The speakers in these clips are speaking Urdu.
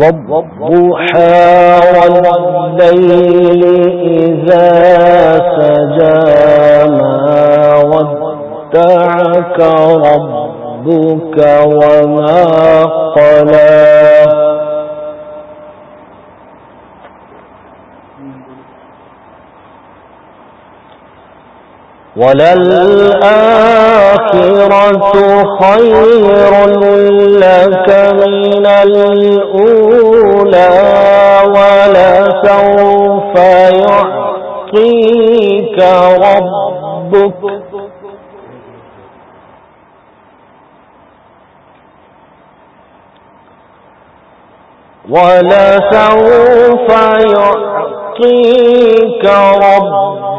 والضحى والليل إذا سجى ما ودعك ربك وما قلاه وللآخرة خير لك من الأولى ولسوف يعطيك ربك ولسوف يعطيك ربك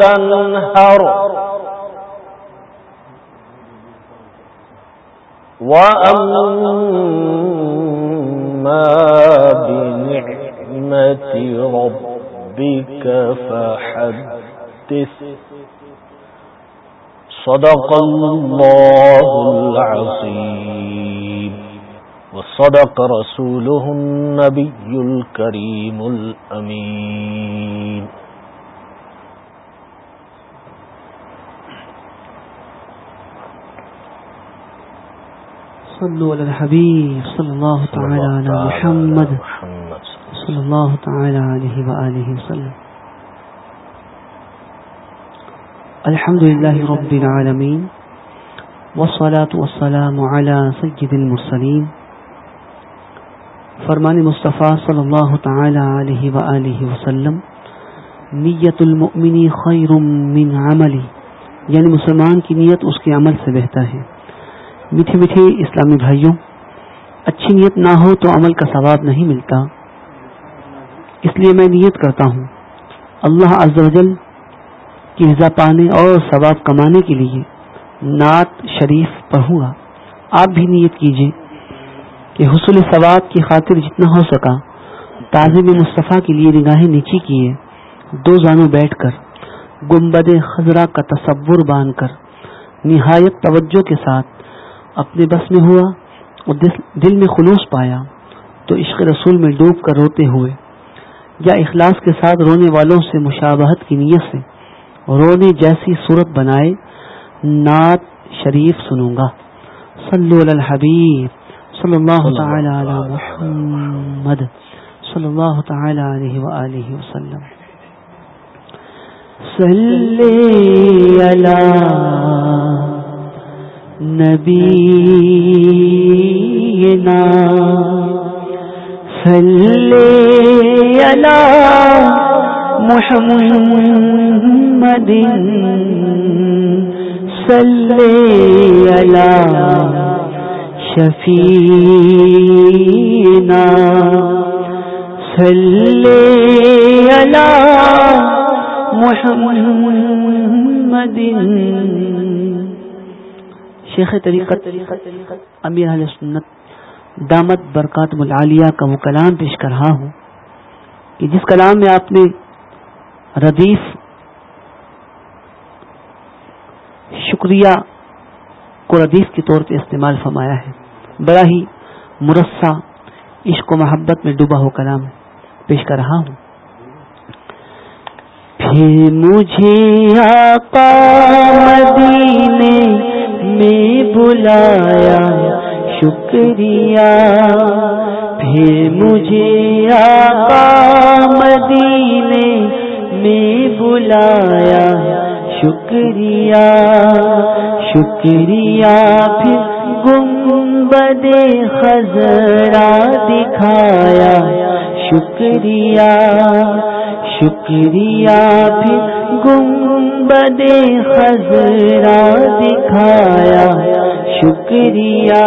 تنهر وأما بنعمة ربك فحدث صدق الله العظيم وصدق رسوله النبي الكريم الأمين صلو علی الحبیب صلی اللہ تعالی علی محمد صلی اللہ تعالی علیہ وآلہ وسلم الحمد لله رب العالمين والصلاة والسلام على سید المرسلین فرمان مصطفیٰ صلی اللہ تعالی علیہ وآلہ وسلم نیت المؤمن خیر من عملی یعنی مسلمان کی نیت اس کے عمل سے بہتر ہے میٹھے میٹھے اسلامی بھائیوں اچھی نیت نہ ہو تو عمل کا ثواب نہیں ملتا اس لیے میں نیت کرتا ہوں اللہ عز و جل کی رضا پانے اور ثواب کمانے کے لیے نعت شریف پڑھوں گا آپ بھی نیت کیجیے کہ حصول ثواب کی خاطر جتنا ہو سکا تعظیم مصطفیٰ کے لیے نگاہیں نیچی کیے دو زانوں بیٹھ کر گمبد خزرہ کا تصور باندھ کر نہایت توجہ کے ساتھ اپنے بس میں ہوا اور دل میں خلوص پایا تو عشق رسول میں ڈوب کر روتے ہوئے یا اخلاص کے ساتھ رونے والوں سے مشابہت کی نیت سے رونے جیسی صورت بنائے نعت شریف سنوں گا صلو علی الحبیب صلی اللہ تعالی علی محمد صلی اللہ تعالی علیہ وآلہ وسلم صلی علی نبی نا سلح مسم مدین سلے شفیع نا سلح مشمن مدین شیخ طریقت امیر علیہ سنت دامت برکات ملالیہ کا وہ کلام پیش کر رہا ہوں کہ جس کلام میں آپ نے ردیف شکریہ کو ردیف کے طور پہ استعمال فرمایا ہے بڑا ہی مرسہ عشق و محبت میں ڈوبا ہو کلام پیش کر رہا ہوں پھر مجھے آقا مدینے میں بلایا شکریہ پھر مجھے آقا مدینے میں بلایا شکریہ شکریہ پھر گنبد خزرا دکھایا شکریہ شکریہ بھی گنبد خزرا دکھایا شکریہ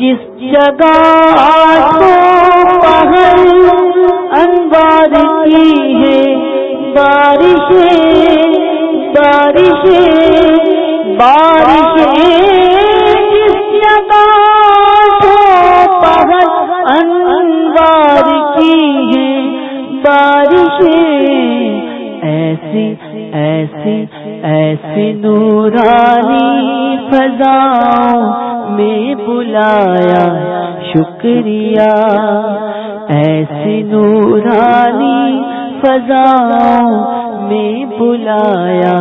جس جگہ پہل انوار کی ہے بارش بارش بارش بارش ایسی ایسی ایسی نورانی فضا میں بلایا شکریہ ایسی نورانی فضا میں بلایا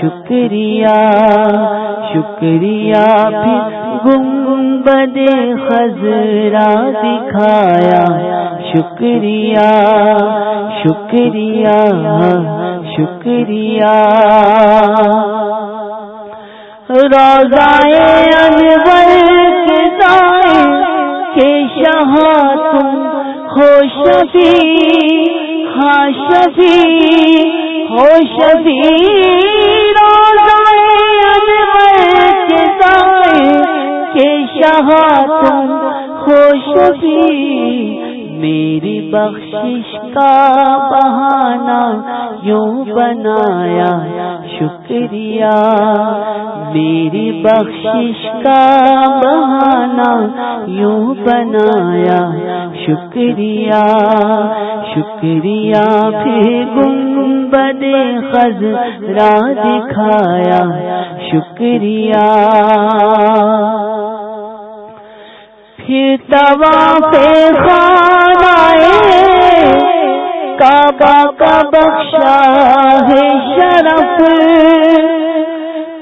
شکریہ شکریہ بھی گنگ بدے خزرا دکھایا شکریہ شکریہ شکریہ روزائے انور کے کے دائیں روزہ تم ہو شفیع ہاں شفیع ہو شفیع روزائے انور کے کے دائیں تم ہو شفیع میری بخشش کا بہانہ یوں بنایا شکریہ میری بخشش کا بہانہ یوں بنایا شکریہ شکریہ پھر خز را دکھایا شکریہ تبا پہ خان کعبہ کا بخشا ہے شرف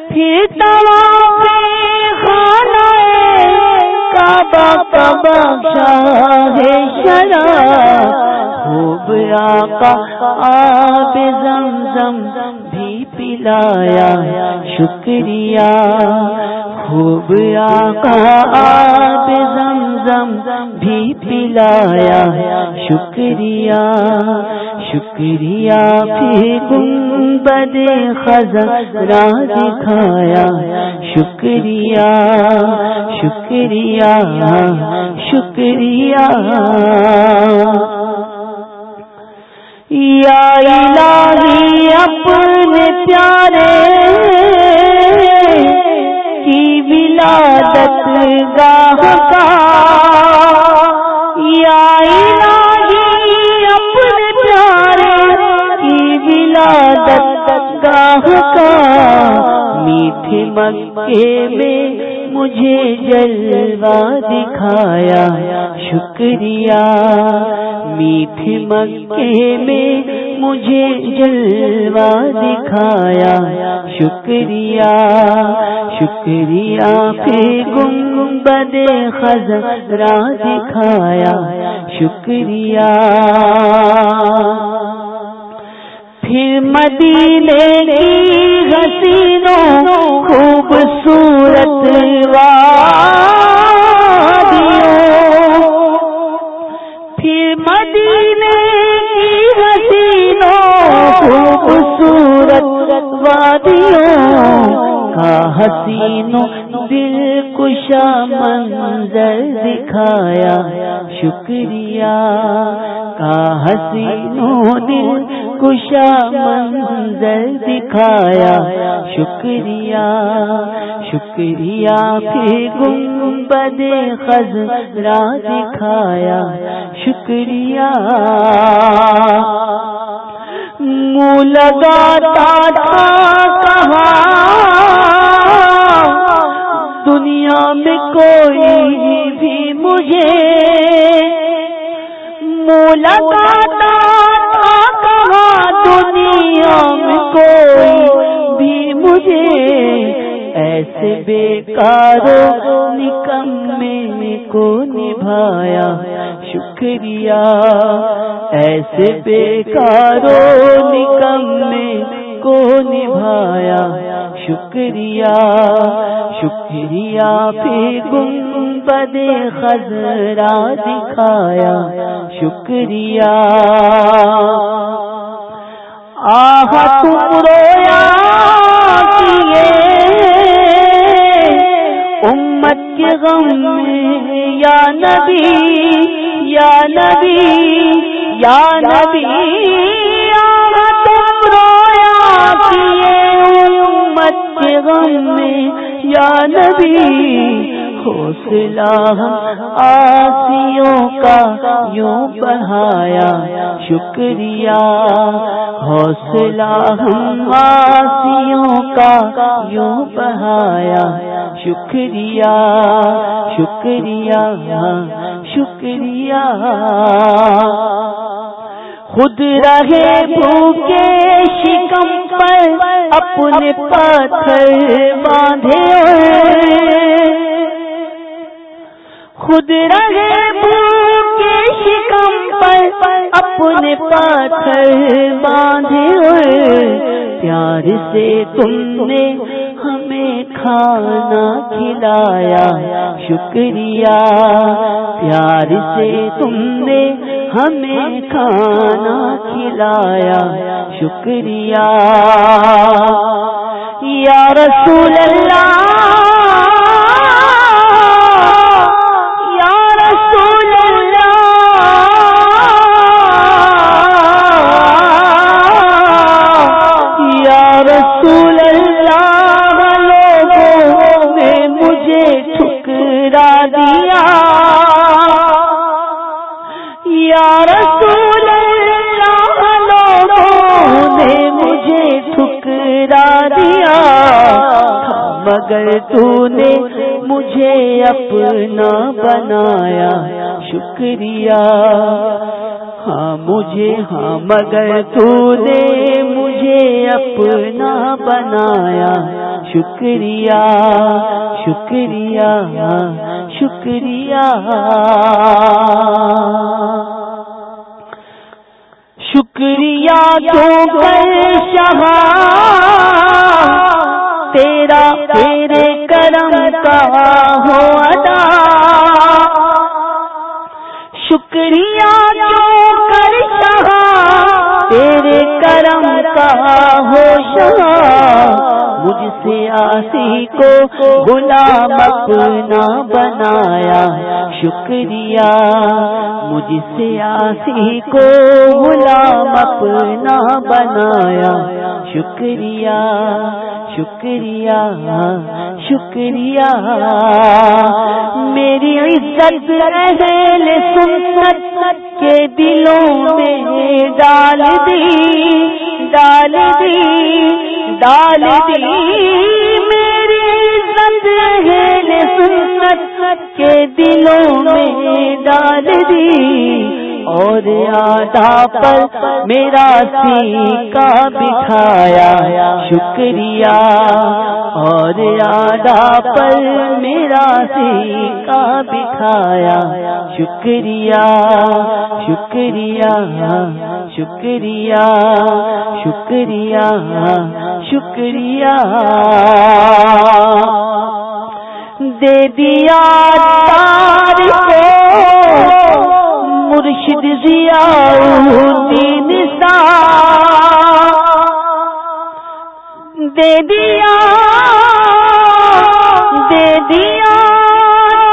پھر تبا پہ خان کعبہ کا بخشا ہے شرف خوب آقا آب زمزم بھی پلایا شکریہ آقا آب زم بھی پلایا شکریہ شکریہ پھر گنبد خزرا دکھایا شکریہ شکریہ شکریہ یا اپنے پیارے کی بلا یا الہی اپنے پیارے کی میٹھے مکے میں مجھے جلوا دکھایا شکریہ میٹھ مکے میں مجھے جلوہ دکھایا شکریہ شکریہ گم بدے خزرا دکھایا شکریہ پھر مدینے کی حسینوں خوبصورت خوبصورت کا حسینوں دل کشا منظر دکھایا شکریہ کا حسینوں دل کشا منظر دکھایا شکریہ شکریہ پھر گد خزرہ دکھایا شکریہ منہ لگاتا تھا کہاں دنیا میں کوئی بھی مجھے منہ لگاتا تھا کہاں دنیا میں کوئی بھی مجھے ایسے بے نکم میں کو نبھایا شکریہ ایسے بے نکم میں کو نبھایا شکریہ شکریہ پھر گم بنے خزرا دکھایا شکریہ آہ تم رویا کیے امت کے گے یا نبی یا نبی یا نبی تم رویا کیے امت کے غم یا نبی حوصلہ آسیوں کا یوں بڑھایا شکریہ حوصلہ آسیوں کا یوں بڑھایا شکریہ شکریہ شکریہ خود رہے بھوکے شکم پر اپنے پتھر باندھے خود رہے کے شکم پر اپنے پاتھر باندھے ہوئے پیار سے تم نے ہمیں کھانا کھلایا شکریہ پیار سے تم نے ہمیں کھانا کھلایا شکریہ یا رسول اللہ گرا دیا لوگوں نے مجھے ٹھکرا دیا مگر تو نے مجھے اپنا بنایا شکریہ ہاں مجھے ہاں مگر تو نے مجھے اپنا بنایا شکریہ شکریہ شکریہ شکریہ تو شہ تیرا تیرے کرم کا ہو ادا شکریہ جو کر شہ تیرے کرم کا شاہ مجھ سے آسی کو غلام اپنا بنایا شکریہ مجھ سے آسی کو غلام اپنا بنایا شکریہ شکریہ شکریہ میری عزت سند سنت کے دلوں میں ڈال دی ڈال دی ڈال دی میری عزت لہنے سنت کے دلوں میں ڈال دی اور آدھا پر میرا سیکا بکھایا شکریہ اور آدھا پر میرا سیکا بکھایا شکریہ شکریہ شکریہ شکریہ شکریہ دے دیا تار کو مرشد مرش جی سا دے دیا دے دیا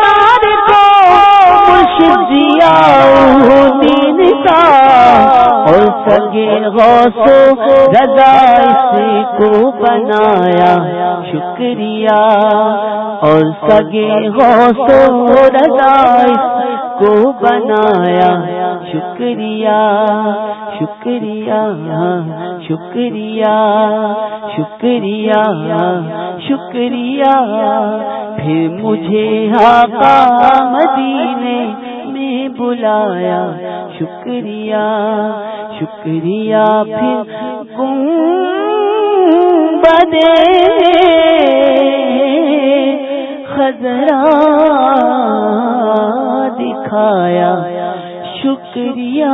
تار کو مرشد جیاؤ تین سا سگے رضا اس کو بنایا شکریہ اور سگے غوث رضا اس کو بنایا شکریہ شکریہ شکریہ شکریہ شکریہ پھر مجھے آقا مدینے بلایا شکریہ شکریہ پھر خزرا دکھایا شکریہ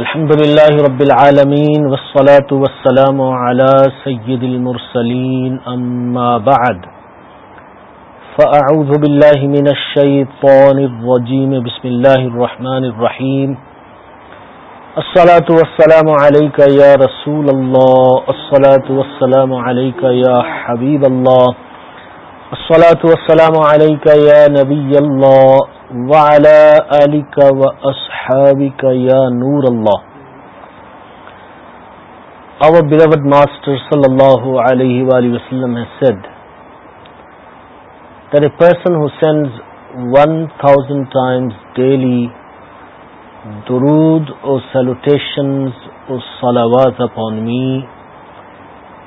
الحمد للہ رب العالمین على سيد سید اما بعد فأعوذ بالله من الشيطان الرجيم بسم الله الله الله الله الله الرحمن الرحيم الصلاة الصلاة الصلاة والسلام والسلام والسلام عليك عليك عليك يا يا يا يا رسول حبيب نبي وعلى آلك وأصحابك نور Our beloved Master has said that a person who sends 1000 times daily or or salutations salawat upon me,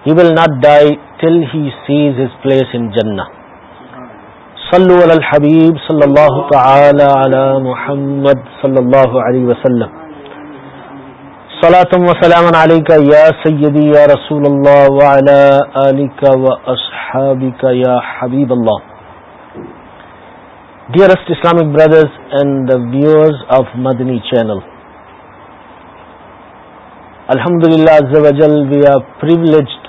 he he will not die till sees his place in Jannah. صلو علی علی الحبیب صلی صلی اللہ اللہ اللہ تعالی محمد علیہ وسلم صلاة و علیکہ یا یا یا سیدی رسول وعلا آلکہ اصحابکہ حبیب اللہ dearest Islamic brothers and the viewers of Madani channel الحمد للہ زی we are privileged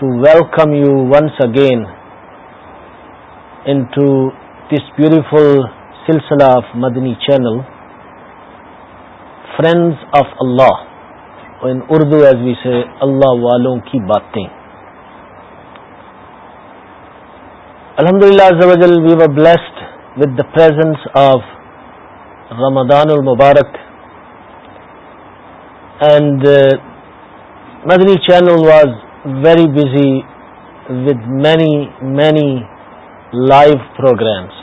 to welcome you once again into this beautiful silsila of Madani channel friends of Allah in Urdu as we say Allah walon ki baatein الحمد للہ blessed with the presence of Ramadan المبارک Madani channel was very busy with many many live programmes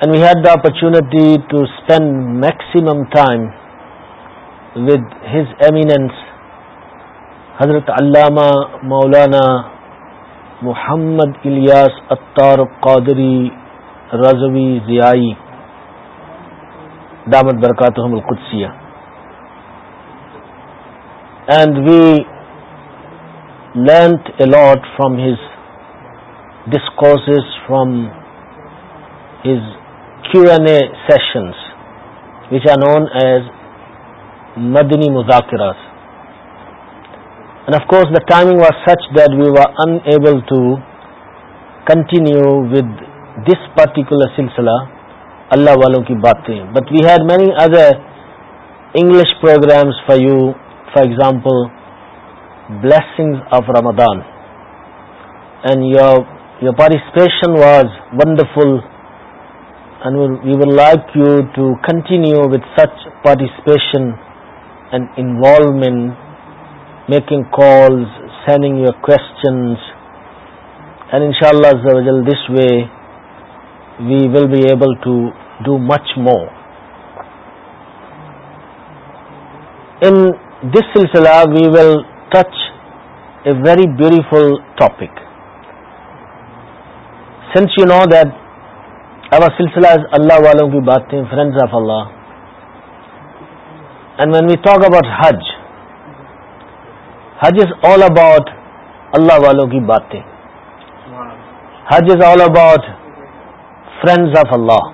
and we had the opportunity to spend maximum time with his eminence Hazrat Allama Maulana محمد الیاس اتار قادری رضوی ضیائی دامت برکاتہم القدسیہ and we learnt a lot from his discourses from his Q and A sessions which are known as Madani Muzakarat and of course the timing was such that we are unable to continue with this particular silsila Allah walon ki baatein but we have many other English programmes for you for example blessings of Ramadan and your your participation was wonderful like you to continue with such participation making calls sending your questions and ان شاء اللہ this way we will be able to do much more in this silsila we will touch a very beautiful topic since you know that اب دلسلہ Allah walon ki baatein friends of Allah and when we talk about ہج Hajj is all about Allah walon ki baatein Hajj is all about friends of Allah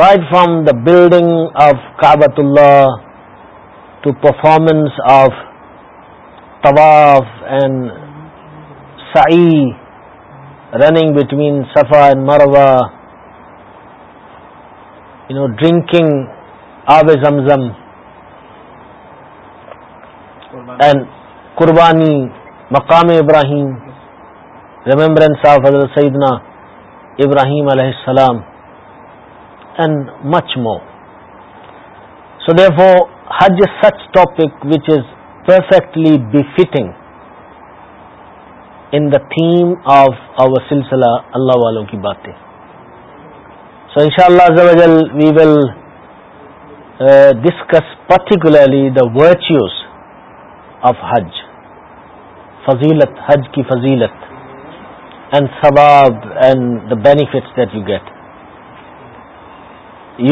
right from the building of کابت Allah to performance of tawaf and sa'i running between Safa and Marwa you know drinking aab Zamzam and قربانی مقام ابراہیم ریمبرنس آف حضرت سیدنا ابراہیم علیہ السلام اینڈ مچ مور سو دیف او Hajj such topic which is perfectly befitting in the theme of our silsila Allah walon ki baatein so ان شاء اللہ we will discuss particularly the virtues of Hajj فضیلت حج کی فضیلت and سباب and the benefits that you get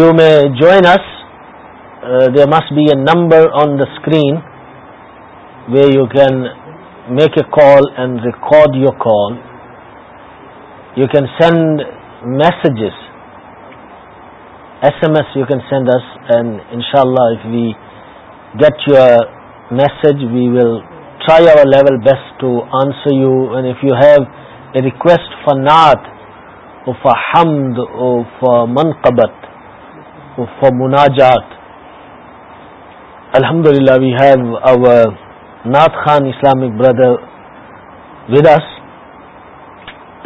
you may join us there must be a number on the screen way you can make a call and record your call you can send messages S M S you can send us and ان شاء اللہ if we get your message we will try our level best to answer you and if you have a request for naat or for hamd or for منقبت فار مناجات الحمد للہ we have our naat khwan Islamic brother with us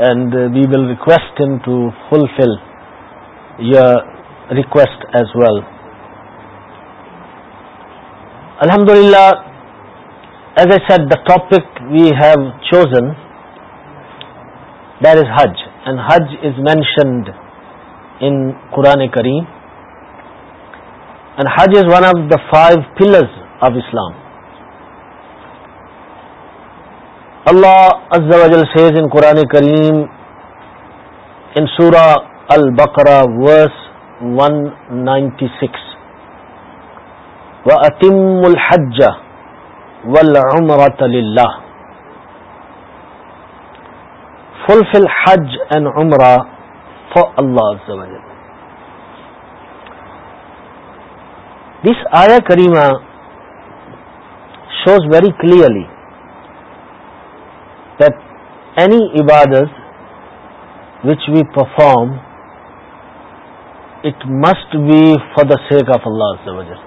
and we will request to fulfil your request as well الحمد للہ as I said the topic we have chosen there is Hajj and Hajj is mentioned in Quran Karim and Hajj is one of the five pillars of Islam Allah in Quran Karim in سورا البرا ورس ون نائنٹی سکس و اتم الحج و فل فلفل حج N for Allah this ayah Karim shows very clearly that any ibadat which we perform it must be for the sake of Allah عبد وزن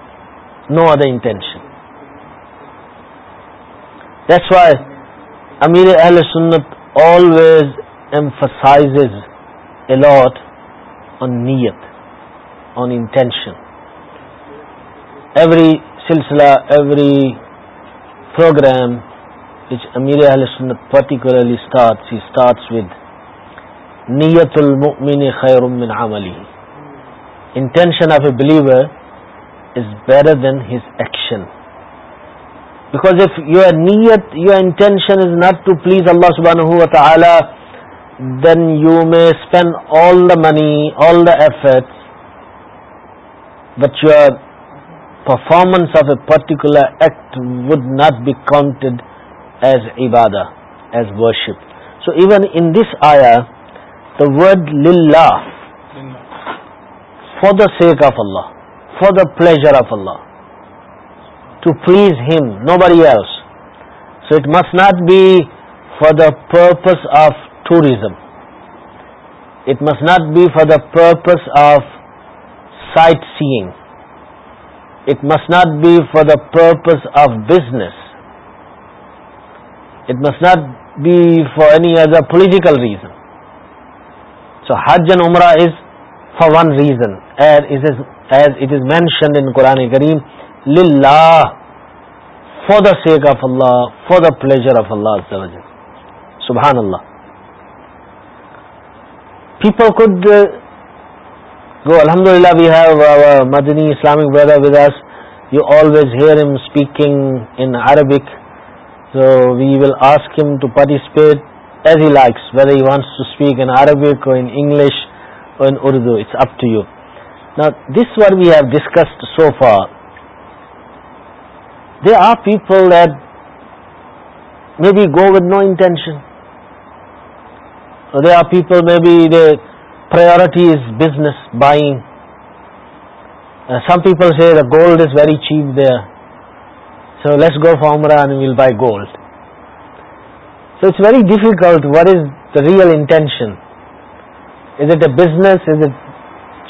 no other intention that's why Amir Ahl Sunnat always emphasise a lot on on niyyat intention every silsila every programme which Amir Ahl Sunnat particularly starts he starts with نیت المؤمن خیر من عملی intention of a believer is better than his action. Because if your niyat, your intention is not to please Allah subhanahu wa ta'ala, then you may spend all the money, all the efforts, but your performance of a particular act would not be counted as ibadah, as worship. So even in this ayah, the word lillah, for the sake of Allah, for the pleasure of Allah, to please Him, nobody else. So it must not be for the purpose of tourism. It must not be for the purpose of sightseeing. It must not be for the purpose of business. It must not be for any other political reason. So Hajj and Umrah is for one reason, and it is as it is mentioned in Quran Karim للہ لار the sake of Allah for the pleasure of Allah سبحان اللہ پیپل خود view Madani Islamic weather with us you always hear um speaking Arabic like where he wants to speak انبک English or in Urdu it's up Now this what we have discussed so far. There are people that maybe go with no intention. There are people maybe their priority is business, buying. Uh, some people say the gold is very cheap there, so let's go for Umrah and we'll buy gold. So it's very difficult. What is the real intention? Is it a business? Is it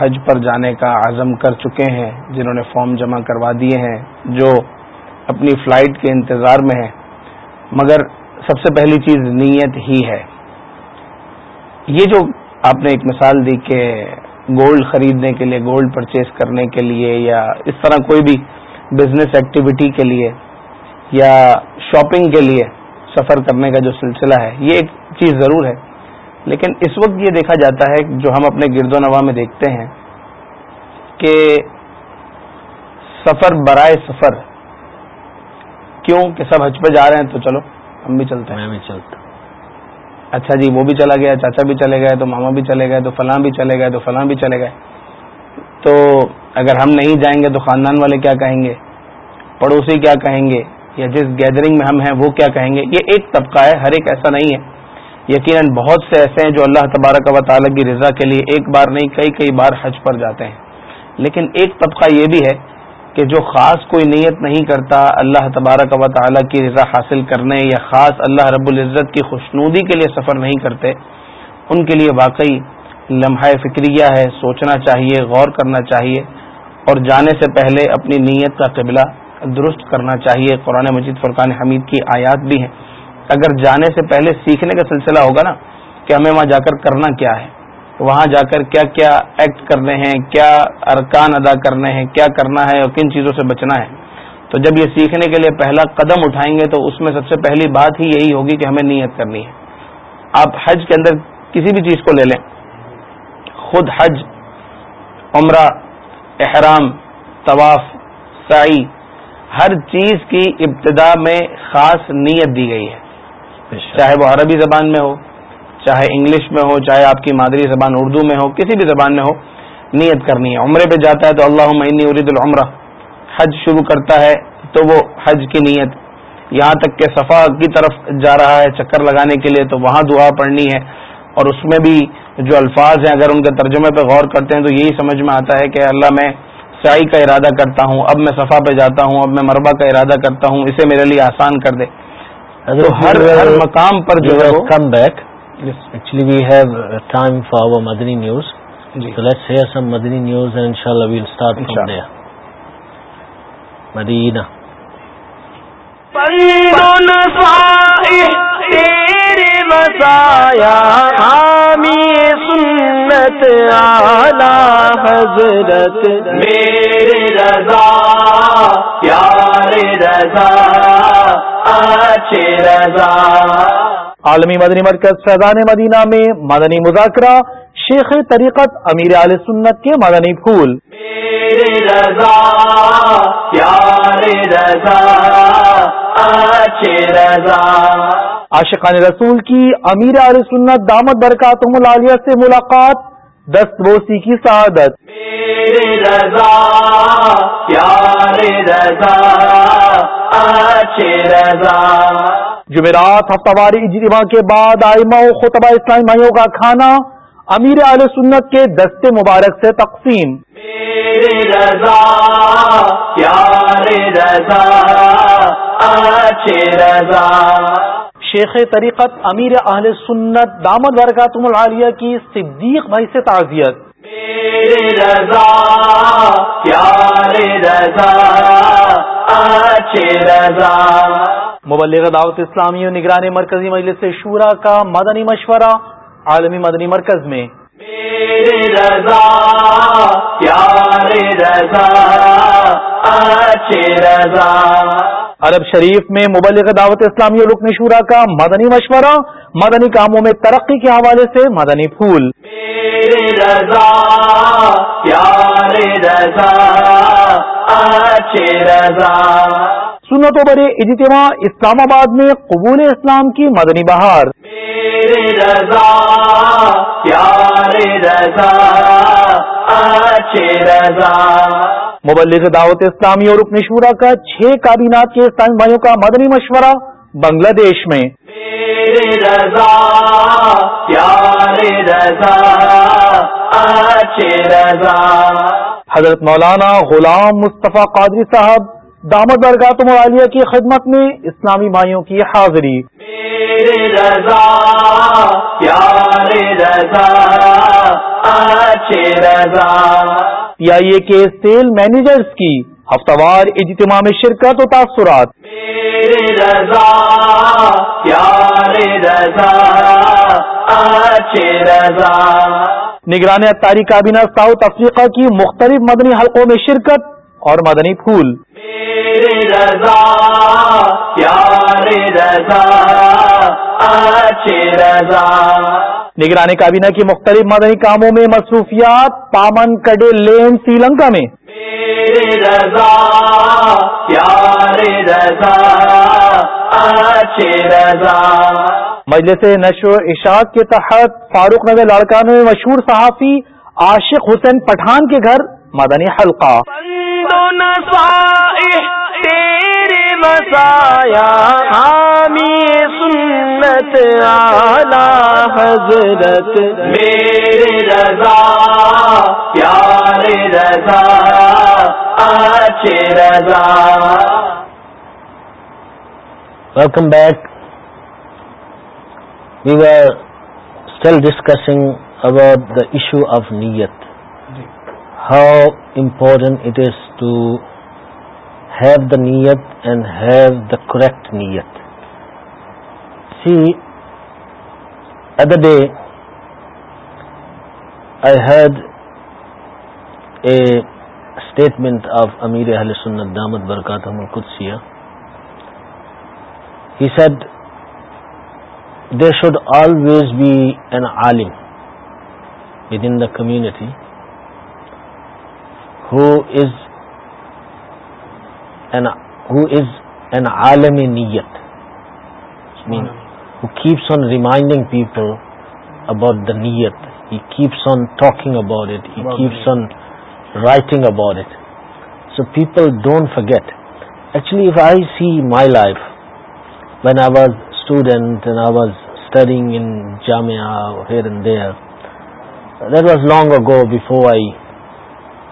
Hajj پر جانے کا عزم کر چکے ہیں جنہوں نے فارم جمع کروا دیے ہیں جو اپنی فلائٹ کے انتظار میں ہیں مگر سب سے پہلی چیز نیت ہی ہے یہ جو آپ نے ایک مثال دی کہ گولڈ خریدنے کے لیے گولڈ پرچیز کرنے کے لیے یا اس طرح کوئی بھی بزنس ایکٹیویٹی کے لیے یا شاپنگ کے لیے سفر کرنے کا جو سلسلہ ہے یہ ایک چیز ضرور ہے لیکن اس وقت یہ دیکھا جاتا ہے جو ہم اپنے گرد و نواح میں دیکھتے ہیں کہ سفر برائے سفر کیوں کہ سب حج پہ جا رہے ہیں تو چلو ہم بھی چلتے ہیں چلتا اچھا جی وہ بھی چلا گیا چاچا بھی چلے گئے تو ماما بھی چلے گئے تو فلاں بھی چلے گئے تو فلاں بھی چلے گئے تو اگر ہم نہیں جائیں گے تو خاندان والے کیا کہیں گے پڑوسی کیا کہیں گے یا جس گیدرنگ میں ہم ہیں وہ کیا کہیں گے یہ ایک طبقہ ہے ہر ایک ایسا نہیں ہے یقیناً بہت سے ایسے ہیں جو اللہ تبارک و تعالیٰ کی رضا کے لیے ایک بار نہیں کئی کئی بار حج پر جاتے ہیں لیکن ایک طبقہ یہ بھی ہے کہ جو خاص کوئی نیت نہیں کرتا اللہ تبارک و تعالیٰ کی رضا حاصل کرنے یا خاص اللہ رب العزت کی خوشنودی کے لیے سفر نہیں کرتے ان کے لیے واقعی لمحہ فکریہ ہے سوچنا چاہیے غور کرنا چاہیے اور جانے سے پہلے اپنی نیت کا قبلہ درست کرنا چاہیے قرآن مجید فرقان حمید کی آیات بھی ہیں اگر جانے سے پہلے سیکھنے کا سلسلہ ہوگا نا کہ ہمیں وہاں جا کر کرنا کیا ہے وہاں جا کر کیا کیا ایکٹ کرنے ہیں کیا ارکان ادا کرنے ہیں کیا کرنا ہے اور کن چیزوں سے بچنا ہے تو جب یہ سیکھنے کے لیے پہلا قدم اٹھائیں گے تو اس میں سب سے پہلی بات ہی یہی ہوگی کہ ہمیں نیت کرنی ہے آپ حج کے اندر کسی بھی چیز کو لے لیں خود حج عمرہ احرام طواف سائی ہر چیز کی ابتدا میں خاص نیت دی گئی ہے چاہے وہ عربی زبان میں ہو چاہے انگلش میں ہو چاہے آپ کی مادری زبان اردو میں ہو کسی بھی زبان میں ہو نیت کرنی ہے عمرے پہ جاتا ہے تو اللہ معنی ارید العمرہ حج شروع کرتا ہے تو وہ حج کی نیت یہاں تک کہ صفا کی طرف جا رہا ہے چکر لگانے کے لیے تو وہاں دعا پڑھنی ہے اور اس میں بھی جو الفاظ ہیں اگر ان کے ترجمے پہ غور کرتے ہیں تو یہی سمجھ میں آتا ہے کہ اللہ میں سیائی کا ارادہ کرتا ہوں اب میں صفا پہ جاتا ہوں اب میں مربع کا ارادہ کرتا ہوں اسے میرے لیے آسان کر دے ہر ہر مقام پر جو ہے come back actually we have time for our Madani news let see some Madani news ان شاء اللہ we'll start from there Madina پریدون سائے تیرے مزایا آمی سنت آلہ حضرت میرے رضا پیار رضا عالمی مدنی مرکز فیضان مدینہ میں مدنی مذاکرہ شیخ طریقت امیر علی سنت کے مدنی پھول رضا عاشقان رسول کی امیر علی سنت دامت برکاتم العالیہ سے ملاقات دست بوسی کی میرے رضا رضا جمعرات ہفتہ واری اجتماع کے بعد آئمہ و خطبہ اسلامی بھائیوں کا کھانا امیر عال سنت کے دستے مبارک سے تقسیم شیخ طریقت امیر اہل سنت دامد برکاتم العالیہ کی صدیق بھائی سے تعزیت مبلغ دعوت اسلامی و نگرانی مرکزی مجلس شورا کا مدنی مشورہ عالمی مدنی مرکز میں عرب شریف میں مبلغ دعوت اسلامی رکن شورا کا مدنی مشورہ مدنی کاموں میں ترقی کے حوالے سے مدنی پھول سنتوں بڑے اجتماع اسلام آباد میں قبول اسلام کی مدنی بہار میرے رضا رضا مبلغ دعوت اسلامی اور رکن شورا کا چھ کابینات کے اسلامی بھائیوں کا مدنی مشورہ بنگلہ دیش میں حضرت مولانا غلام مصطفیٰ قادری صاحب دامود برگات موالیہ کی خدمت میں اسلامی مائیوں کی حاضری پی آئی اے کے سیل مینیجرز کی ہفتہ وار اجتماع میں شرکت و رضا نگران اتاری کابینہ ساؤتھ افریقہ کی مختلف مدنی حلقوں میں شرکت اور مدنی پھول نگرانی کابینہ کی مختلف مدنی کاموں میں مصروفیات پامن کڈے لین سری لنکا میں مجلس نشو و اشاعت کے تحت فاروق نگر میں مشہور صحافی عاشق حسین پٹھان کے گھر مدنی حلقہ تیرے بسایا حامی سنت نالا حضرت میرے Raza Raza Raza welcome back we we still discussing about the issue of niyyat how important it is to have the niyyat and have the correct niyyat see other day I had a statement of Amir Ahl Sunnat النت برکات القدسیہ he said they should always be an alim with in the community who is an alami niyat, which means who keeps on reminding people about the niyat. He keeps on talking about it. He keeps on writing about it. So people don't forget. Actually, if I see my life, when I was a student and I was studying in Jamia or here and there, that was long ago before I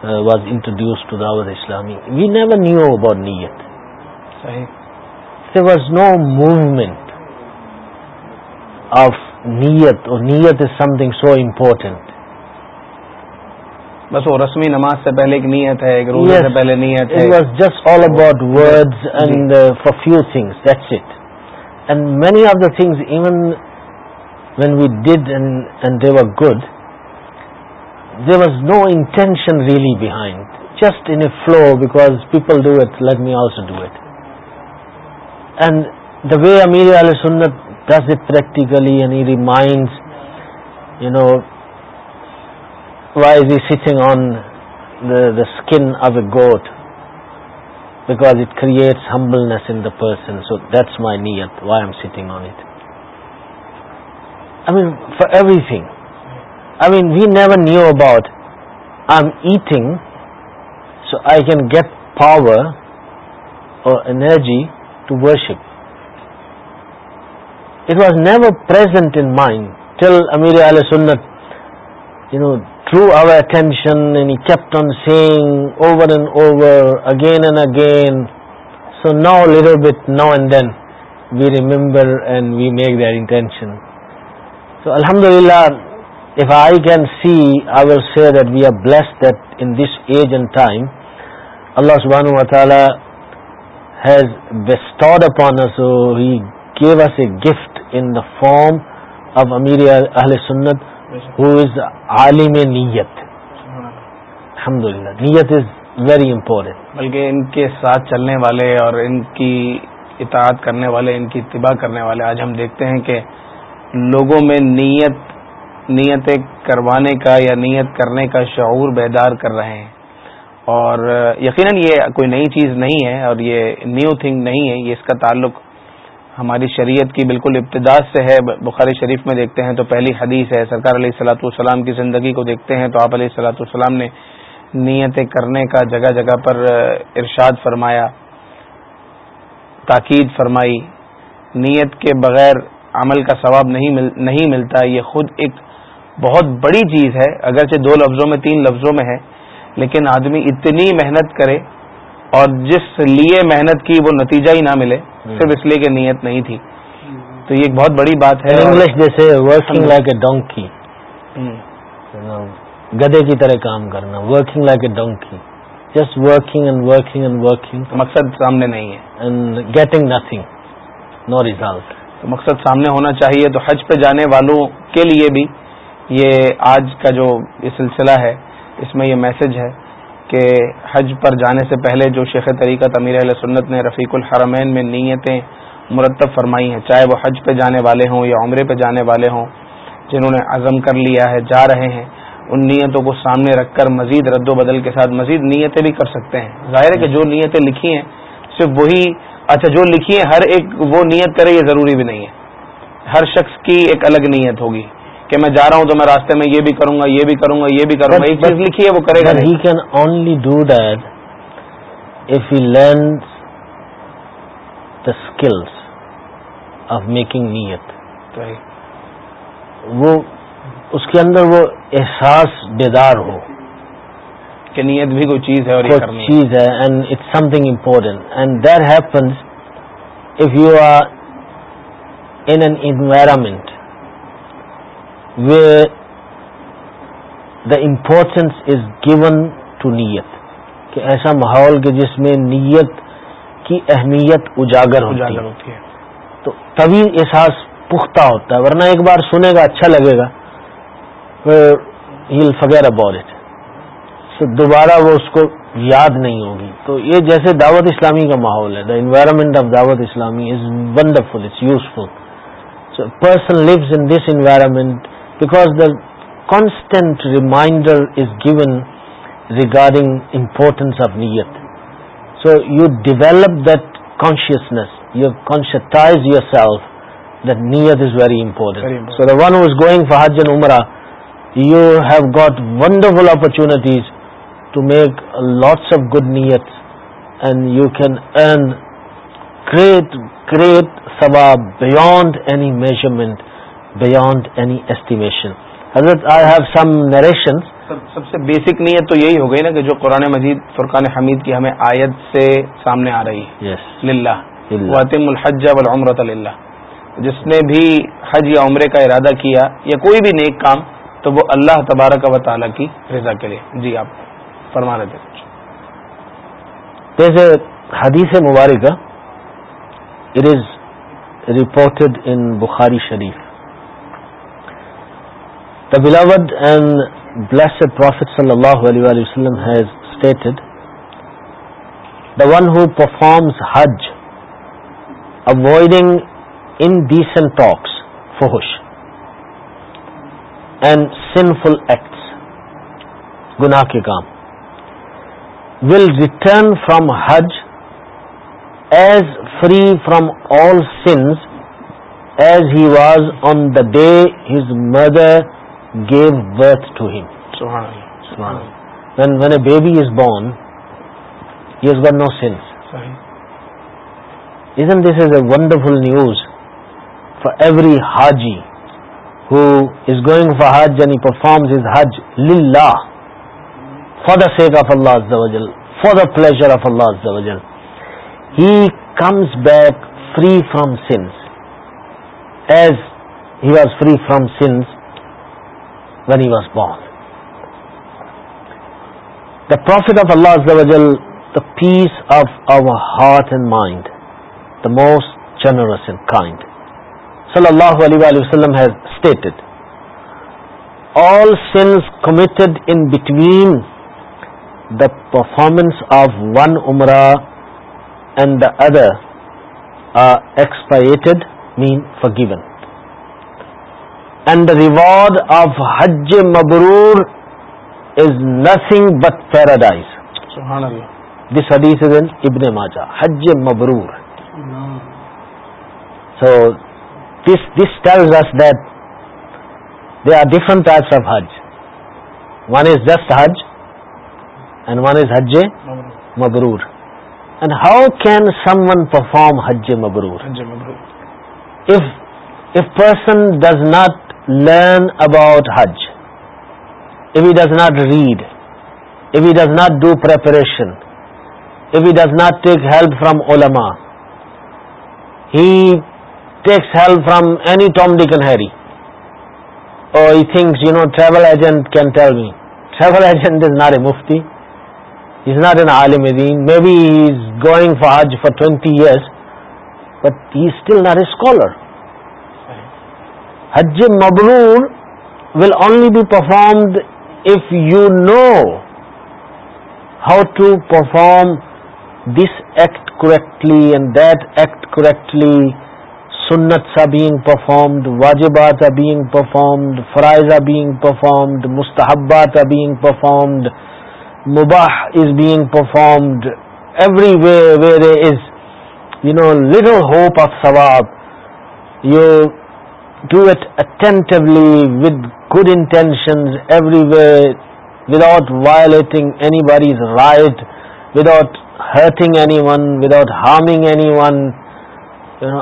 was introduced to Dawat Islami we never knew about niyyat was no movement of niyyat اور نیت is something so important بس وہ رسمی نماز سے پہلے ایک نیت ہے ایک روزے yes, سے پہلے نیت ہے was just all about words and for few things that's it and many of the things even when we did and they are good There was no intention really behind, just in a flow, because people do it, let me also do it. And the way Amir Ahl Sunnat does it practically, and he reminds, why is he sitting on the skin of a goat? Because it creates humbleness in the person. So that's my niyat, why I'm sitting on it. For everything. I mean we never knew about I am a thing so I can get power or energy to worship it was never present in mind till Amir والے Sunnat you know through our attention kept on saying over and over again and again so no لیرو what now and then we remember and we make their intention so الحمد للہ if I can see, I will say that we are blessed that in this age and time, Allah subhanahu wa ta'ala has bestowed upon us, so He gave us a gift in the form of Amiri Ahl-Sunnat, who is alim e niyat Alhamdulillah. Niyat is very important. بلکہ ان کے ساتھ چلنے والے اور ان کی اطاعت کرنے والے ان کی اتباع کرنے والے آج ہم دیکھتے ہیں کہ لوگوں میں نیت نیتیں کروانے کا یا نیت کرنے کا شعور بیدار کر رہے ہیں اور یقیناً یہ کوئی نئی چیز نہیں ہے اور یہ نیو تھنگ نہیں ہے یہ اس کا تعلق ہماری شریعت کی بالکل ابتدا سے ہے بخاری شریف میں دیکھتے ہیں تو پہلی حدیث ہے سرکار علیہ السلاۃ والسلام کی زندگی کو دیکھتے ہیں تو آپ علیہ السلاۃ والسلام نے نیتیں کرنے کا جگہ جگہ پر ارشاد فرمایا تاکید فرمائی نیت کے بغیر عمل کا ثواب نہیں ملتا یہ خود ایک بہت بڑی چیز ہے اگرچہ دو لفظوں میں تین لفظوں میں ہے لیکن آدمی اتنی محنت کرے اور جس لیے محنت کی وہ نتیجہ ہی نہ ملے صرف اس لیے کہ نیت نہیں تھی تو یہ ایک بہت بڑی بات ہے انگلش جیسے ورکنگ لائک اے گدے کی طرح کام کرنا working working working like a just and and working مقصد سامنے نہیں ہے گیٹنگ نتھنگ نو ریزالٹ مقصد سامنے ہونا چاہیے تو حج پہ جانے والوں کے لیے بھی یہ آج کا جو یہ سلسلہ ہے اس میں یہ میسج ہے کہ حج پر جانے سے پہلے جو شیخ طریقہ امیر علیہ سنت نے رفیق الحرمین میں نیتیں مرتب فرمائی ہیں چاہے وہ حج پہ جانے والے ہوں یا عمرے پہ جانے والے ہوں جنہوں نے عزم کر لیا ہے جا رہے ہیں ان نیتوں کو سامنے رکھ کر مزید رد و بدل کے ساتھ مزید نیتیں بھی کر سکتے ہیں ظاہر ہے کہ جو نیتیں لکھی ہیں صرف وہی اچھا جو لکھی ہیں ہر ایک وہ نیت کرے یہ ضروری بھی نہیں ہے ہر شخص کی ایک الگ نیت ہوگی کہ میں جا رہا ہوں تو میں راستے میں یہ بھی کروں گا یہ بھی کروں گا یہ بھی کروں گا ایک چیز لکھی ہے وہ کرے گا he can only do that if you learn the skills of making نیت وہ اس کے اندر وہ احساس بیدار ہو کہ نیت بھی کوئی چیز ہے اور چیز ہے and it something important and that happens if you are in an environment where the importance is given to niyyat کہ ایسا ماحول کہ جس میں نیت کی اہمیت اجاگر ہوتی ہے تو تبھی احساس پختہ ہوتا ہے ورنہ ایک بار سنے گا اچھا لگے گا ہیل بور اٹ دوبارہ وہ اس کو یاد نہیں ہوگی تو یہ جیسے دعوت اسلامی کا ماحول ہے دا environment of Dawat Islami is wonderful it's useful so person lives in this environment because the constant reminder is given regarding importance of نیت so you develop that conscious you conscientise yourself that is very important so one was going for ہر جن Umrah you have got wonderful opportunities to make lots of good نیت and you can earn great great سباب beyond ای میجرمنٹ بیانڈ اینی ایسٹیمیشن حضرت آئی ہیو سم نریشن سب سے بیسک نیت تو یہی ہو گئی نا کہ جو قرآن مجید فرقان حمید کی ہمیں آیت سے سامنے آ رہی ہے للہ واطم الحج عمرۃ اللہ جس نے بھی حج یا عمرے کا ارادہ کیا یا کوئی بھی نیک کام تو وہ اللہ تبارک و تعالیٰ کی رضا کے لیے جی آپ فرما رہے تھے حدیث مبارکہ it is reported in Bukhari Sharif the beloved and blessed prophet صلی اللہ علیہ وسلم has stated the one who performs Hajj avoiding indecent talks فوہش and sinful acts گناہ کے کام will return from Hajj as free from all sins as he was on the day his mother gave birth to him. Subhanallah. When a baby is born, he has got no sins. Isn't this is a wonderful news for every haji who is going for hajj and he performs his hajj lillah, for the sake of Allah Azza wa Jal, for the pleasure of Allah Azza wa Jal. He comes back free from sins, as he was free from sins when he was born the prophet of Allah the peace of our heart and mind the most generous and kind صلی اللہ علیہ وسلم has stated all sins committed in between the performance of one Umrah and the other expiated mean forgiven and reward of Hajj Mabroor is nurse but paradise this Hadith is in Ibn Hajj Mabroor so this this tells us that they are different types of Hajj one is just Hajj and one is Hajj Mabroor and how can someone perform Hajj Mabroor does not learn about Hajj if does not read F E does not do preparation F E does not take help from ulama he takes help from any Tom Dick can Harry thinks you know travel agent can tell me travel agent is nor a mufti not an alim then me be is going for Hajj for twenty years but it'll nor a scholar Hajj Mabroor will only be performed if you know how to perform this act correctly and that act correctly سنت آینگ پرفارمڈ واجبات آ بیگ پرفارمڈ فرائز آ بیگ پرفارمڈ مستحبات being performed مباہ is being performed every way we رے is you know little hope of swab you do it attentively with good intention every ways without violating any بری is right without hurting anyone without harming anyone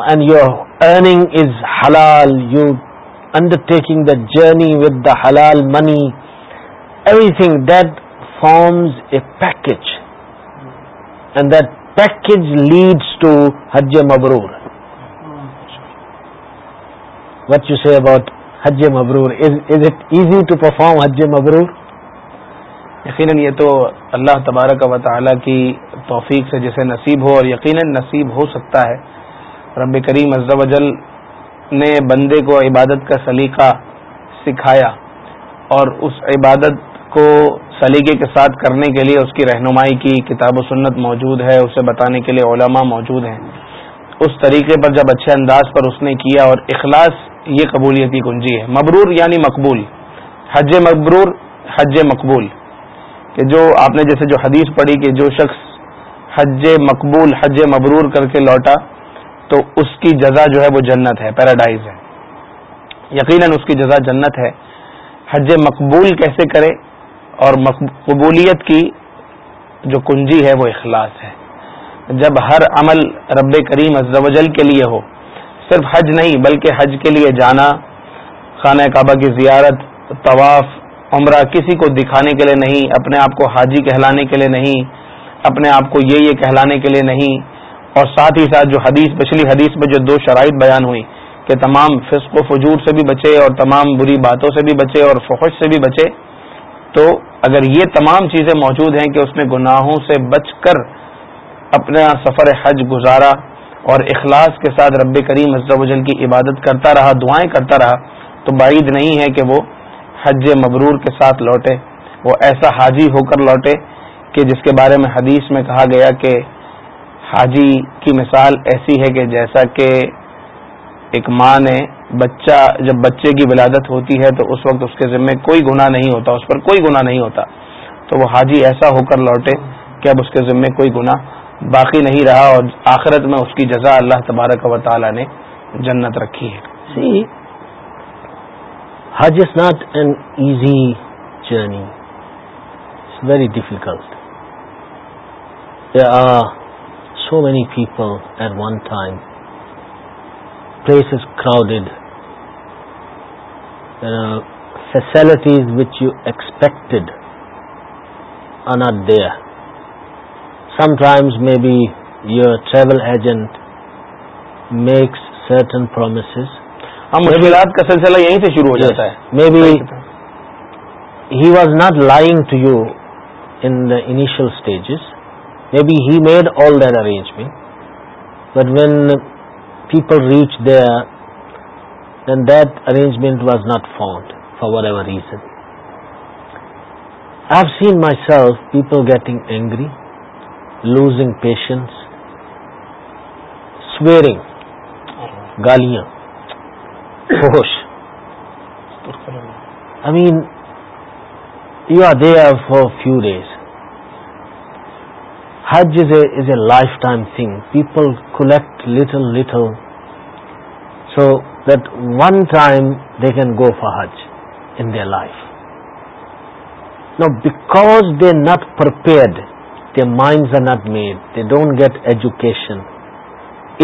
and your earning is halal you undertaking the journey with the halal money everything that forms a package and that package leads to Hajj Mabroor what you see about Hajj Mabroor Hajj Mabroor یقیناً یہ تو اللہ تبارک و تعالی کی توفیق سے جسے نصیب ہو اور یقیناً نصیب ہو سکتا ہے رب کریم کریم و جل نے بندے کو عبادت کا سلیقہ سکھایا اور اس عبادت کو سلیقے کے ساتھ کرنے کے لیے اس کی رہنمائی کی کتاب و سنت موجود ہے اسے بتانے کے لیے علماء موجود ہیں اس طریقے پر جب اچھے انداز پر اس نے کیا اور اخلاص یہ قبولیت کی کنجی ہے مبرور یعنی مقبول حج مبرور حج مقبول کہ جو آپ نے جیسے جو حدیث پڑھی کہ جو شخص حج مقبول حج مبرور کر کے لوٹا تو اس کی جزا جو ہے وہ جنت ہے پیراڈائز ہے یقیناً اس کی جزا جنت ہے حج مقبول کیسے کرے اور قبولیت کی جو کنجی ہے وہ اخلاص ہے جب ہر عمل رب کریم عزوجل کے لیے ہو صرف حج نہیں بلکہ حج کے لیے جانا خانہ کعبہ کی زیارت طواف عمرہ کسی کو دکھانے کے لیے نہیں اپنے آپ کو حاجی کہلانے کے لیے نہیں اپنے آپ کو یہ یہ کہلانے کے لیے نہیں اور ساتھ ہی ساتھ جو حدیث پچھلی حدیث میں جو دو شرائط بیان ہوئی کہ تمام فسق و فجور سے بھی بچے اور تمام بری باتوں سے بھی بچے اور فحش سے بھی بچے تو اگر یہ تمام چیزیں موجود ہیں کہ اس میں گناہوں سے بچ کر اپنا سفر حج گزارا اور اخلاص کے ساتھ رب کریم حضرت وجل کی عبادت کرتا رہا دعائیں کرتا رہا تو بعید نہیں ہے کہ وہ حج مبرور کے ساتھ لوٹے وہ ایسا حاجی ہو کر لوٹے کہ جس کے بارے میں حدیث میں کہا گیا کہ حاجی کی مثال ایسی ہے کہ جیسا کہ ایک ماں نے بچہ جب بچے کی ولادت ہوتی ہے تو اس وقت اس کے ذمے کوئی گناہ نہیں ہوتا اس پر کوئی گناہ نہیں ہوتا تو وہ حاجی ایسا ہو کر لوٹے کہ اب اس کے ذمے کوئی گناہ باقی نہیں رہا اور آخرت میں اس کی جزا اللہ تبارک و تعالی نے جنت رکھی ہے Hajj is not an easy journey very difficult there are so many people at one time place is crowded facilities which you expected are not there sometimes maybe your travel agent makes certain promise مشکلات کا سلسلہ یہیں سے شروع ہو جاتا ہے maybe he was not lying to you in the initial stages maybe he made all that arrangement but when people reach there that arrangement was not found for every reason I have seen myself people getting angry losing patience swearing گالیاں ہوش I mean you are they are for few days Hajj is a is a lifetime thing people collect little little so that one time they can go for Hajj in life because they not prepared the minds are not made they don't get education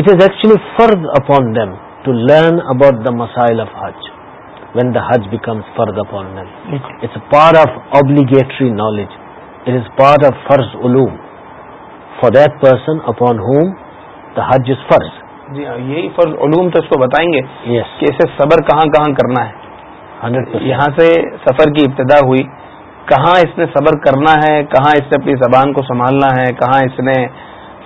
it is actually فرد upon them to learn about the مسائل of Hajj when the Hajj becomes فرد upon them it's part of obligatory knowledge it is part of فرض علوم for that person upon whom the Hajj is فرض جی ہاں یہی فرض علوم تو اس کو بتائیں گے yes. کہ اسے صبر کہاں کہاں کرنا ہے 100%. یہاں سے سفر کی ابتدا ہوئی کہاں اس نے صبر کرنا ہے کہاں اس نے اپنی زبان کو سنبھالنا ہے کہاں اس نے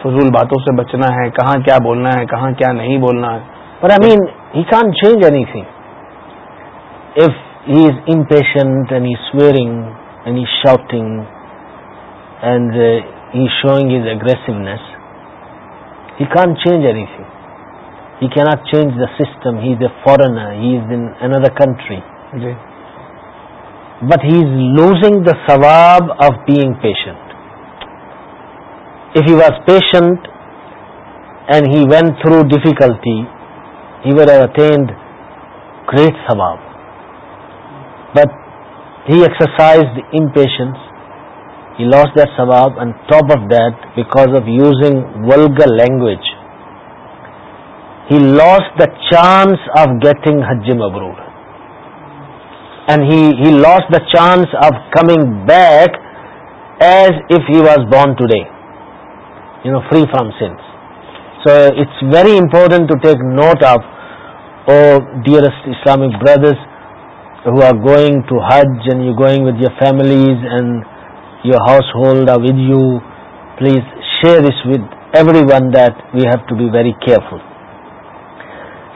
فضول باتوں سے بچنا ہے کہاں کیا بولنا ہے کہاں کیا نہیں بولنا ہے پر I mean he can't change anything if he is impatient any swearing any shouting and he showing is aggressiveness he can't change anything he can not change the system he is a foreigner he is in another country G but he is losing the sawab of being patient. If he was patient and he went through difficulty, he would have attained great sawab. But he exercised impatience, he lost that sawab, and top of that, because of using vulgar language, he lost the chance of getting Hajj Mabrur and he lost the chance of coming back as if he was born today, free from sins. So it's very important to take note of, oh dearest Islamic brothers who are going to Hajj and you're going with your families and your household are with you, please share this with everyone that we have to be very careful.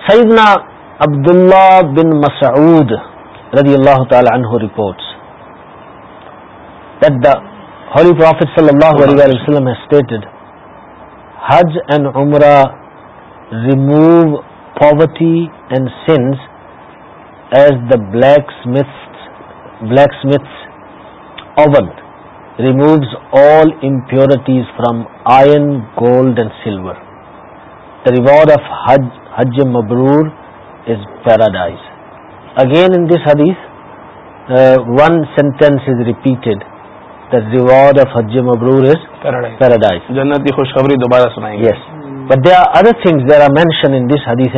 Sayyidina Abdullah bin Mas'ud رضی اللہ تعالی عنہ reports that the holy report صلی اللہ علیہ وسلم has Hajj and Umrah remove poverty and sins as the blacksmith black oven removes all impurities from iron gold and silver the reward of Hajj Hajj Mabroor is paradise again in this one sentence کی خوشخبری دوبارہ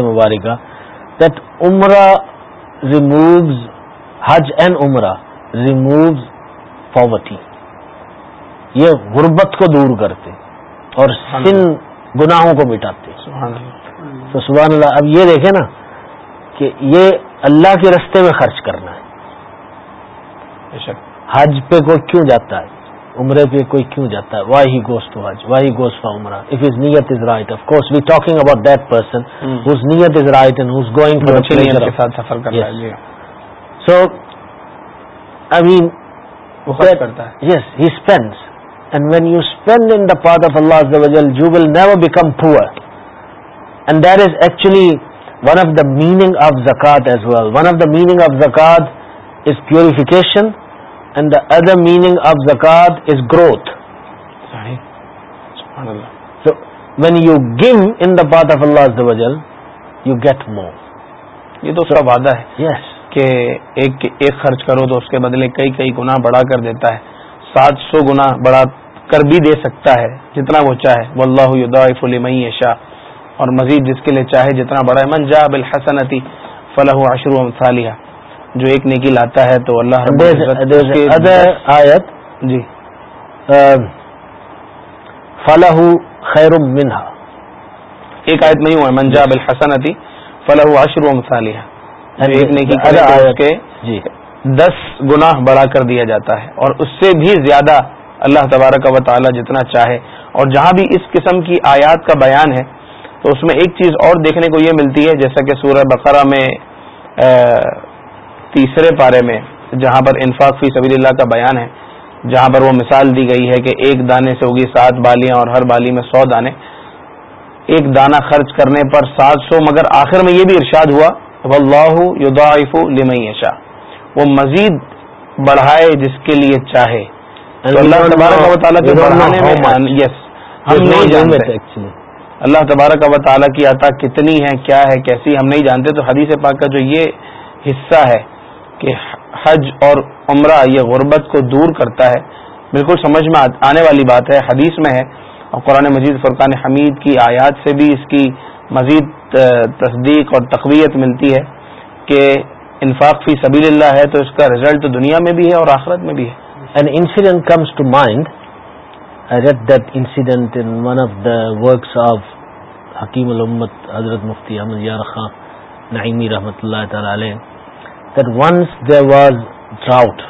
مبارکہ removes Hajj and Umrah removes poverty یہ غربت کو دور کرتے اور سن گناہوں کو مٹاتے تو سبحان اب یہ دیکھیں نا کہ یہ اللہ کے رستے میں خرچ کرنا ہے حج پہ کوئی کیوں جاتا ہے عمرے پہ کوئی کیوں جاتا ہے why he goes to Hajj why he goes for Umrah if his نیت is right of course we talking about that person his نیت is right and he's going to سفر so I mean yes he spend and when you spend in the path of Allah you will never become poor and there is actually one of the meaning of zakat as well one of the meaning of zakat is purification and the other meaning of zakat is growth so when you give in the path of Allah وجل یو گیٹ مور یہ تو سر وعدہ ہے یس کہ ایک ایک خرچ کرو تو اس کے بدلے کئی کئی گنا بڑا کر دیتا ہے سات سو گنا بڑا کر بھی دے سکتا ہے جتنا وہ چاہے واللہ یضاعف لمن یشاء اور مزید جس کے لیے چاہے جتنا بڑا ہے من جا بالحسنتی فلاح عشر صالحہ جو ایک نیکی لاتا ہے تو اللہ آیت جی فلاح خیر منہا ایک آیت نہیں ہوا منجاب بالحسنتی فلاح و شروع ایک نیکی کے جی دس گنا بڑا کر دیا جاتا ہے اور اس سے بھی زیادہ اللہ تبارک و تعالی جتنا چاہے اور جہاں بھی اس قسم کی آیات کا بیان ہے تو اس میں ایک چیز اور دیکھنے کو یہ ملتی ہے جیسا کہ سورہ بقرہ میں تیسرے پارے میں جہاں پر انفاق فی سبیل اللہ کا بیان ہے جہاں پر وہ مثال دی گئی ہے کہ ایک دانے سے ہوگی سات بالیاں اور ہر بالی میں سو دانے ایک دانہ خرچ کرنے پر سات سو مگر آخر میں یہ بھی ارشاد ہوا واللہ اللہ لمن یشاء وہ مزید بڑھائے جس کے لیے چاہے ہم نہیں جانتے اللہ تبارک کا تعالیٰ کی عطا کتنی ہے کیا ہے کیسی ہم نہیں جانتے تو حدیث پاک کا جو یہ حصہ ہے کہ حج اور عمرہ یہ غربت کو دور کرتا ہے بالکل سمجھ میں آنے والی بات ہے حدیث میں ہے اور قرآن مجید فرقان حمید کی آیات سے بھی اس کی مزید تصدیق اور تقویت ملتی ہے کہ انفاق فی سبیل اللہ ہے تو اس کا رزلٹ دنیا میں بھی ہے اور آخرت میں بھی ہے I read that incident in one of the works of حکیم الامت حضرت مفتی احمد یار خان نعیمی رحمتہ اللہ تعالی علیہ that once there was drought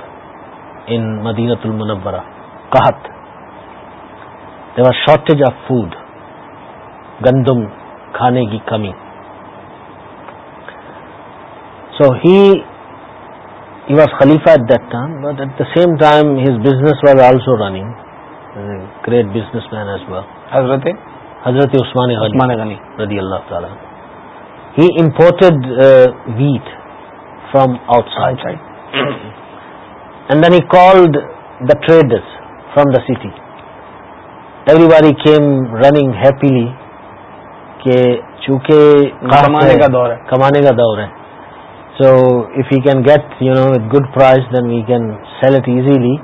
in Madinah Munawwarah قحط there was shortage of food گندم کھانے کی کمی سو ہی واز خلیفہ at that time but at the same time his business was also running great businessman as well Hazrat Hazrat Usman Usman Ghani رضی اللہ تعالیٰ he imported wheat from outside and then he called the trade from the city everybody came running happily کہ چونکہ کمانے کا دور ہے کمانے کا دور ہے so if you can get you know with good price then we can sell it easily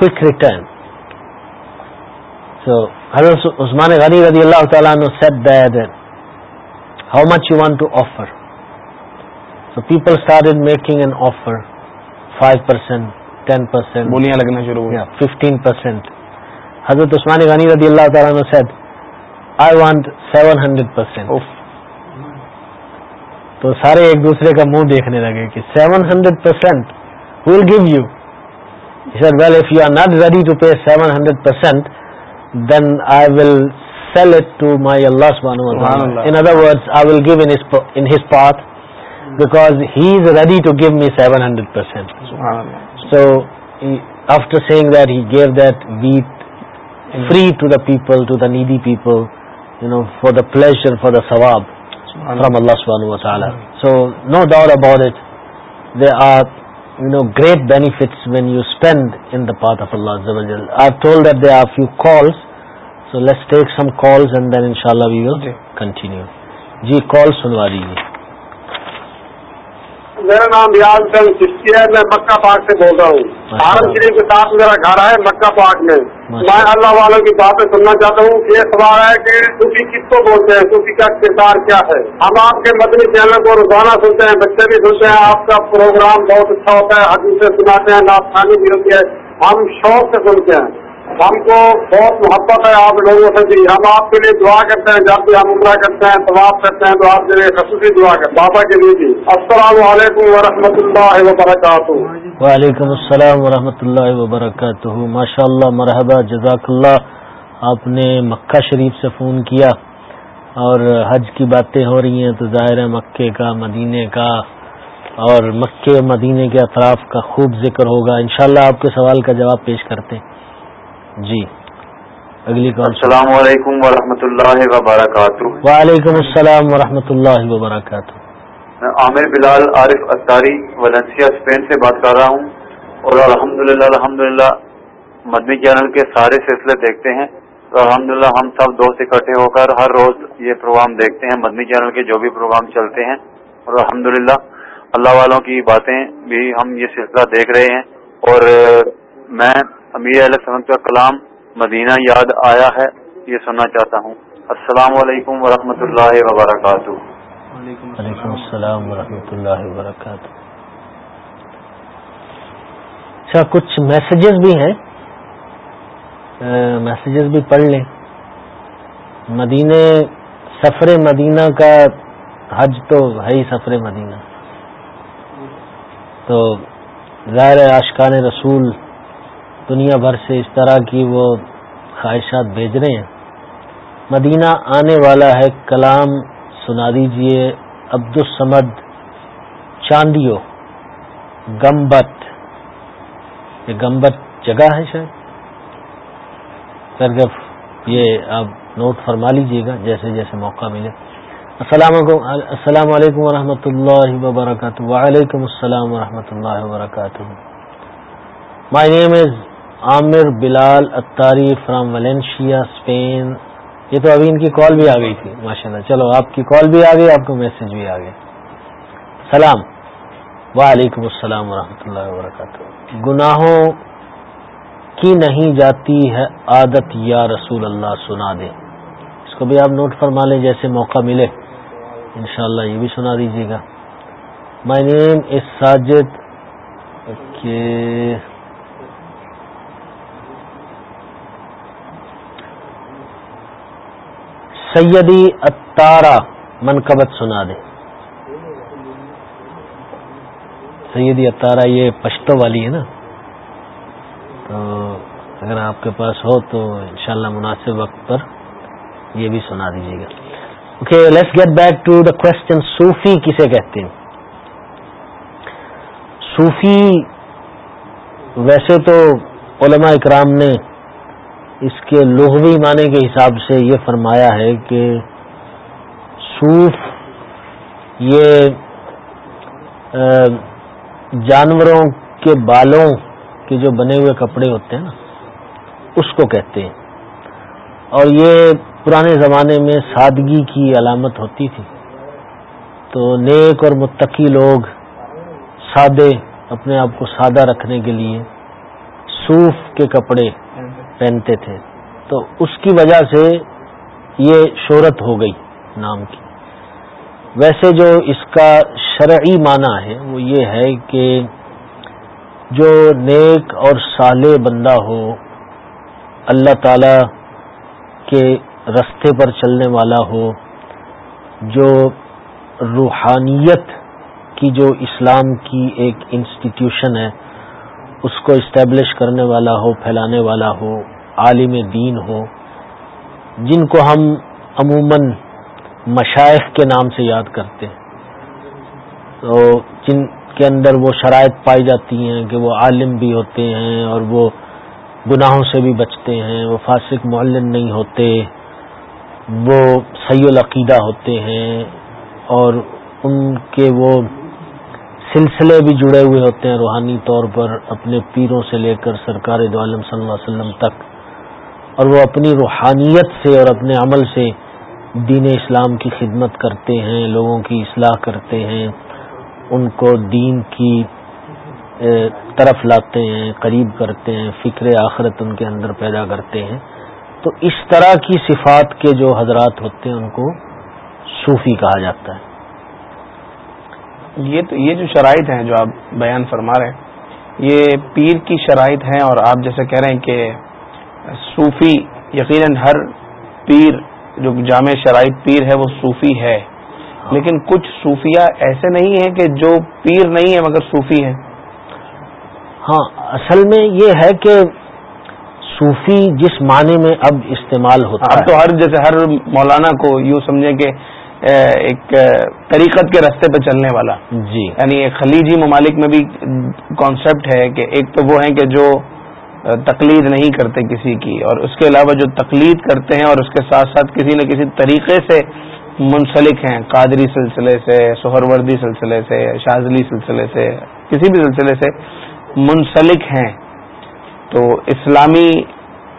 کچ ریٹرن So حضرت عثمان غنی رضی اللہ تعالیٰ how much you want to offer five percent Hazrat Usman Ghani ردی اللہ تعالیٰ 700%. Oof. تو سارے ایک دوسرے کا منہ دیکھنے لگے کہ seven hundred percent will give you stir well if you are not ready to pay seven hundred percent then I will sell it to my Allah subhanahu wa ta'ala. In other words, I will give in his path, because he is ready to give me 700%. So after saying that, he gave that wheat free to the people, to the needy people, you know, for the pleasure, for the sawab from Allah subhanahu wa ta'ala. So no doubt about it, there are, you know, great benefits when you spend in the path of Allah azza wa jal. I've told that there are a few calls so let's take some calls and then ان شاء اللہ کنٹینیو جی کال سنوا دیجیے میرا نام ریاض سنگھ چشتی ہے میں مکہ پارک سے بول رہا ہوں بھارت شریف کے ساتھ میرا گھر ہے مکہ پارک میں میں اللہ والوں کی باتیں سننا چاہتا ہوں یہ سوال ہے کہ صوفی کس کو بولتے ہیں صوفی کا کردار کیا ہے ہم آپ کے مدنی چینل کو روزانہ سنتے ہیں بچے بھی سنتے ہیں آپ کا پروگرام بہت اچھا ہوتا ہے حدیثیں سے سناتے ہیں ناپسانی بھی ہوتی ہے ہم شوق سے سنتے ہیں ہم کو بہت محبت ہے آپ لوگوں سے جی ہم آپ کے لیے دعا کرتے ہیں جب بھی ہم عمرہ کرتے ہیں طواف کرتے ہیں تو آپ کے لیے خصوصی دعا کرتے بابا کے لیے جی السلام علیکم ورحمۃ اللہ وبرکاتہ وعلیکم السلام ورحمۃ اللہ وبرکاتہ ماشاء اللہ مرحبا جزاک اللہ آپ نے مکہ شریف سے فون کیا اور حج کی باتیں ہو رہی ہیں تو ظاہر ہے مکے کا مدینے کا اور مکے مدینے کے اطراف کا خوب ذکر ہوگا انشاءاللہ آپ کے سوال کا جواب پیش کرتے ہیں جی اگلی کال السلام علیکم ورحمۃ اللہ وبرکاتہ وعلیکم السلام ورحمۃ اللہ وبرکاتہ میں عامر بلال عارف ولنسیا اسپین سے بات کر رہا ہوں اور الحمد للہ الحمد للہ مدنی چینل کے سارے سلسلے دیکھتے ہیں الحمد للہ ہم سب دوست اکٹھے ہو کر ہر روز یہ پروگرام دیکھتے ہیں مدنی چینل کے جو بھی پروگرام چلتے ہیں اور الحمد للہ اللہ والوں کی باتیں بھی ہم یہ سلسلہ دیکھ رہے ہیں اور میں امیر علیہ السلام کا کلام مدینہ یاد آیا ہے یہ سننا چاہتا ہوں السلام علیکم ورحمۃ اللہ وبرکاتہ وعلیکم السلام ورحمۃ اللہ وبرکاتہ اچھا کچھ میسجز بھی ہیں میسجز بھی پڑھ لیں مدینہ سفر مدینہ کا حج تو ہے ہی سفر مدینہ تو ظاہر آشکار رسول دنیا بھر سے اس طرح کی وہ خواہشات بھیج رہے ہیں مدینہ آنے والا ہے کلام سنا دیجئے عبد السمد چاندیو گمبت یہ گمبت جگہ ہے شاید سرگف یہ آپ نوٹ فرما لیجئے گا جیسے جیسے موقع ملے السلام علیکم السلام علیکم ورحمۃ اللہ وبرکاتہ وعلیکم السلام و اللہ وبرکاتہ my name is Aamir Bilal Attari from ولینشیا Spain یہ تو ابھی ان کی کال بھی آ گئی تھی ماشاء اللہ چلو آپ کی کال بھی آ گئی آپ کو میسج بھی آ گیا سلام وعلیکم السلام ورحمۃ اللہ وبرکاتہ گناہوں کی نہیں جاتی ہے عادت یا رسول اللہ سنا دے اس کو بھی آپ نوٹ فرما لیں جیسے موقع ملے انشاءاللہ یہ بھی سنا دیجیے گا مائی نیم اس ساجد کے سیدی اتارا منقبت سنا دیں سیدی اتارا یہ پشتو والی ہے نا تو اگر آپ کے پاس ہو تو انشاءاللہ مناسب وقت پر یہ بھی سنا دیجیے گا okay let's get back to the question صوفی کسے کہتے ہیں صوفی ویسے تو علماء اکرام نے اس کے لغوی معنی کے حساب سے یہ فرمایا ہے کہ صوف یہ جانوروں کے بالوں کے جو بنے ہوئے کپڑے ہوتے ہیں نا اس کو کہتے ہیں اور یہ پرانے زمانے میں سادگی کی علامت ہوتی تھی تو نیک اور متقی لوگ سادے اپنے آپ کو سادہ رکھنے کے لیے سوف کے کپڑے پہنتے تھے تو اس کی وجہ سے یہ شہرت ہو گئی نام کی ویسے جو اس کا شرعی معنی ہے وہ یہ ہے کہ جو نیک اور صالح بندہ ہو اللہ تعالی کے رستے پر چلنے والا ہو جو روحانیت کی جو اسلام کی ایک انسٹیٹیوشن ہے اس کو اسٹیبلش کرنے والا ہو پھیلانے والا ہو عالم دین ہو جن کو ہم عموماً مشائق کے نام سے یاد کرتے ہیں جن کے اندر وہ شرائط پائی جاتی ہیں کہ وہ عالم بھی ہوتے ہیں اور وہ گناہوں سے بھی بچتے ہیں وہ فاسق معلن نہیں ہوتے وہ سی العقیدہ ہوتے ہیں اور ان کے وہ سلسلے بھی جڑے ہوئے ہوتے ہیں روحانی طور پر اپنے پیروں سے لے کر سرکار دو عالم صلی اللہ علیہ وسلم تک اور وہ اپنی روحانیت سے اور اپنے عمل سے دین اسلام کی خدمت کرتے ہیں لوگوں کی اصلاح کرتے ہیں ان کو دین کی طرف لاتے ہیں قریب کرتے ہیں فکر آخرت ان کے اندر پیدا کرتے ہیں تو اس طرح کی صفات کے جو حضرات ہوتے ہیں ان کو صوفی کہا جاتا ہے یہ تو یہ جو شرائط ہیں جو آپ بیان فرما رہے ہیں یہ پیر کی شرائط ہیں اور آپ جیسے کہہ رہے ہیں کہ صوفی یقیناً ہر پیر جو جامع شرائط پیر ہے وہ صوفی ہے ہاں۔ لیکن کچھ صوفیہ ایسے نہیں ہیں کہ جو پیر نہیں ہے مگر صوفی ہیں ہاں اصل میں یہ ہے کہ صوفی جس معنی میں اب استعمال ہوتا ہے تو ہر جیسے ہر مولانا کو یوں سمجھیں کہ ایک طریقت کے رستے پہ چلنے والا جی یعنی خلیجی ممالک میں بھی کانسیپٹ ہے کہ ایک تو وہ ہیں کہ جو تقلید نہیں کرتے کسی کی اور اس کے علاوہ جو تقلید کرتے ہیں اور اس کے ساتھ ساتھ کسی نہ کسی طریقے سے منسلک ہیں قادری سلسلے سے سہر وردی سلسلے سے شاہلی سلسلے سے کسی بھی سلسلے سے منسلک ہیں تو اسلامی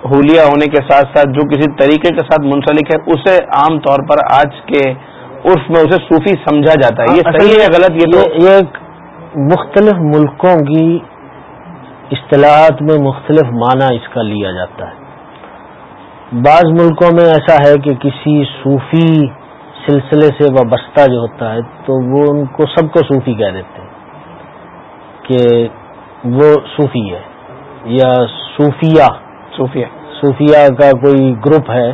لیہ ہونے کے ساتھ ساتھ جو کسی طریقے کے ساتھ منسلک ہے اسے عام طور پر آج کے عرف میں اسے صوفی سمجھا جاتا ہے یہ صحیح ہے غلط یہ مختلف ملکوں کی اصطلاحات میں مختلف معنی اس کا لیا جاتا ہے بعض ملکوں میں ایسا ہے کہ کسی صوفی سلسلے سے وابستہ جو ہوتا ہے تو وہ ان کو سب کو صوفی کہہ دیتے ہیں کہ وہ صوفی ہے یا صوفیہ صوفیہ صوفیہ کا کوئی گروپ ہے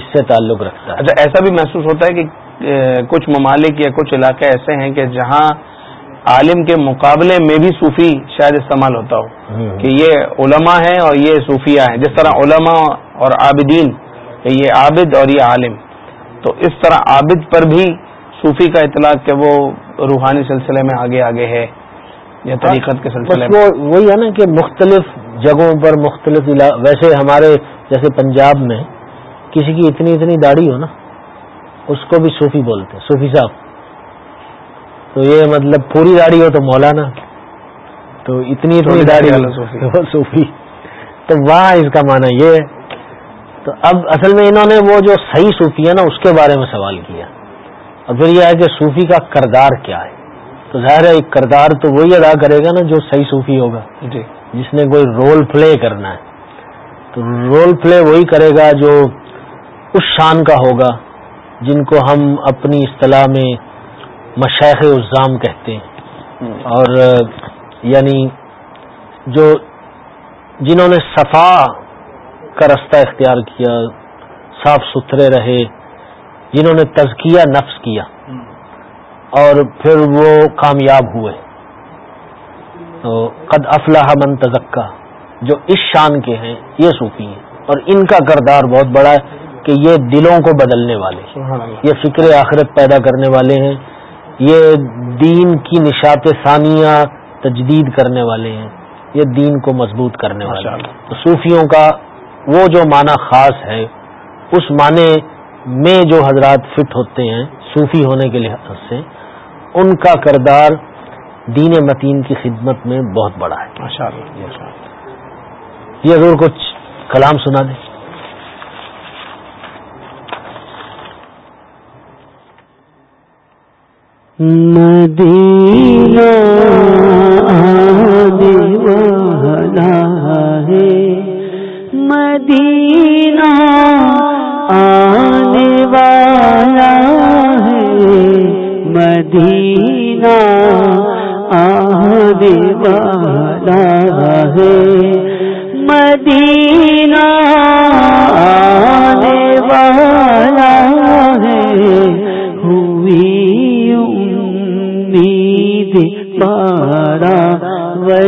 اس سے تعلق رکھتا ہے اچھا ایسا بھی محسوس ہوتا ہے کہ کچھ ممالک یا کچھ علاقے ایسے ہیں کہ جہاں عالم کے مقابلے میں بھی صوفی شاید استعمال ہوتا ہو کہ یہ علماء ہیں اور یہ صوفیہ ہیں جس طرح علماء اور عابدین یہ عابد اور یہ عالم تو اس طرح عابد پر بھی صوفی کا اطلاق کہ وہ روحانی سلسلے میں آگے آگے ہے یا ہاں، طریقت کے سلسلے میں وہی ہے نا کہ مختلف جگہوں پر مختلف علا ویسے ہمارے جیسے پنجاب میں کسی کی اتنی اتنی داڑھی ہو نا اس کو بھی صوفی بولتے ہیں صوفی صاحب تو یہ مطلب پوری داڑھی ہو تو مولانا تو اتنی اتنی داڑھی صوفی تو وہاں اس کا معنی یہ ہے تو اب اصل میں انہوں نے وہ جو صحیح صوفی ہے نا اس کے بارے میں سوال کیا اور پھر یہ ہے کہ صوفی کا کردار کیا ہے تو ظاہر ہے ایک کردار تو وہی ادا کرے گا نا جو صحیح صوفی ہوگا جی۔ جس نے کوئی رول پلے کرنا ہے تو رول پلے وہی کرے گا جو اس شان کا ہوگا جن کو ہم اپنی اصطلاح میں مشاخ الزام کہتے ہیں اور یعنی جو جنہوں نے صفا کا رستہ اختیار کیا صاف ستھرے رہے جنہوں نے تزکیہ نفس کیا اور پھر وہ کامیاب ہوئے تو قد افلاح من تزکا جو اس شان کے ہیں یہ صوفی ہیں اور ان کا کردار بہت بڑا ہے کہ یہ دلوں کو بدلنے والے ہیں یہ فکر آخرت پیدا کرنے والے ہیں یہ دین کی نشات ثانیہ تجدید کرنے والے ہیں یہ دین کو مضبوط کرنے والے ہیں تو صوفیوں کا وہ جو معنی خاص ہے اس معنی میں جو حضرات فٹ ہوتے ہیں صوفی ہونے کے لحاظ سے ان کا کردار دین متین کی خدمت میں بہت بڑا ہے یہ ضرور کچھ کلام سنا دیں مدینہ ہے مدینہ آنے والا ہے مدینہ والا ہے مدینہ آنے والا ہے ہوئی امید پارا وے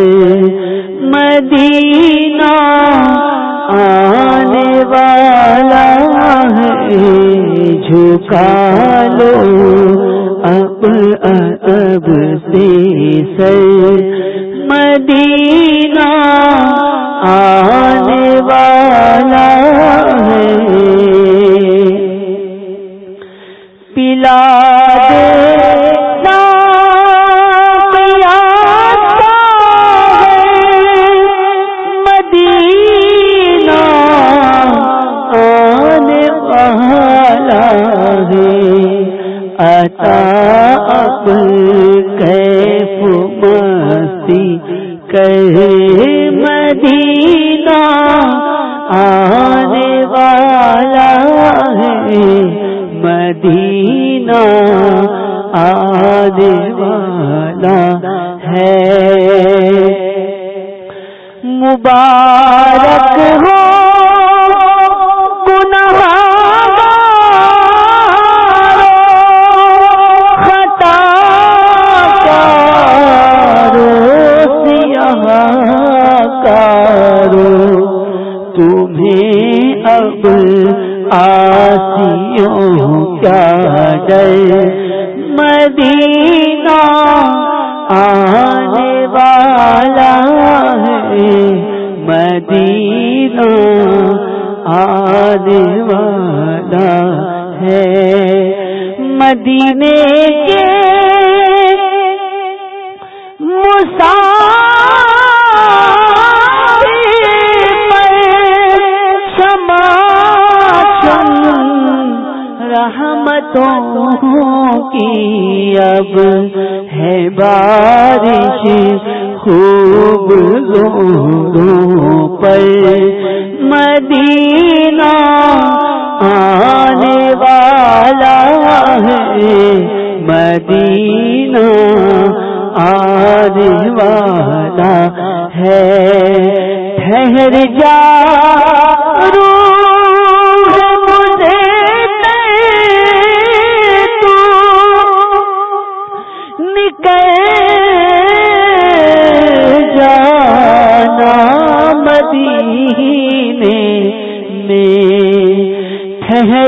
مدینہ آنے والا ہے جھکا لو اب اب سے سر مدینہ آنے والا ہے پلا دے آپ کیف مستی کہ مدینہ آنے والا ہے مدینہ آنے والا ہے مبارک ہو کیا گے مدینہ مدینہ آنے والا ہے مدینے باتوں کی اب ہے بارش خوب لو گوپل مدینہ آنے والا ہے مدینہ آنے والا ہے ٹھہر جا رو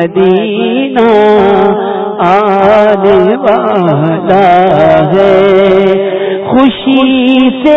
مدینہ آنے والا ہے خوشی سے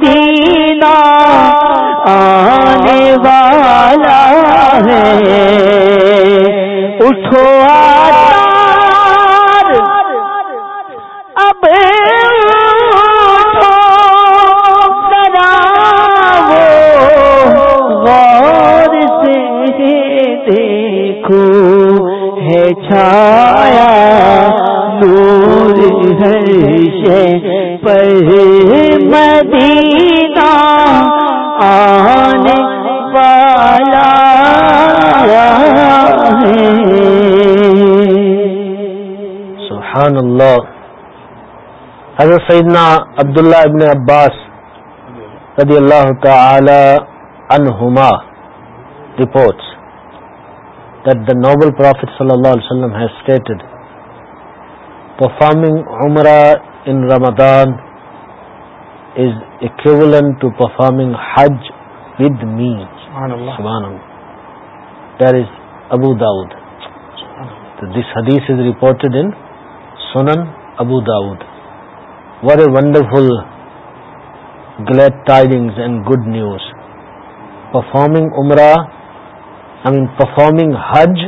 مدینہ آنے والا ہے اٹھو آ سبحان اللہ حضرت سیدنا عبداللہ ابن عباس رضی اللہ تعالی عنہما reports that the noble prophet sallallahu alaihi wasallam has stated performing umrah in ramadan is equivalent to performing hajj with me subhanallah subhanallah that is abu daud so this hadith is reported in Sunan Abu Dawood very a wonderful glad tidings and good news performing Umrah I mean performing حج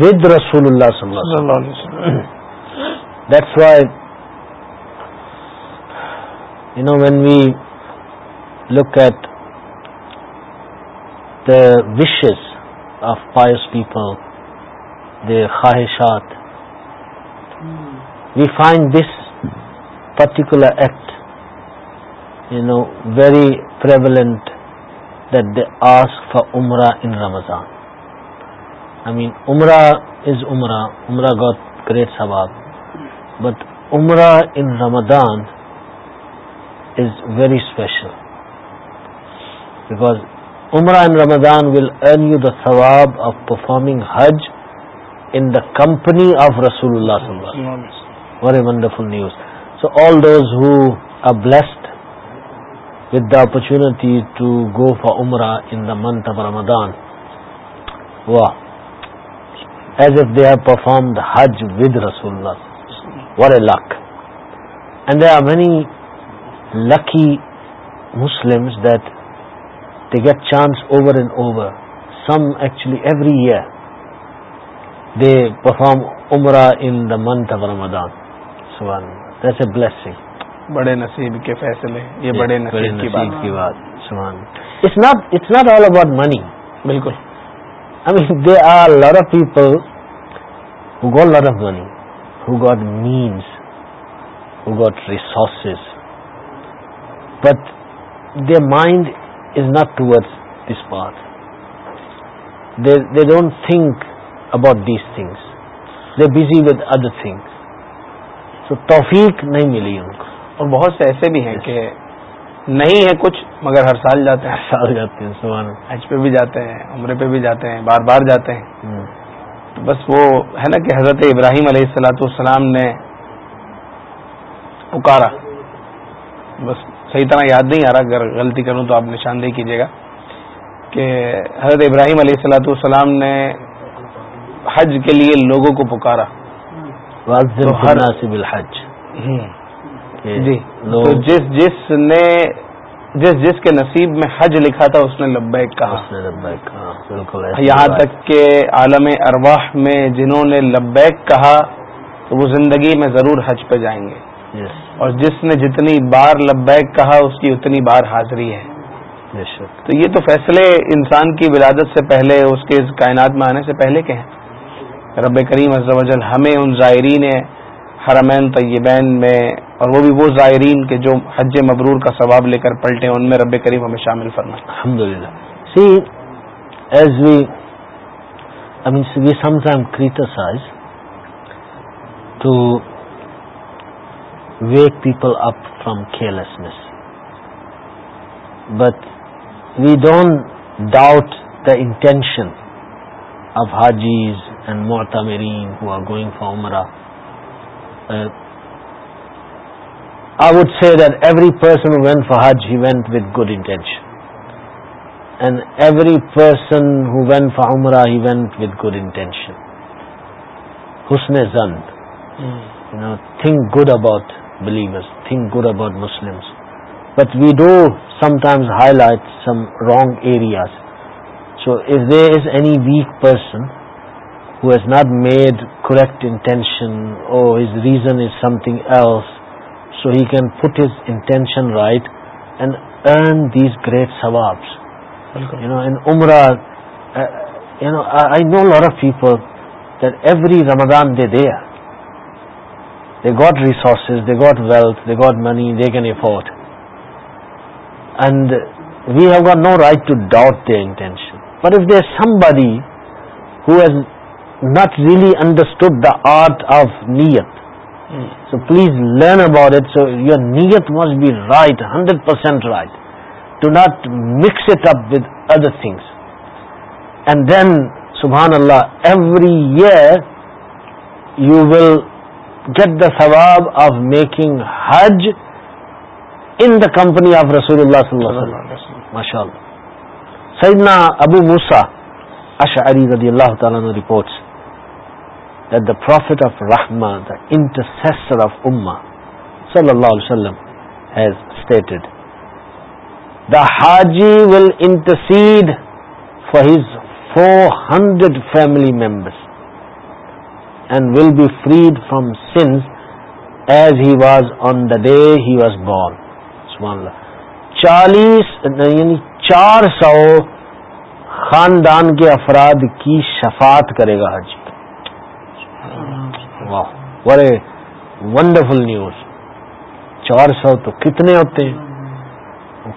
ود رسول اللہ صلی اللہ علیہ وسلم that's why you know when we look at the wishes of pious people they خواہشات we find this particular act you know very prevalent that they ask for Umrah in Ramadan آئی مین عمرہ از عمرہ عمرہ گوٹ گریٹ ثواب but Umrah in Ramadan is very special because Umrah in Ramadan will earn you the ثواب of performing Hajj in the company of رسول اللہ صلی اللہ علیہ وسلم What a wonderful news. So all those who are blessed with the opportunity to go for Umrah in the month of Ramadan, wow, as if they have performed Hajj with Rasulullah. What a luck. And there are many lucky Muslims that they get chance over and over. Some actually every year they perform Umrah in the month of Ramadan. سبحان جیسے بلیسنگ بڑے نصیب کے فیصلے یہ بڑے نصیب کی بات کی بات cent it's not all about money بالکل they are lot of people who got lot of money who got means who got resources but they mind is not ٹوڈ this پار they don't think about these things they busy with other things تو توفیق نہیں ملی ان کو اور بہت سے ایسے بھی ہیں کہ نہیں ہے کچھ مگر ہر سال جاتے ہیں سال جاتے ہیں حج پہ بھی جاتے ہیں عمرے پہ بھی جاتے ہیں بار بار جاتے ہیں تو بس وہ ہے نا کہ حضرت ابراہیم علیہ السلاۃ والسلام نے پکارا بس صحیح طرح یاد نہیں آ رہا اگر غلطی کروں تو آپ نشاندہی کیجیے گا کہ حضرت ابراہیم علیہ السلاۃ والسلام نے حج کے لیے لوگوں کو پکارا الحج جی تو جس جس نے جس جس کے نصیب میں حج لکھا تھا اس نے لب کہا بالکل یہاں تک کہ عالم ارواح میں جنہوں نے لبیک کہا تو وہ زندگی میں ضرور حج پہ جائیں گے اور جس نے جتنی بار لبیک کہا اس کی اتنی بار حاضری ہے تو یہ تو فیصلے انسان کی ولادت سے پہلے اس کے کائنات میں آنے سے پہلے کے ہیں رب کریم جل ہمیں ان زائرین حرمین طیبین میں اور وہ بھی وہ زائرین کے جو حج مبرور کا ثواب لے کر پلٹے ان میں رب کریم ہمیں شامل فرما الحمد للہ see as we we sometime criticise to wake people up from carelessness but we don't doubt the intention of Hajis and مورتا میری وا going for Umrah I would see then every person when for Hajj he went with good intention and every person who went for Umrah he went with good intention who اس میں زند you know think good about believers think good about Muslim but we do sometimes highlight some wrong areas so if there is any weak person who has not made correct intentions reason this so he can put his intention right and earn these great سوابس I know people every Ramadan they they are they got resources they got they got money they can afford and we have گ no right to doubt the intention but if they some buddy who's not really understand the art of نیت so please learn about it so your نیت must be right hundred percent right to not mix it up with other things and then سبحان اللہ every year you will get the ثواب of making Hajj in company of رسول اللہ سعید نا ابی موسا اش اریز علی اللہ تعالی نو report that the Prophet of رحما the intercessor of Ummah, sallallahu alayhi wa وسلم has stated the ہاجی will intercede for his four hundred family members and will be freed from sins as he was on the day he was born چالیس یعنی چار سو خاندان کے افراد کی شفاعت کرے گا حاجی واہ ونڈرفل نیوز چار سو تو کتنے ہوتے ہیں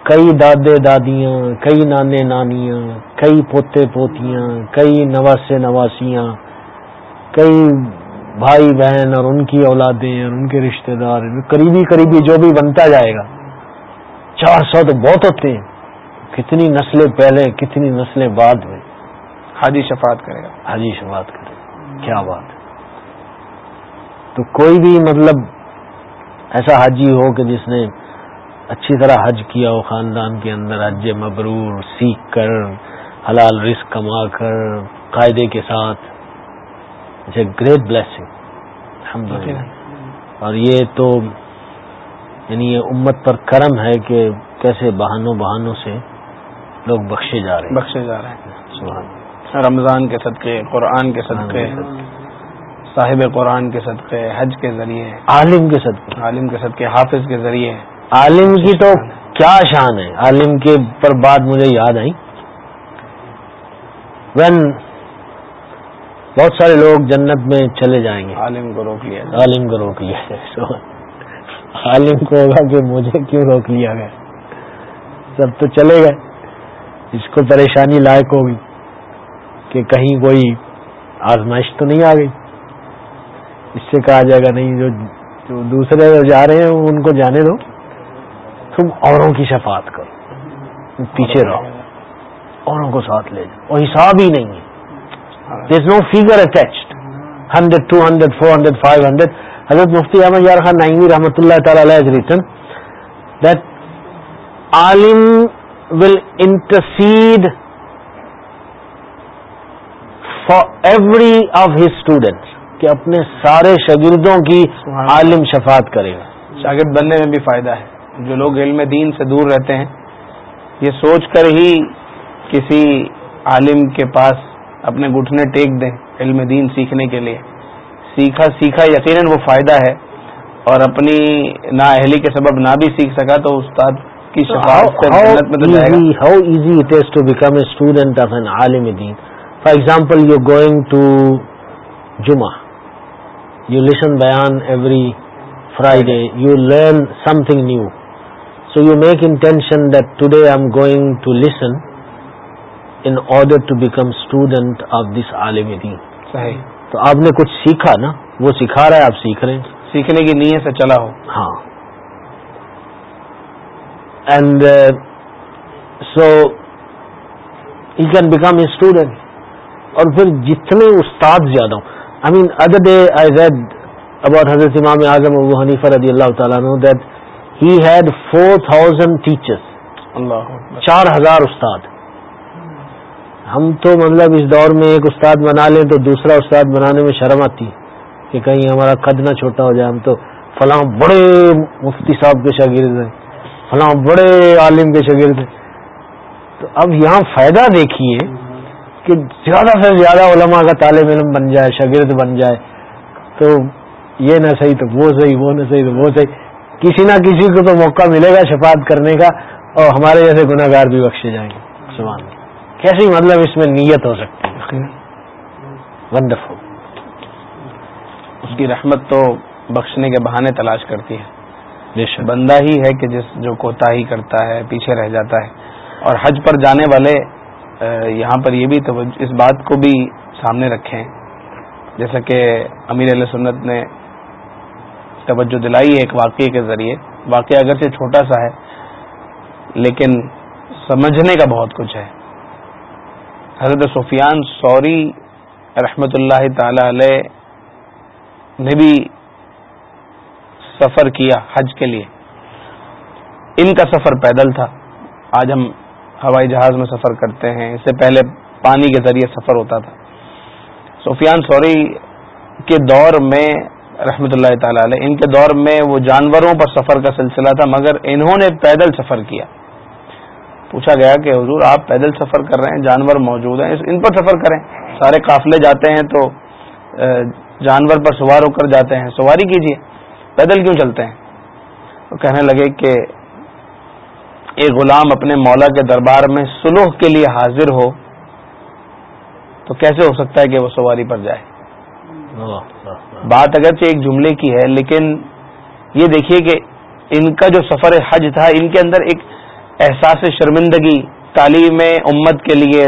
کئی دادے دادیاں کئی نانے نانیاں کئی پوتے پوتیاں کئی نواسے نواسیاں کئی بھائی بہن اور ان کی اولادیں اور ان کے رشتہ دار قریبی قریبی جو بھی بنتا جائے گا چار سو تو بہت ہوتے ہیں کتنی نسلیں پہلے کتنی نسلیں بعد میں حاجی شفات کرے گا حاجی شفات کرے گا کیا بات ہے تو کوئی بھی مطلب ایسا حاجی ہو کہ جس نے اچھی طرح حج کیا ہو خاندان کے اندر حج مبرور سیکھ کر حلال رسک کما کر قاعدے کے ساتھ اٹس اے گریٹ بلیسنگ ہم اور یہ تو یعنی یہ امت پر کرم ہے کہ کیسے بہانوں بہانوں سے لوگ بخشے جا رہے ہیں بخشے جا رہے ہیں رمضان کے صدقے قرآن کے صدقے صاحب قرآن کے صدقے حج کے ذریعے عالم کے صدقے عالم کے صدقے حافظ کے ذریعے عالم کی تو کیا شان ہے عالم کے پر بات مجھے یاد آئی وین بہت سارے لوگ جنت میں چلے جائیں گے عالم کو روک لیا عالم کو روک لیا عالم کو ہوگا کہ مجھے کیوں روک لیا گیا سب تو چلے گئے اس کو پریشانی لائق ہوگی کہ کہیں کوئی آزمائش تو نہیں آ گئی اس سے کہا جائے گا نہیں جو دوسرے جا رہے ہیں ان کو جانے دو تم اوروں کی شفاعت کرو پیچھے رہو اوروں کو ساتھ لے جاؤ اور حساب ہی نہیں ہے this no figure attached hundred two hundred four hundred five hundred حضرت مفتی احمد یار خان نائنگی رحمۃ اللہ تعالی as written Alam will intercede for every of his student کہ اپنے سارے شاگردوں کی عالم شفاعت کرے گا شاگرد بننے میں بھی فائدہ ہے جو لوگ علم دین سے دور رہتے ہیں یہ سوچ کر ہی کسی عالم کے پاس اپنے گھٹنے ٹیک دیں علم دین سیکھنے کے لیے سیکھا سیکھا یقیناً وہ فائدہ ہے اور اپنی نا اہلی کے سبب نہ بھی سیکھ سکا تو استاد کی شفاعت how to become a of an Alam then for example you going to جمعہ یو لسن بیان every Friday you learn something new so you make intention that today I am going to listen in order to become student of this عالم دین تو آپ نے کچھ سیکھا نا وہ سکھا رہا ہے آپ سیکھ رہے ہیں سیکھنے کی نیت سے چلا ہو ہاں and so he can become a student اور پھر جتنے استاد زیادہ ہوں I I mean, other day read about Hazrat Imam Azam Abu Hanifa رضی اللہ تعالیٰ that he had 4,000 ٹیچرس چار ہزار استاد ہم تو مطلب اس دور میں ایک استاد بنا لیں تو دوسرا استاد بنانے میں شرم آتی کہ کہیں ہمارا قد نہ چھوٹا ہو جائے ہم تو فلاں بڑے مفتی صاحب کے شاگرد ہیں فلاں بڑے عالم کے شاگرد ہیں تو اب یہاں فائدہ دیکھیے کہ زیادہ سے زیادہ علماء کا طالب علم بن جائے شاگرد بن جائے تو یہ نہ صحیح تو وہ صحیح وہ نہ صحیح تو وہ صحیح کسی نہ کسی کو تو موقع ملے گا شفاعت کرنے کا اور ہمارے جیسے گناہ گار بھی بخشے جائیں گے سبحان کیسی مطلب اس میں نیت ہو سکتی ہے اس کی رحمت تو بخشنے کے بہانے تلاش کرتی ہے بندہ ہی ہے کہ جس جو کوتا ہی کرتا ہے پیچھے رہ جاتا ہے اور حج پر جانے والے یہاں پر یہ بھی توجہ اس بات کو بھی سامنے رکھیں جیسا کہ امیر علیہ سنت نے توجہ دلائی ہے ایک واقعے کے ذریعے واقعہ اگر سے چھوٹا سا ہے لیکن سمجھنے کا بہت کچھ ہے حضرت سفیان سوری رحمۃ اللہ تعالی علیہ نے بھی سفر کیا حج کے لیے ان کا سفر پیدل تھا آج ہم ہوائی جہاز میں سفر کرتے ہیں اس سے پہلے پانی کے ذریعے سفر ہوتا تھا سفیان سوری کے دور میں رحمۃ اللہ تعالی علیہ ان کے دور میں وہ جانوروں پر سفر کا سلسلہ تھا مگر انہوں نے پیدل سفر کیا پوچھا گیا کہ حضور آپ پیدل سفر کر رہے ہیں جانور موجود ہیں ان پر سفر کریں سارے قافلے جاتے ہیں تو جانور پر سوار ہو کر جاتے ہیں سواری کیجیے پیدل کیوں چلتے ہیں تو کہنے لگے کہ ایک غلام اپنے مولا کے دربار میں سلوح کے لیے حاضر ہو تو کیسے ہو سکتا ہے کہ وہ سواری پر جائے بات اگرچہ ایک جملے کی ہے لیکن یہ دیکھیے کہ ان کا جو سفر حج تھا ان کے اندر ایک احساس شرمندگی تعلیم امت کے لیے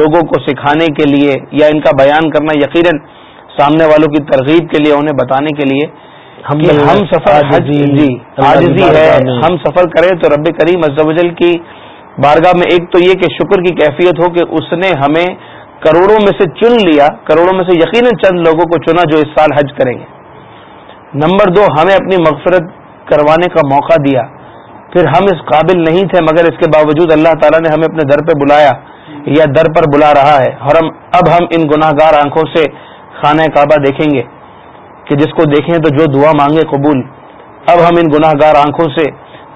لوگوں کو سکھانے کے لیے یا ان کا بیان کرنا یقیناً سامنے والوں کی ترغیب کے لیے انہیں بتانے کے لیے ہم سفر جی ہے ہم سفر کریں تو رب کریم عزوجل کی بارگاہ میں ایک تو یہ کہ شکر کی کیفیت ہو کہ اس نے ہمیں کروڑوں میں سے چن لیا کروڑوں میں سے یقیناً چند لوگوں کو چنا جو اس سال حج کریں گے نمبر دو ہمیں اپنی مغفرت کروانے کا موقع دیا پھر ہم اس قابل نہیں تھے مگر اس کے باوجود اللہ تعالیٰ نے ہمیں اپنے در پہ بلایا یا در پر بلا رہا ہے اور اب ہم ان گناہ گار آنکھوں سے خانہ کعبہ دیکھیں گے کہ جس کو دیکھیں تو جو دعا مانگے قبول اب ہم ان گناہ گار آنکھوں سے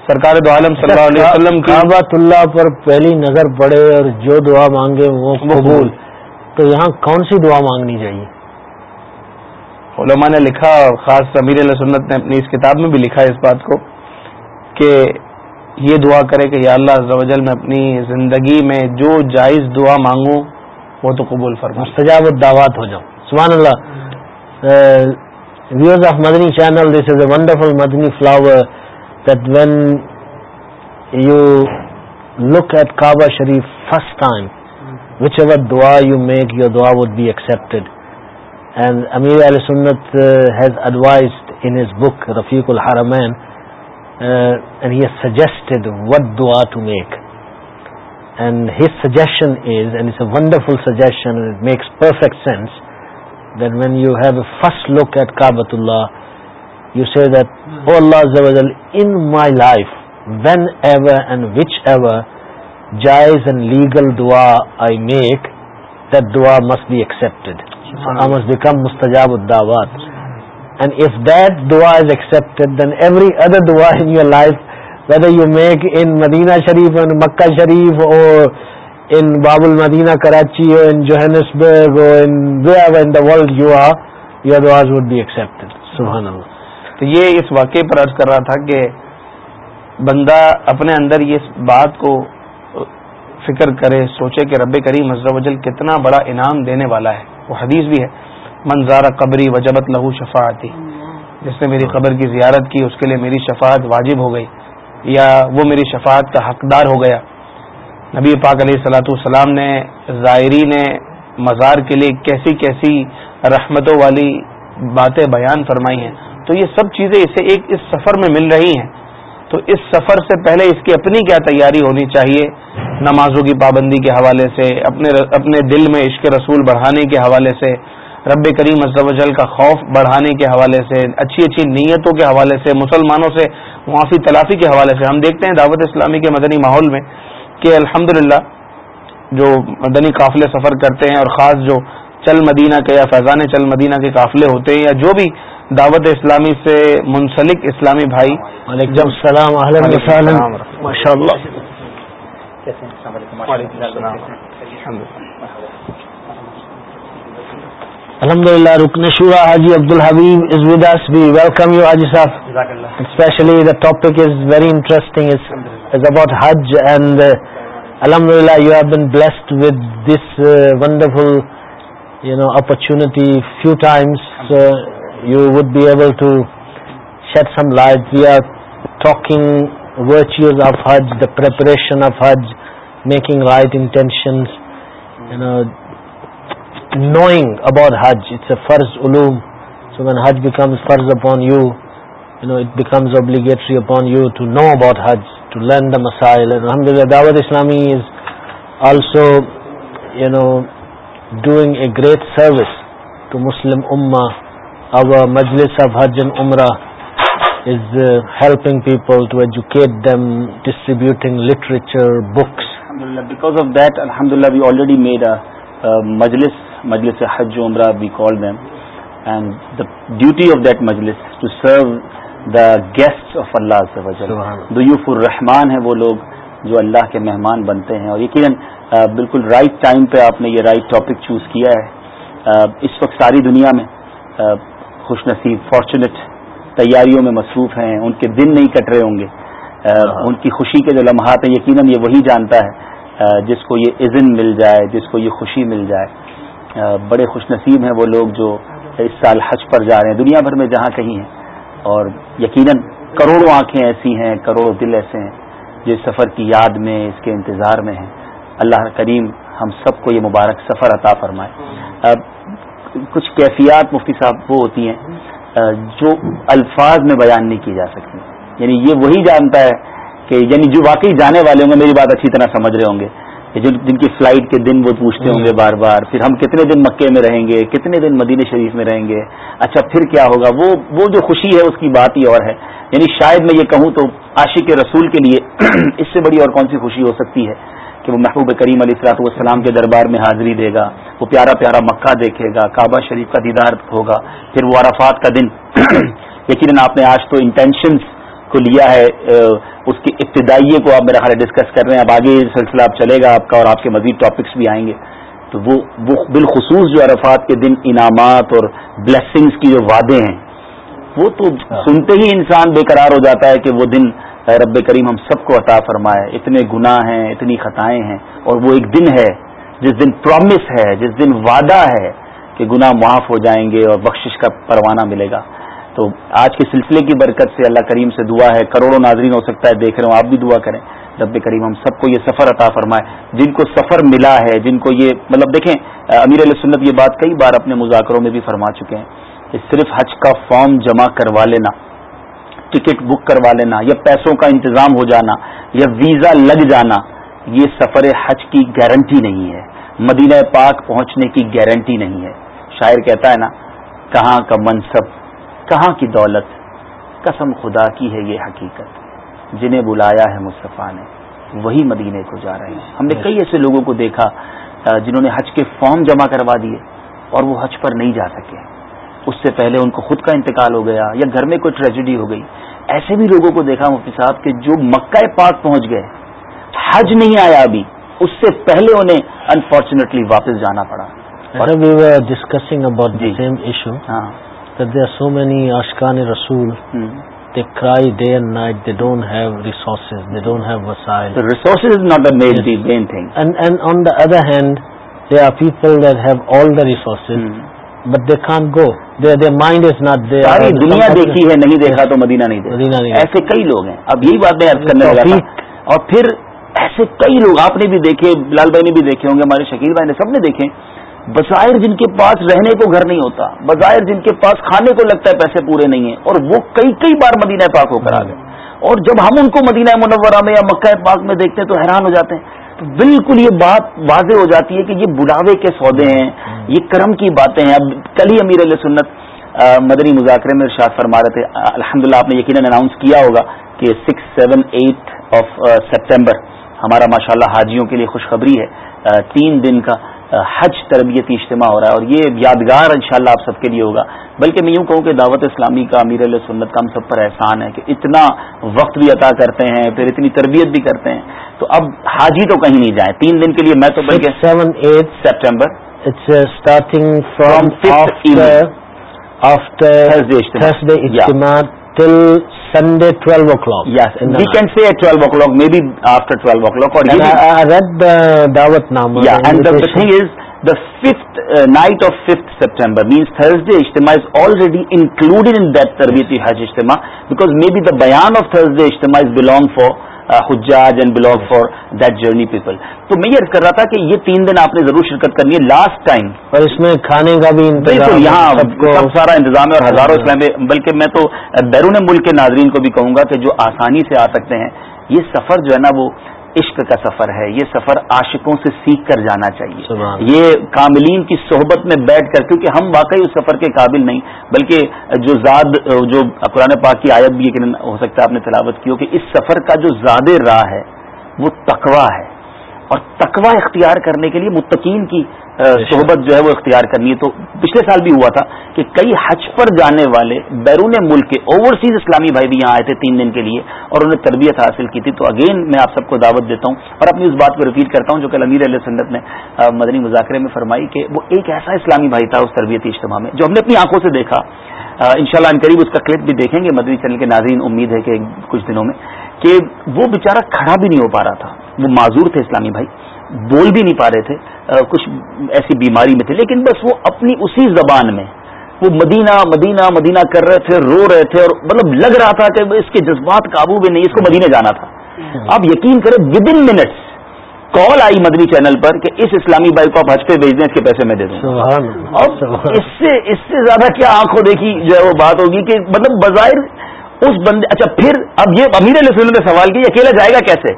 سرکار دو عالم صلی اللہ اللہ علیہ وسلم کی پر پہلی نظر پڑے اور جو دعا مانگے وہ قبول تو یہاں کون سی دعا مانگنی چاہیے علماء نے لکھا اور خاص علیہ سنت نے اپنی اس کتاب میں بھی لکھا ہے اس بات کو کہ یہ دعا کرے کہ یا اللہ میں اپنی زندگی میں جو جائز دعا مانگوں وہ تو قبول فرما سجاوت دعوات ہو جاؤں سبحان اللہ viewers of Madani channel this is a wonderful Madani flower then you look at Kaaba Sharif first time which what دعا یو میک یور دعا وڈ بی ایسپٹ اینڈ امیر علی سنت has advised in his book رفیق الحر مینڈ سجیسٹڈ وٹ دعا to make his suggestion wonderful suggestion makes perfect sense then when you have first look at Allah you sees my life and which is and legal دعا میک دعا must be accepted I must become must and if دعا از ایک ادر دعا in life whether you make in Madinah Sharif and Makkah شریف اور ان باب المدینہ کراچی تو یہ اس واقعے پر عرض کر رہا تھا کہ بندہ اپنے اندر اس بات کو فکر کرے سوچے کہ رب کریم حضرت وجل کتنا بڑا انعام دینے والا ہے وہ حدیث بھی ہے منظارہ قبری وجبت لہو شفاعتی جس نے میری قبر کی زیارت کی اس کے لیے میری شفاعت واجب ہو گئی یا وہ میری شفاعت کا حقدار ہو گیا نبی پاک علیہ سلاۃ والسلام نے ظاہری نے مزار کے لیے کیسی کیسی رحمتوں والی باتیں بیان فرمائی ہیں تو یہ سب چیزیں اسے ایک اس سفر میں مل رہی ہیں تو اس سفر سے پہلے اس کی اپنی کیا تیاری ہونی چاہیے نمازوں کی پابندی کے حوالے سے اپنے اپنے دل میں عشق رسول بڑھانے کے حوالے سے رب کریم مذہب کا خوف بڑھانے کے حوالے سے اچھی اچھی نیتوں کے حوالے سے مسلمانوں سے معافی تلافی کے حوالے سے ہم دیکھتے ہیں دعوت اسلامی کے مدنی ماحول میں الحمد الحمدللہ جو مدنی قافلے سفر کرتے ہیں اور خاص جو چل مدینہ کے یا فیضان چل مدینہ کے قافلے ہوتے ہیں یا جو بھی دعوت اسلامی سے منسلک اسلامی بھائی ماشاء اللہ الحمد للہ رکن شورا حاجی Abdul Habib is with us be welcome you حاجی صاحب especially the topic is very interesting about Hajj and الحمد للہ you have been blessed with this wonderful you know opportunity few times you would be able to shed some light we are talking virtues of Hajj the preparation of Hajj making right intentions you know knowing about Hajj it's a فرض علوم سو وین حج بیکمز فرض upon you you know it becomes obligatory upon you to know about learn the مسائل Dawat Islami is also you know doing a great service Muslim اما او مجلس of حجرہ is helping people to educate them distributing literature books duty of that مجلس to serve the guest of اللہ سے وجہ ہیں وہ لوگ جو اللہ کے مہمان بنتے ہیں اور یقیناً بالکل رائٹ ٹائم پہ آپ نے یہ رائٹ ٹاپک چوز کیا ہے اس وقت ساری دنیا میں خوش نصیب فارچونیٹ تیاریوں میں مصروف ہیں ان کے دن نہیں کٹ رہے ہوں گے ان کی خوشی کے جو لمحات ہیں یقیناً یہ وہی جانتا ہے جس کو یہ عزن مل جائے جس کو یہ خوشی مل جائے بڑے خوش نصیب ہیں وہ لوگ جو اس سال حج پر جا رہے ہیں دنیا بھر میں جہاں کہیں ہیں اور یقیناً کروڑوں آنکھیں ایسی ہیں کروڑوں دل ایسے ہیں جو اس سفر کی یاد میں اس کے انتظار میں ہیں اللہ کریم ہم سب کو یہ مبارک سفر عطا فرمائے کچھ کیفیات مفتی صاحب وہ ہوتی ہیں جو الفاظ میں بیان نہیں کی جا سکتی یعنی یہ وہی جانتا ہے کہ یعنی جو واقعی جانے والے ہوں گے میری بات اچھی طرح سمجھ رہے ہوں گے جن جن کی فلائٹ کے دن وہ پوچھتے ہوں گے بار بار پھر ہم کتنے دن مکے میں رہیں گے کتنے دن مدینہ شریف میں رہیں گے اچھا پھر کیا ہوگا وہ وہ جو خوشی ہے اس کی بات ہی اور ہے یعنی شاید میں یہ کہوں تو عاشق رسول کے لیے اس سے بڑی اور کون سی خوشی ہو سکتی ہے کہ وہ محبوب کریم علیہ السلاط والسلام کے دربار میں حاضری دے گا وہ پیارا پیارا مکہ دیکھے گا کعبہ شریف کا دیدار ہوگا پھر وہ عرفات کا دن یقیناً آپ نے آج تو انٹینشنس کو لیا ہے اس کی ابتدائی کو آپ میرا خیال ڈسکس کر رہے ہیں اب آگے سلسلہ آپ چلے گا آپ کا اور آپ کے مزید ٹاپکس بھی آئیں گے تو وہ بالخصوص جو عرفات کے دن انعامات اور بلیسنگز کی جو وعدے ہیں وہ تو ہاں۔ سنتے ہی انسان بے قرار ہو جاتا ہے کہ وہ دن رب کریم ہم سب کو عطا فرمائے اتنے گناہ ہیں اتنی خطائیں ہیں اور وہ ایک دن ہے جس دن پرومس ہے جس دن وعدہ ہے کہ گناہ معاف ہو جائیں گے اور بخشش کا پروانہ ملے گا تو آج کے سلسلے کی برکت سے اللہ کریم سے دعا ہے کروڑوں ناظرین ہو سکتا ہے دیکھ رہے ہوں آپ بھی دعا کریں رب کریم ہم سب کو یہ سفر عطا فرمائے جن کو سفر ملا ہے جن کو یہ مطلب دیکھیں امیر علیہ سنت یہ بات کئی بار اپنے مذاکروں میں بھی فرما چکے ہیں کہ صرف حج کا فارم جمع کروا لینا ٹکٹ بک کروا لینا یا پیسوں کا انتظام ہو جانا یا ویزا لگ جانا یہ سفر حج کی گارنٹی نہیں ہے مدینہ پاک پہنچنے کی گارنٹی نہیں ہے شاعر کہتا ہے نا کہاں کا منصب کہاں کی دولت قسم خدا کی ہے یہ حقیقت جنہیں بلایا ہے مصطفیٰ نے وہی مدینے کو جا رہے ہیں ہم نے کئی ایسے لوگوں کو دیکھا جنہوں نے حج کے فارم جمع کروا دیے اور وہ حج پر نہیں جا سکے اس سے پہلے ان کو خود کا انتقال ہو گیا یا گھر میں کوئی ٹریجڈی ہو گئی ایسے بھی لوگوں کو دیکھا مفتی صاحب کہ جو مکہ پاک پہنچ گئے حج نہیں آیا ابھی اس سے پہلے انہیں انفارچونیٹلی واپس جانا پڑا دے آر سو مینی آشکان رسول night they don't have resources on the other hand people there have all the resources but they can't go they mind is not they دنیا دیکھی ہے نہیں دیکھا تو مدینہ نہیں مدینہ نہیں ایسے کئی لوگ ہیں اب یہی بات میں کرنے لگا اور پھر ایسے کئی لوگ آپ نے بھی دیکھے لال بھائی نے بھی دیکھے ہوں گے ہمارے شکیل بھائی نے سب نے دیکھے بظاہر جن کے پاس رہنے کو گھر نہیں ہوتا بظاہر جن کے پاس کھانے کو لگتا ہے پیسے پورے نہیں ہیں اور وہ کئی کئی بار مدینہ پاک ہو کر آ گئے اور جب ہم ان کو مدینہ منورہ میں یا مکہ پاک میں دیکھتے ہیں تو حیران ہو جاتے ہیں بالکل یہ بات واضح ہو جاتی ہے کہ یہ بلاوے کے سودے ہیں یہ کرم کی باتیں ہیں اب کل ہی امیر علیہ سنت مدنی مذاکرے میں ارشاد فرما رہے تھے الحمد للہ آپ نے یقیناً اناؤنس کیا ہوگا کہ six seven eight of September ہمارا ماشاءاللہ حاجیوں کے لیے خوشخبری ہے تین دن کا حج تربیتی اجتماع ہو رہا ہے اور یہ یادگار انشاءاللہ آپ سب کے لیے ہوگا بلکہ میں یوں کہوں کہ دعوت اسلامی کا امیر علیہ سنت کا ہم سب پر احسان ہے کہ اتنا وقت بھی عطا کرتے ہیں پھر اتنی تربیت بھی کرتے ہیں تو اب حاجی تو کہیں نہیں جائیں تین دن کے لیے میں تو بلکہ seven eight September starting from after till Sunday twelve clock یا we can set o'clock me after twelve o'clock اور fifth night of fifth September means Thursday اشتما is already included in the service you his اشتما because may be the ban of Thursday اشتما is belong for Hajjaj and belong for that journey people تو میں یہ کر رہا تھا کہ یہ تین دن آپ نے ضرور شرکت کرنی ہے لاسٹ ٹائم اور اس میں کھانے کا بھی یہاں بہت سارا انتظام ہے اور ہزاروں اسلام بلکہ میں تو بیرون ملک کے ناظرین کو بھی کہوں گا کہ جو آسانی سے آ سکتے ہیں یہ سفر جو ہے نا وہ عشق کا سفر ہے یہ سفر عاشقوں سے سیکھ کر جانا چاہیے یہ کاملین کی صحبت میں بیٹھ کر کیونکہ ہم واقعی اس سفر کے قابل نہیں بلکہ جو زاد جو قرآن پاک کی آیت بھی ہو سکتا ہے آپ نے تلاوت کی ہو کہ اس سفر کا جو زیادہ راہ ہے وہ تقوا ہے اور تقوا اختیار کرنے کے لیے متقین کی صحبت جو ہے وہ اختیار کرنی ہے تو پچھلے سال بھی ہوا تھا کہ کئی حج پر جانے والے بیرون ملک کے اوورسیز اسلامی بھائی بھی یہاں آئے تھے تین دن کے لیے اور انہوں نے تربیت حاصل کی تھی تو اگین میں آپ سب کو دعوت دیتا ہوں اور اپنی اس بات کو رپیٹ کرتا ہوں جو کہ امیر علیہ سنت نے مدنی مذاکرے میں فرمائی کہ وہ ایک ایسا اسلامی بھائی تھا اس تربیتی اجتماع میں جو ہم نے اپنی آنکھوں سے دیکھا ان شاء اللہ ان قریب اس کا کلپ بھی دیکھیں گے مدنی چینل کے ناظرین امید ہے کہ کچھ دنوں میں کہ وہ بیچارہ کھڑا بھی نہیں ہو پا رہا تھا وہ معذور تھے اسلامی بھائی بول بھی نہیں پا رہے تھے کچھ ایسی بیماری میں تھے لیکن بس وہ اپنی اسی زبان میں وہ مدینہ مدینہ مدینہ کر رہے تھے رو رہے تھے اور مطلب لگ رہا تھا کہ اس کے جذبات قابو میں نہیں اس کو مدینہ جانا تھا ہاں۔ آپ یقین کریں with in minutes call I Madani channel پر کہ اس اسلامی بھائی کو آپ ہج پہ بھیج دیں اس کے پیسے میں دے دوں اور اس سے اس سے زیادہ کیا آنکھوں دیکھی جو ہے وہ بات ہوگی کہ مطلب بظاہر اس بندے اچھا پھر اب یہ امیر علیہ نسلوں نے سوال کیا اکیلا جائے گا کیسے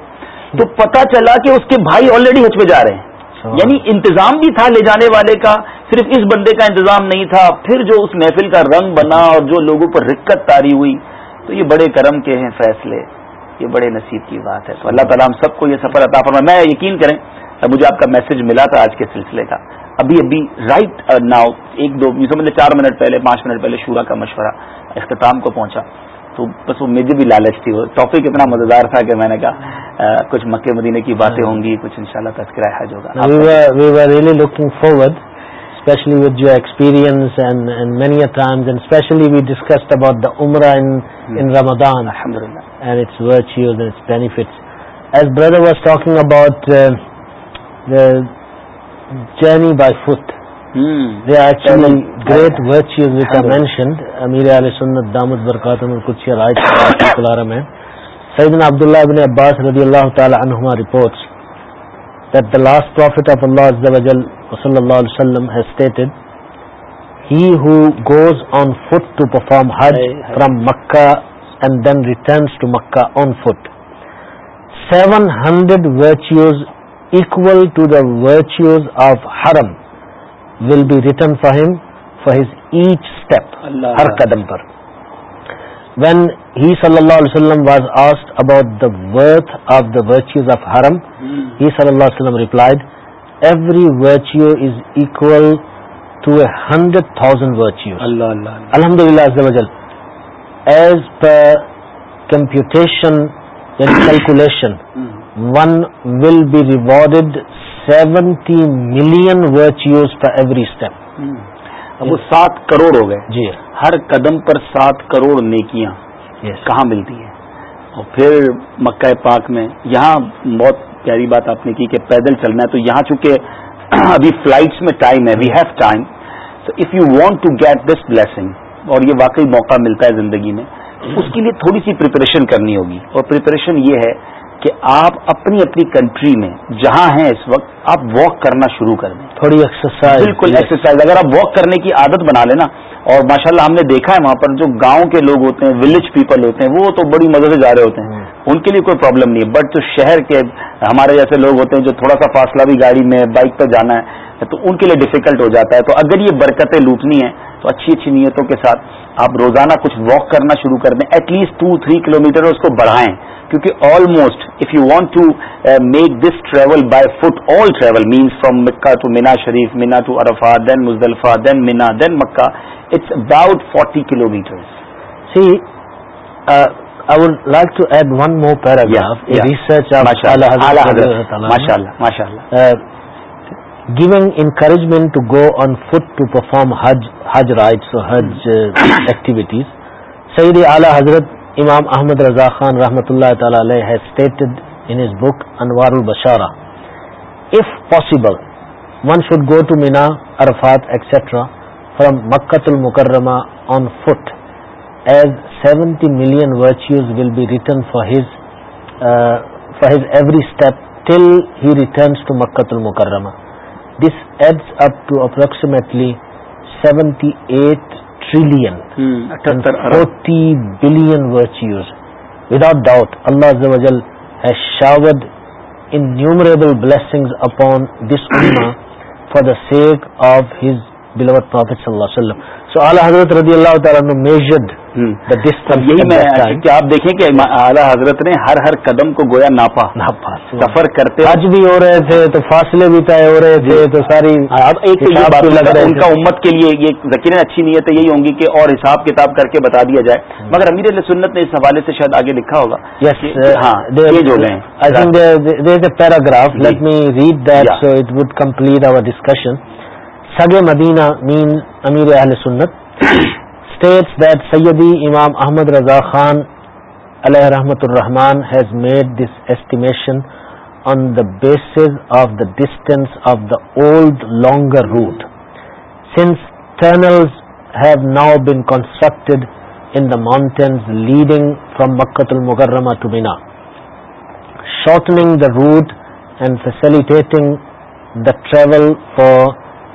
تو پتا چلا کہ اس کے بھائی آلریڈی ہچ پہ جا رہے ہیں یعنی انتظام بھی تھا لے جانے والے کا صرف اس بندے کا انتظام نہیں تھا پھر جو اس محفل کا رنگ بنا اور جو لوگوں پر رکت تاری ہوئی تو یہ بڑے کرم کے ہیں فیصلے یہ بڑے نصیب کی بات ہے تو اللہ تعالیٰ ہم سب کو یہ سفر عطا فرمائے میں یقین کریں مجھے آپ کا میسج ملا تھا آج کے سلسلے کا ابھی ابھی رائٹ ناؤ uh, ایک دو سمجھ چار منٹ پہلے پانچ منٹ پہلے شورا کا مشورہ اختتام کو پہنچا تو بس وہ مجھے بھی لالچ تھی وہ ٹاپک اتنا مزیدار تھا کہ میں نے کہا کچھ مکے مدینے کی باتیں ہوں گی کچھ ان شاء اللہ experience was talking about journey by ف actually great virtues which are mentioned امیر علیہ سنت دامت برکات کچھ کلارم ہے سیدنا عبداللہ ابن عباس رضی اللہ تعالی عنہما reports that the last prophet of Allah azza wa jal sallallahu alaihi wasallam has stated he who goes on foot to perform hajj from Makkah and then returns to Makkah on foot 700 virtues equal to the virtues of haram will be written for him for his each step ہر قدم پر وین ہی صلی اللہ علیہ وسلم was asked about the worth of the virtues of ہرم صلی اللہ علیہ وسلم replied every virtue is equal to a hundred thousand virtue الحمد للہ as per computation calculation one will be rewarded seventy million virtues per every step اب وہ سات کروڑ ہو گئے جی ہر قدم پر سات کروڑ نیکیاں کہاں ملتی ہیں اور پھر مکہ پاک میں یہاں بہت پیاری بات آپ نے کی کہ پیدل چلنا ہے تو یہاں چونکہ ابھی فلائٹس میں ٹائم ہے وی ہیو ٹائم تو if you want to get this blessing اور یہ واقعی موقع ملتا ہے زندگی میں اس کے لیے تھوڑی سی پریپریشن کرنی ہوگی اور پریپریشن یہ ہے کہ آپ اپنی اپنی کنٹری میں جہاں ہیں اس وقت آپ واک کرنا شروع کر دیں تھوڑی ایکسرسائز بالکل ایکسرسائز اگر آپ واک کرنے کی عادت بنا لینا اور ماشاءاللہ ہم نے دیکھا ہے وہاں پر جو گاؤں کے لوگ ہوتے ہیں ولیج پیپل ہوتے ہیں وہ تو بڑی مزے سے جا رہے ہوتے ہیں ان کے لیے کوئی پرابلم نہیں ہے بٹ جو شہر کے ہمارے جیسے لوگ ہوتے ہیں جو تھوڑا سا فاصلہ بھی گاڑی میں بائک پہ جانا ہے تو ان کے لیے ڈیفیکلٹ ہو جاتا ہے تو اگر یہ برکتیں لوٹنی ہیں تو اچھی اچھی نیتوں کے ساتھ آپ روزانہ کچھ واک کرنا شروع کر دیں at least two three kilometre اس کو بڑھائیں کیونکہ almost if you want to make this travel by foot all travel means from Makkah to Mina Sharif Mina to Arafah then Muzdalifah then Mina then Makkah it's about forty kilometre see I like to add one more research ماشاء ماشاء اللہ اللہ giving encouragement to go on foot to perform حج حج رائٹس حج ایکٹیویٹیز سعید اعلی حضرت امام احمد رضا خان رحمۃ اللہ تعالی علیہ has stated in his book Anwar ul-Basharah if possible one should go to Mina Arafat extra from مکت المکرمہ on foot as seventy million virtues will be return for his for his every step till he returns to مکت المکرمہ this adds up to approximately seventy eight trillion forty billion virtues without doubt Allah has showered in blessings upon this اما for the sake of his beloved prophet صلی اللہ علیہ وسلم سو اعلی حضرت رضی اللہ تعالیٰ میجرڈ یہی میں کہ آپ دیکھیں کہ اعلیٰ حضرت نے ہر ہر قدم کو گویا ناپا ناپا سفر کرتے آج بھی ہو رہے تھے تو فاصلے بھی طے ہو رہے تھے جی۔ تو ساری ایک لگ رہا ہے ان کا امت کے لیے یہ ذکر اچھی نیتیں یہی ہوں گی کہ اور حساب کتاب کر کے بتا دیا جائے مگر امیر علیہ سنت نے اس حوالے سے شاید آگے لکھا ہوگا yes paragraph let me read that so it would complete our discussion Sag Madina مین امیر اہل سنت اسٹیٹ دیٹ سیدی امام احمد رضا خان علیہ رحمت الرحمان has made this estimation on the basis of the distance of the old longer route since tunnels have now been constructed in the mountains leading from مکت المکرمہ to Mina shortening the route and facilitating the travel for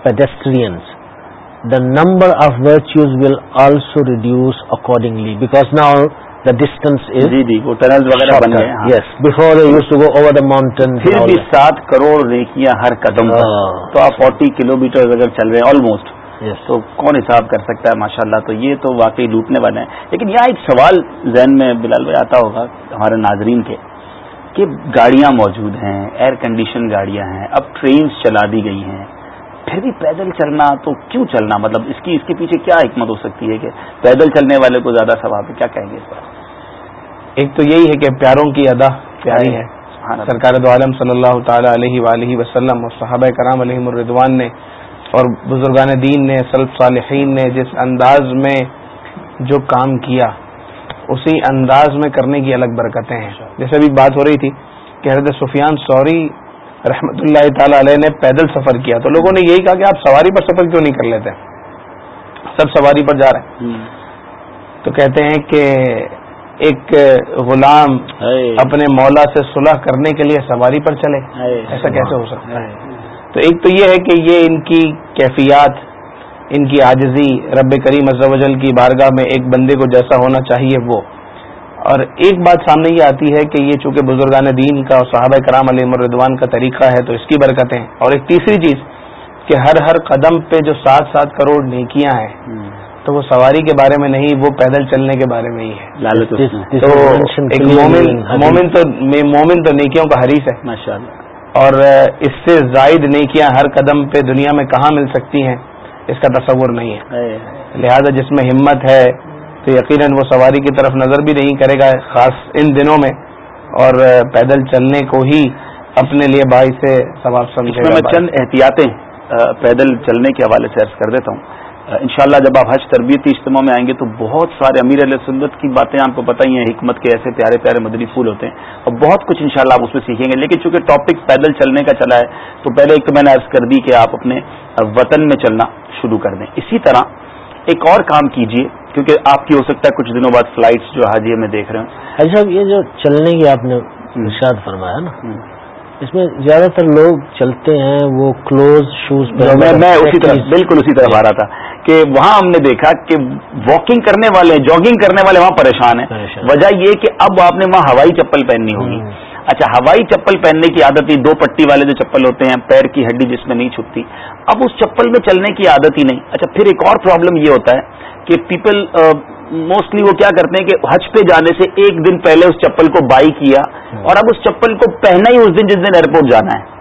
pedestrians number of will also to accordingly over the mountain پھر بھی سات کروڑ ریکیاں ہر قدم تو آپ فورٹی کلو میٹر اگر چل رہے ہیں آلموسٹ تو کون حساب کر سکتا ہے ماشاء اللہ تو یہ تو واقعی لوٹنے والے ہیں لیکن یہاں ایک سوال ذہن میں بلال بھائی آتا ہوگا ہمارے ناظرین کے کہ گاڑیاں موجود ہیں ایئر کنڈیشن گاڑیاں ہیں اب ٹرینز چلا دی گئی ہیں پھر بھی پیدل چلنا تو کیوں چلنا مطلب اس کی اس کے پیچھے کیا حکمت ہو سکتی ہے کہ پیدل چلنے والے کو زیادہ ثواب ہے کیا کہیں گے اس بات ایک تو یہی ہے کہ پیاروں کی ادا پیاری ہے سرکار دو عالم صلی اللہ تعالی علیہ وآلہ وسلم اور صحابہ کرام علیہ نے اور بزرگان دین نے سلف صالحین نے جس انداز میں جو کام کیا اسی انداز میں کرنے کی الگ برکتیں ہیں جیسے ابھی بات ہو رہی تھی کہ حضرت سفیان سوری رحمت اللہ تعالی علیہ نے پیدل سفر کیا تو لوگوں نے یہی کہا کہ آپ سواری پر سفر کیوں نہیں کر لیتے سب سواری پر جا رہے ہیں تو کہتے ہیں کہ ایک غلام اپنے مولا سے صلح کرنے کے لیے سواری پر چلے ایسا کیسے ہو سکتا ہے تو ایک تو یہ ہے کہ یہ ان کی کیفیات ان کی عاجزی رب کریم عزوجل کی بارگاہ میں ایک بندے کو جیسا ہونا چاہیے وہ اور ایک بات سامنے یہ آتی ہے کہ یہ چونکہ بزرگان دین کا صحابہ کرام علی مردوان کا طریقہ ہے تو اس کی برکتیں اور ایک تیسری چیز کہ ہر ہر قدم پہ جو سات سات کروڑ نیکیاں ہیں تو وہ سواری کے بارے میں نہیں وہ پیدل چلنے کے بارے میں ہی ہے تو مومن مومن تو مومن تو نیکیوں کا حریث ہے اور اس سے زائد نیکیاں ہر قدم پہ دنیا میں کہاں مل سکتی ہیں اس کا تصور نہیں ہے لہذا جس میں ہمت ہے تو یقیناً وہ سواری کی طرف نظر بھی نہیں کرے گا خاص ان دنوں میں اور پیدل چلنے کو ہی اپنے لیے بھائی سے ثواب سمجھے میں چند احتیاطیں پیدل چلنے کے حوالے سے عرض کر دیتا ہوں انشاءاللہ جب آپ حج تربیتی اجتماع میں آئیں گے تو بہت سارے امیر علیہ سنت کی باتیں آپ کو پتہ ہی ہیں حکمت کے ایسے پیارے پیارے مدنی پھول ہوتے ہیں اور بہت کچھ انشاءاللہ شاء آپ اس میں سیکھیں گے لیکن چونکہ ٹاپک پیدل چلنے کا چلا ہے تو پہلے ایک تو میں نے عرض کر دی کہ آپ اپنے وطن میں چلنا شروع کر دیں اسی طرح ایک اور کام کیجیے کیونکہ آپ کی ہو سکتا ہے کچھ دنوں بعد فلائٹس جو حاجی میں دیکھ رہے ہوں اچھا یہ جو چلنے کی آپ نے نشاد فرمایا نا اس میں زیادہ تر لوگ چلتے ہیں وہ کلوز شوز میں اسی اسی طرح طرح بالکل آ رہا تھا کہ وہاں ہم نے دیکھا کہ واکنگ کرنے والے جاگنگ کرنے والے وہاں پریشان ہیں وجہ یہ کہ اب آپ نے وہاں ہوائی چپل پہننی ہوگی اچھا ہوائی چپل پہننے کی عادت ہی دو پٹی والے جو چپل ہوتے ہیں پیر کی ہڈی جس میں نہیں چھپتی اب اس چپل میں چلنے کی عادت ہی نہیں اچھا پھر ایک اور پرابلم یہ ہوتا ہے کہ پیپل موسٹلی uh, وہ کیا کرتے ہیں کہ حج پہ جانے سے ایک دن پہلے اس چپل کو بائی کیا اور اب اس چپل کو پہنا ہی اس دن جس دن ایئرپورٹ جانا ہے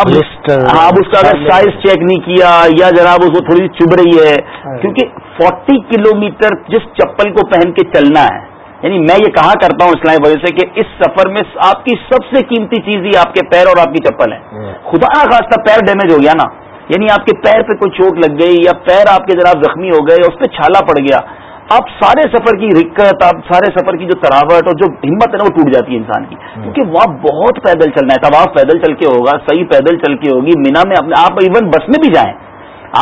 اب ہاں، اب اس کا سائز چیک نہیں کیا یا جناب اس کو تھوڑی چبھ رہی ہے ہاں۔ کیونکہ فورٹی کلو جس چپل کو پہن کے چلنا ہے یعنی میں یہ کہا کرتا ہوں اسلامی وجہ سے کہ اس سفر میں آپ کی سب سے قیمتی چیز ہی آپ کے پیر اور آپ کی چپل ہے ہاں۔ خدا خاص پیر ڈیمیج ہو گیا نا یعنی آپ کے پیر پہ کوئی چوٹ لگ گئی یا پیر آپ کے ذرا زخمی ہو گئے اس پہ چھالا پڑ گیا آپ سارے سفر کی رکت آپ سارے سفر کی جو تراوٹ اور جو ہمت ہے نا وہ ٹوٹ جاتی ہے انسان کی کیونکہ وہاں بہت پیدل چلنا ہے تب آپ پیدل چل کے ہوگا صحیح پیدل چل کے ہوگی مینا میں آپ ایون بس میں بھی جائیں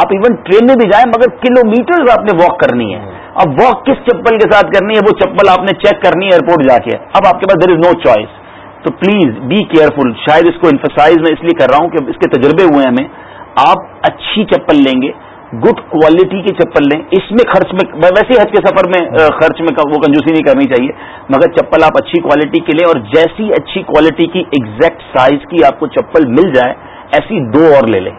آپ ایون ٹرین میں بھی جائیں مگر کلو میٹر آپ نے واک کرنی ہے اب واک کس چپل کے ساتھ کرنی ہے وہ چپل آپ نے چیک کرنی ہے ایئرپورٹ جا کے اب آپ کے پاس دیر از نو چوائس تو پلیز بی کیئرفل شاید اس کو انفرسائز میں اس لیے کر رہا ہوں کہ اس کے تجربے ہوئے ہیں ہمیں آپ اچھی چپل لیں گے گڈ کوالٹی کی چپل لیں اس میں خرچ میں ویسے حج کے سفر میں خرچ میں وہ کنجوسی نہیں کرنی چاہیے مگر چپل آپ اچھی کوالٹی کی لیں اور جیسی اچھی کوالٹی کی ایگزیکٹ سائز کی آپ کو چپل مل جائے ایسی دو اور لے لیں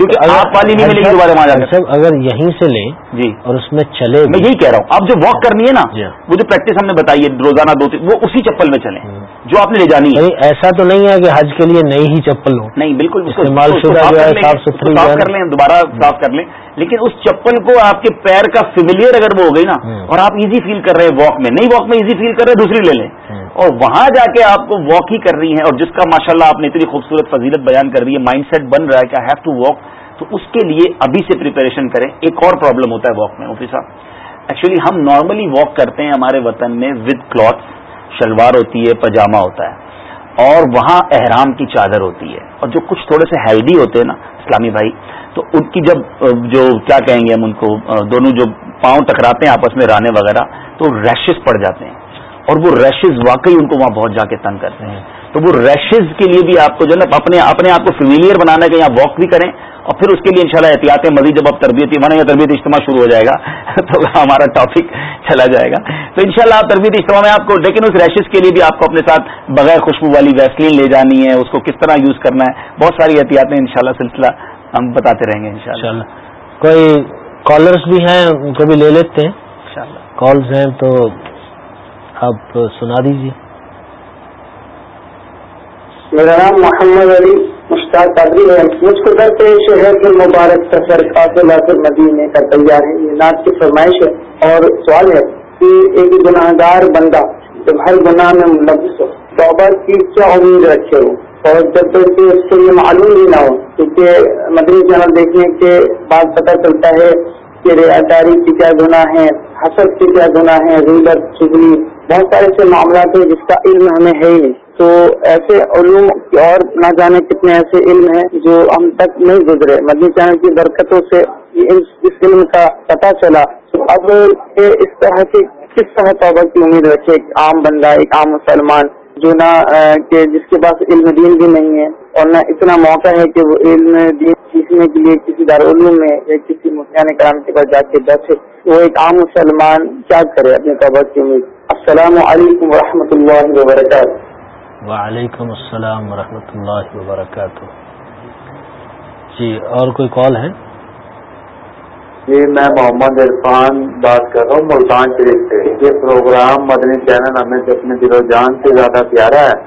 کیونکہ آپ پانی بھی ملے بارے میں آ جانا اگر یہیں سے لیں جی اور اس میں چلے میں یہی کہہ رہا ہوں آپ جو واک کرنی ہے نا جی۔ وہ جو پریکٹس ہم نے بتائی ہے روزانہ دو تین وہ اسی چپل میں چلیں جو آپ نے لے جانی ہے یعنی ایسا تو نہیں ہے کہ حج کے لیے نئی ہی چپل ہو نہیں بالکل استعمال کر لیں دوبارہ صاف کر لیں لیکن اس چپل کو آپ کے پیر کا فیملیئر اگر وہ ہو گئی نا اور آپ ایزی فیل کر رہے ہیں واک میں نئی واک میں ایزی فیل کر رہے دوسری لے لیں اور وہاں جا کے آپ کو واک ہی کر رہی ہیں اور جس کا ماشاء اللہ آپ نے اتنی خوبصورت فضیلت بیان کر رہی ہے مائنڈ سیٹ بن رہا ہے کہ آئی ہیو ٹو واک تو اس کے لیے ابھی سے پریپریشن کریں ایک اور پرابلم ہوتا ہے واک میں اوفی صاحب ایکچولی ہم نارملی واک کرتے ہیں ہمارے وطن میں ود کلاتھ شلوار ہوتی ہے پاجامہ ہوتا ہے اور وہاں احرام کی چادر ہوتی ہے اور جو کچھ تھوڑے سے ہیلدی ہوتے ہیں نا اسلامی بھائی تو ان کی جب جو کیا کہیں گے ہم ان کو دونوں جو پاؤں ٹکراتے ہیں آپس میں رانے وغیرہ تو ریشز پڑ جاتے ہیں اور وہ ریشز واقعی ان کو وہاں بہت جا کے تنگ کرتے ہیں تو وہ ریشز کے لیے بھی آپ کو جو ہے نا اپنے اپنے آپ کو فیملیئر بنانا کہ یہاں واک بھی کریں اور پھر اس کے لیے انشاءاللہ احتیاطیں احتیاط مزید جب آپ تربیتی یا تربیت اجتماع شروع ہو جائے گا تو ہمارا ٹاپک چلا جائے گا تو انشاءاللہ شاء تربیت اجتماع میں آپ کو لیکن اس ریشز کے لیے بھی آپ کو اپنے ساتھ بغیر خوشبو والی ویسلین لے جانی ہے اس کو کس طرح یوز کرنا ہے بہت ساری احتیاطیں ان سلسلہ ہم بتاتے رہیں گے کوئی کالرس بھی ہیں ان کو بھی لے لیتے ہیں کالز ہیں تو آپ سنا دیجیے میرا نام محمد علی مشتاق قادری ہے مجھ کو در پیش یہ ہے کہ مبارک سفر سے مدینے کا تیار ہے یہ نات کی فرمائش ہے اور سوال ہے کہ ایک گناہ گار بندہ جب ہر گناہ میں ملوث ہو توبہ کی کیا امید رکھے ہو اور جب تک اس سے یہ معلوم ہی نہ ہو کیونکہ مدنی چینل دیکھیں کہ بات پتہ چلتا ہے کہ ریاداری کی کیا گناہ ہے حسد کی کیا گناہ ہے رولر چگنی بہت سارے ایسے معاملات ہیں جس کا علم ہمیں ہے ہی نہیں تو ایسے علوم اور نہ جانے کتنے ایسے علم ہیں جو ہم تک نہیں گزرے مدنی چینل کی برکتوں سے اس علم کا پتہ چلا تو اب اس طرح کی کس طرح توبہ کی امید رکھے ایک عام بندہ ایک عام مسلمان جو نہ کہ جس کے پاس علم دین بھی نہیں ہے اور نہ اتنا موقع ہے کہ وہ علم دین سیکھنے کے لیے کسی دارالعلوم میں یا کسی کرام کے پاس جا کے بیٹھے وہ ایک عام مسلمان کیا کرے اپنے قبر کی امید السلام علیکم ورحمۃ اللہ وبرکاتہ وعلیکم السلام ورحمۃ اللہ وبرکاتہ جی اور کوئی کال ہے جی میں محمد عرفان بات کر رہا ہوں ملتان شریف سے یہ پروگرام مدنی چینل ہمیں اپنے دل و جان سے زیادہ پیارا ہے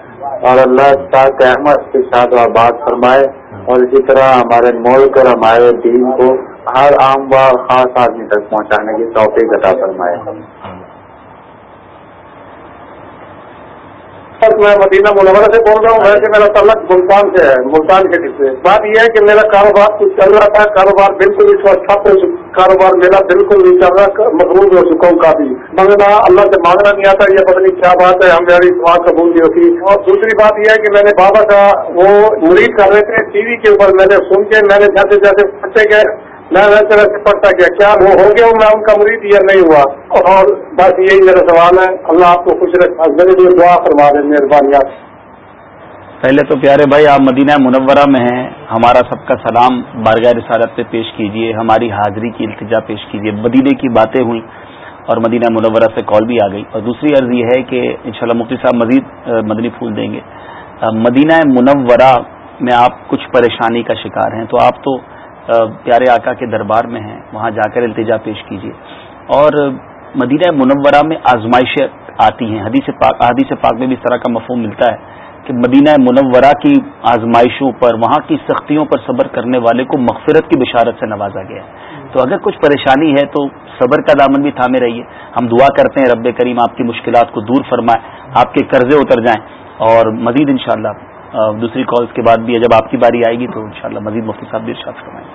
اور اللہ تاک احمد کے ساتھ آباد فرمائے اور اسی طرح ہمارے ملک اور ہمارے دین کو ہر عام و خاص آدمی تک پہنچانے کی عطا فرمائے سر میں مدینہ منورہ سے بول رہا ہوں ویسے میرا تعلق ملتان سے ہے ملتان کے بات یہ ہے کہ میرا کاروبار کچھ چل رہا تھا کاروبار بالکل ٹھپ ہو چکا کاروبار میرا بالکل نہیں چل رہا مقبول ہو چکا ہوں کافی مگر اللہ سے مانگنا نہیں آتا یہ پتہ نہیں کیا بات ہے ہماری بات قبول نہیں ہوتی اور دوسری بات یہ ہے کہ میں نے بابا کا وہ مریض کر رہے تھے ٹی وی کے اوپر میں نے سن کے میں نے جیسے جیسے گئے میں میں کیا وہ ہو گیا ان کا مرید نہیں ہوا اور بس یہی میرا سوال ہے اللہ آپ کو خوش میرے لیے دعا فرما مہربانی پہلے تو پیارے بھائی آپ مدینہ منورہ میں ہیں ہمارا سب کا سلام بارگاہ رسالت پہ پیش کیجیے ہماری حاضری کی التجا پیش کیجیے مدینہ کی باتیں ہوئیں اور مدینہ منورہ سے کال بھی آ گئی اور دوسری عرض یہ ہے کہ انشاءاللہ مفتی صاحب مزید مدنی پھول دیں گے مدینہ منورہ میں آپ کچھ پریشانی کا شکار ہیں تو آپ تو پیارے آقا کے دربار میں ہیں وہاں جا کر التجا پیش کیجیے اور مدینہ منورہ میں آزمائشیں آتی ہیں حدیث پاک حدیث پاک میں بھی اس طرح کا مفہوم ملتا ہے کہ مدینہ منورہ کی آزمائشوں پر وہاں کی سختیوں پر صبر کرنے والے کو مغفرت کی بشارت سے نوازا گیا ہے تو اگر کچھ پریشانی ہے تو صبر کا دامن بھی تھامے رہیے ہم دعا کرتے ہیں رب کریم آپ کی مشکلات کو دور فرمائے آپ کے قرضے اتر جائیں اور مزید انشاءاللہ دوسری کالز کے بعد بھی جب آپ کی باری آئے گی تو انشاءاللہ مزید مفتی صاحب بھی ارشاد فرمائیں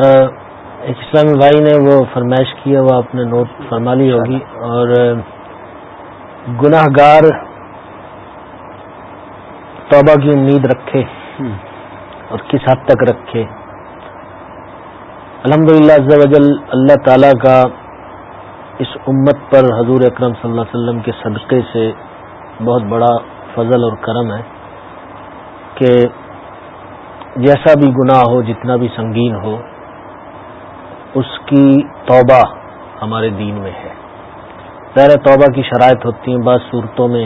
ایک اسلامی بھائی نے وہ فرمائش کی ہے وہ آپ نے نوٹ فرما لی ہوگی اور گناہ گار توبہ کی امید رکھے اور کس حد تک رکھے الحمد للہ اللہ تعالی کا اس امت پر حضور اکرم صلی اللہ علیہ وسلم کے صدقے سے بہت بڑا فضل اور کرم ہے کہ جیسا بھی گناہ ہو جتنا بھی سنگین ہو اس کی توبہ ہمارے دین میں ہے ذہر توبہ کی شرائط ہوتی ہیں بعض صورتوں میں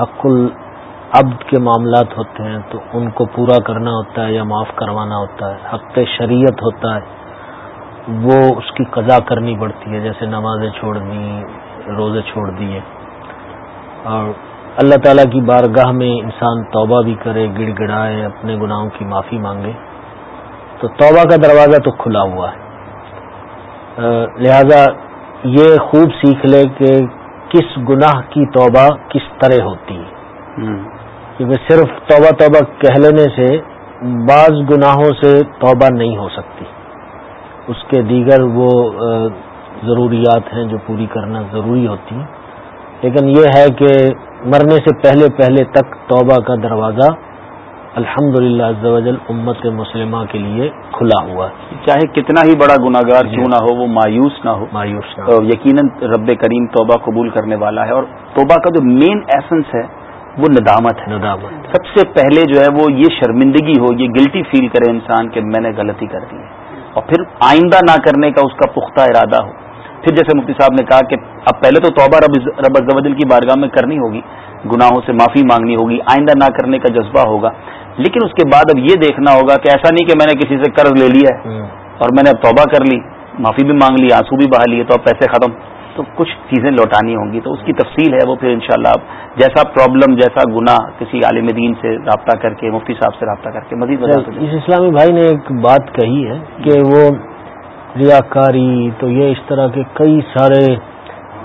حق العبد کے معاملات ہوتے ہیں تو ان کو پورا کرنا ہوتا ہے یا معاف کروانا ہوتا ہے حق شریعت ہوتا ہے وہ اس کی قضا کرنی پڑتی ہے جیسے نمازیں چھوڑ دیں روزے چھوڑ دیے اور اللہ تعالیٰ کی بارگاہ میں انسان توبہ بھی کرے گڑ گڑائے اپنے گناہوں کی معافی مانگے تو توبہ کا دروازہ تو کھلا ہوا ہے لہذا یہ خوب سیکھ لے کہ کس گناہ کی توبہ کس طرح ہوتی ہے کیونکہ صرف توبہ توبہ کہہ لینے سے بعض گناہوں سے توبہ نہیں ہو سکتی اس کے دیگر وہ ضروریات ہیں جو پوری کرنا ضروری ہوتی لیکن یہ ہے کہ مرنے سے پہلے پہلے تک توبہ کا دروازہ الحمد للہ امت مسلمہ کے لیے کھلا ہوا چاہے کتنا ہی بڑا گناگار جی کیوں نہ ہو وہ مایوس نہ ہو مایوس نہ ہو یقیناً رب کریم توبہ قبول کرنے والا ہے اور توبہ کا جو مین ایسنس ہے وہ ندامت ہے ندامت سب سے پہلے جو ہے وہ یہ شرمندگی ہو یہ گلٹی فیل کرے انسان کہ میں نے غلطی کر دی ہے اور پھر آئندہ نہ کرنے کا اس کا پختہ ارادہ ہو پھر جیسے مفتی صاحب نے کہا کہ اب پہلے تو توبہ رب ازل کی بارگاہ میں کرنی ہوگی گناہوں سے معافی مانگنی ہوگی آئندہ نہ کرنے کا جذبہ ہوگا لیکن اس کے بعد اب یہ دیکھنا ہوگا کہ ایسا نہیں کہ میں نے کسی سے قرض لے لیا ہے اور میں نے اب توبہ کر لی معافی بھی مانگ لی آنسو بھی بہا لیے تو اب پیسے ختم تو کچھ چیزیں لوٹانی ہوں گی تو اس کی تفصیل ہے وہ پھر انشاءاللہ شاء جیسا پرابلم جیسا گنا کسی عالم دین سے رابطہ کر کے مفتی صاحب سے رابطہ کر کے مزید اچھا، اس اسلامی بھائی نے ایک بات کہی ہے کہ جی۔ وہ ریاکاری تو یہ اس طرح کے کئی سارے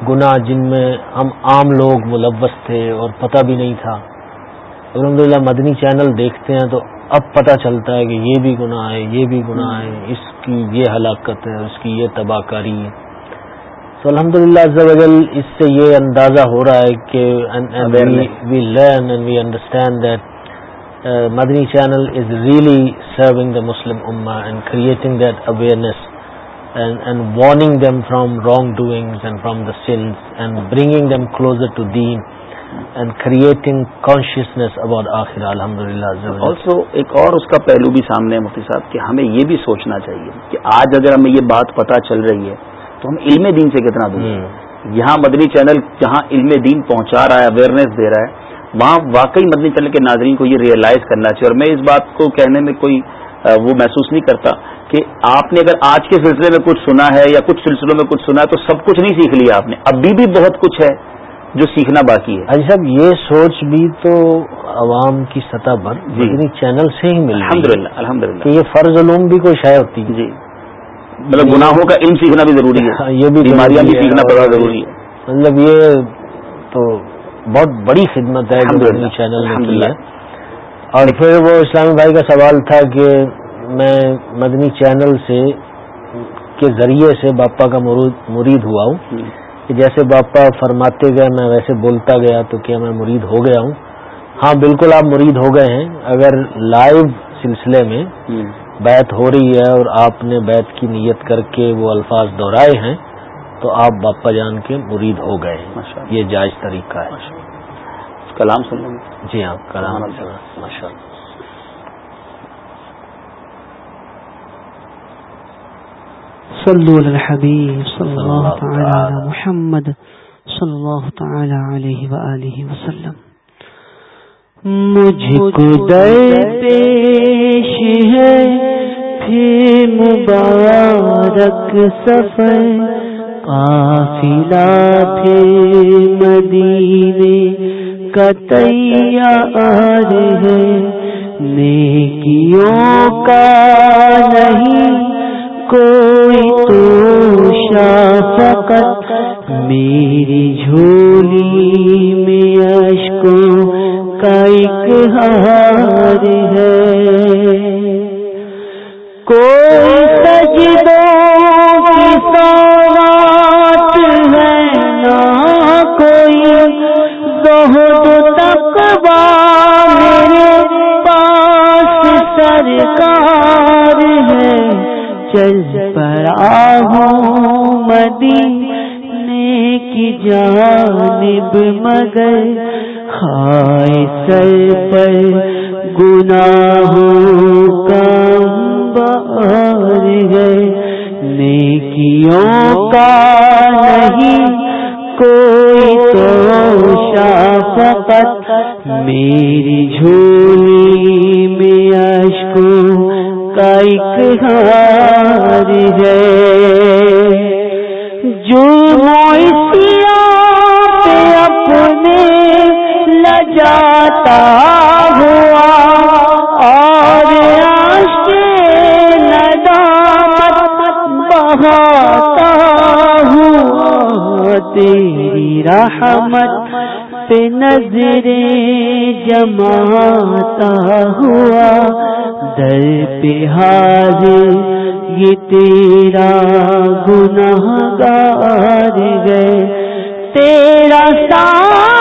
گنا جن میں ہم عام لوگ ملوث تھے اور پتہ بھی نہیں تھا الحمدللہ مدنی چینل دیکھتے ہیں تو اب پتہ چلتا ہے کہ یہ بھی گناہ ہے یہ بھی گناہ ہے اس کی یہ ہلاکت ہے اس کی یہ تباہ کاری ہے تو الحمد للہ از وجل اس سے یہ اندازہ ہو رہا ہے کہ we learn and we understand that Madani channel is really serving the Muslim اما and creating that awareness And, and warning them from wrongdoings and from the sins and bringing them closer to deen. And creating consciousness about آخر الحمد للہ آلسو ایک اور اس کا پہلو بھی سامنے ہے مفتی صاحب کہ ہمیں یہ بھی سوچنا چاہیے کہ آج اگر ہمیں یہ بات پتا چل رہی ہے تو ہم علم دین سے کتنا دور یہاں مدنی چینل جہاں علم دین پہنچا رہا ہے اویئرنیس دے رہا ہے وہاں واقعی مدنی چینل کے ناظرین کو یہ ریئلائز کرنا چاہیے اور میں اس بات کو کہنے میں کوئی وہ محسوس نہیں کرتا کہ آپ نے اگر آج کے سلسلے میں کچھ سنا ہے یا کچھ سلسلوں میں کچھ سنا ہے تو سب کچھ نہیں سیکھ لیا آپ نے ابھی بھی بہت کچھ ہے جو سیکھنا باقی ہے حجی صاحب یہ سوچ بھی تو عوام کی سطح پر جی چینل سے ہی الحمد للہ یہ فرض علوم بھی کوئی شاید ہوتی جی۔ مطلب ہے ضروری ہے ہاں، یہ بھی بیماریاں بھی سیکھنا بڑا ضروری ہے مطلب یہ تو بہت بڑی خدمت ہے اور پھر وہ اسلامی بھائی کا سوال تھا کہ میں مدنی چینل سے کے ذریعے سے باپا کا مرید ہوا ہوں کہ جیسے باپا فرماتے گئے میں ویسے بولتا گیا تو کیا میں مرید ہو گیا ہوں ہاں بالکل آپ مرید ہو گئے ہیں اگر لائیو سلسلے میں بیت ہو رہی ہے اور آپ نے بیت کی نیت کر کے وہ الفاظ دہرائے ہیں تو آپ باپا جان کے مرید ہو گئے ہیں یہ جائز طریقہ ہے کلام سن لیں جی ہاں کلام ماشاء اللہ صلو علی الحبیب صلی اللہ تعالی علی محمد صلی اللہ تعالی علیہ وآلہ وسلم مجھ کو مجھے پیش ہے پھر پھر مبارک سفر قافلہ مدینے کا تیار ہے نیکیوں کا نہیں کوئی تو تک میری جھولی میں کا ایک ہار ہے کوئی سجدوں کی سوات ہے نہ کوئی بہت تک میرے پاس سرکار چل پڑا ہوں مدینے کی جانب مگر خائے سر پر گناہوں کا بار ہے نیکیوں کا نہیں کوئی تو شافقت میری جھول ہے جو اپنے ل جاتا ہوا اور ندامت بہاتا ہوا تیری رحمت پہ نظریں جماتا ہوا در پہ بہار یہ تیرا گناہ گار گئے تیرا ساتھ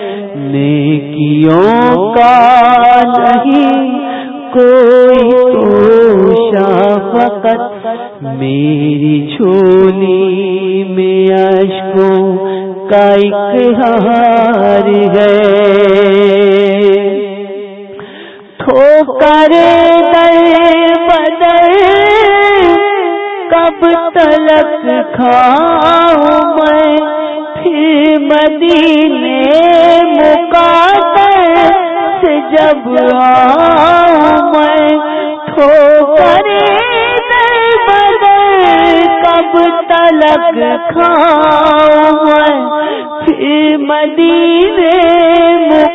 نیکیوں کا نہیں کوئی پوشا فقط میری جھولی میں اشکو کا ہار ہے تھو کر کب تلک کھاؤں میں فری مدین موقع دیں میں ٹھوکرے نہیں مر کب تلک کھاؤں پھر مدینے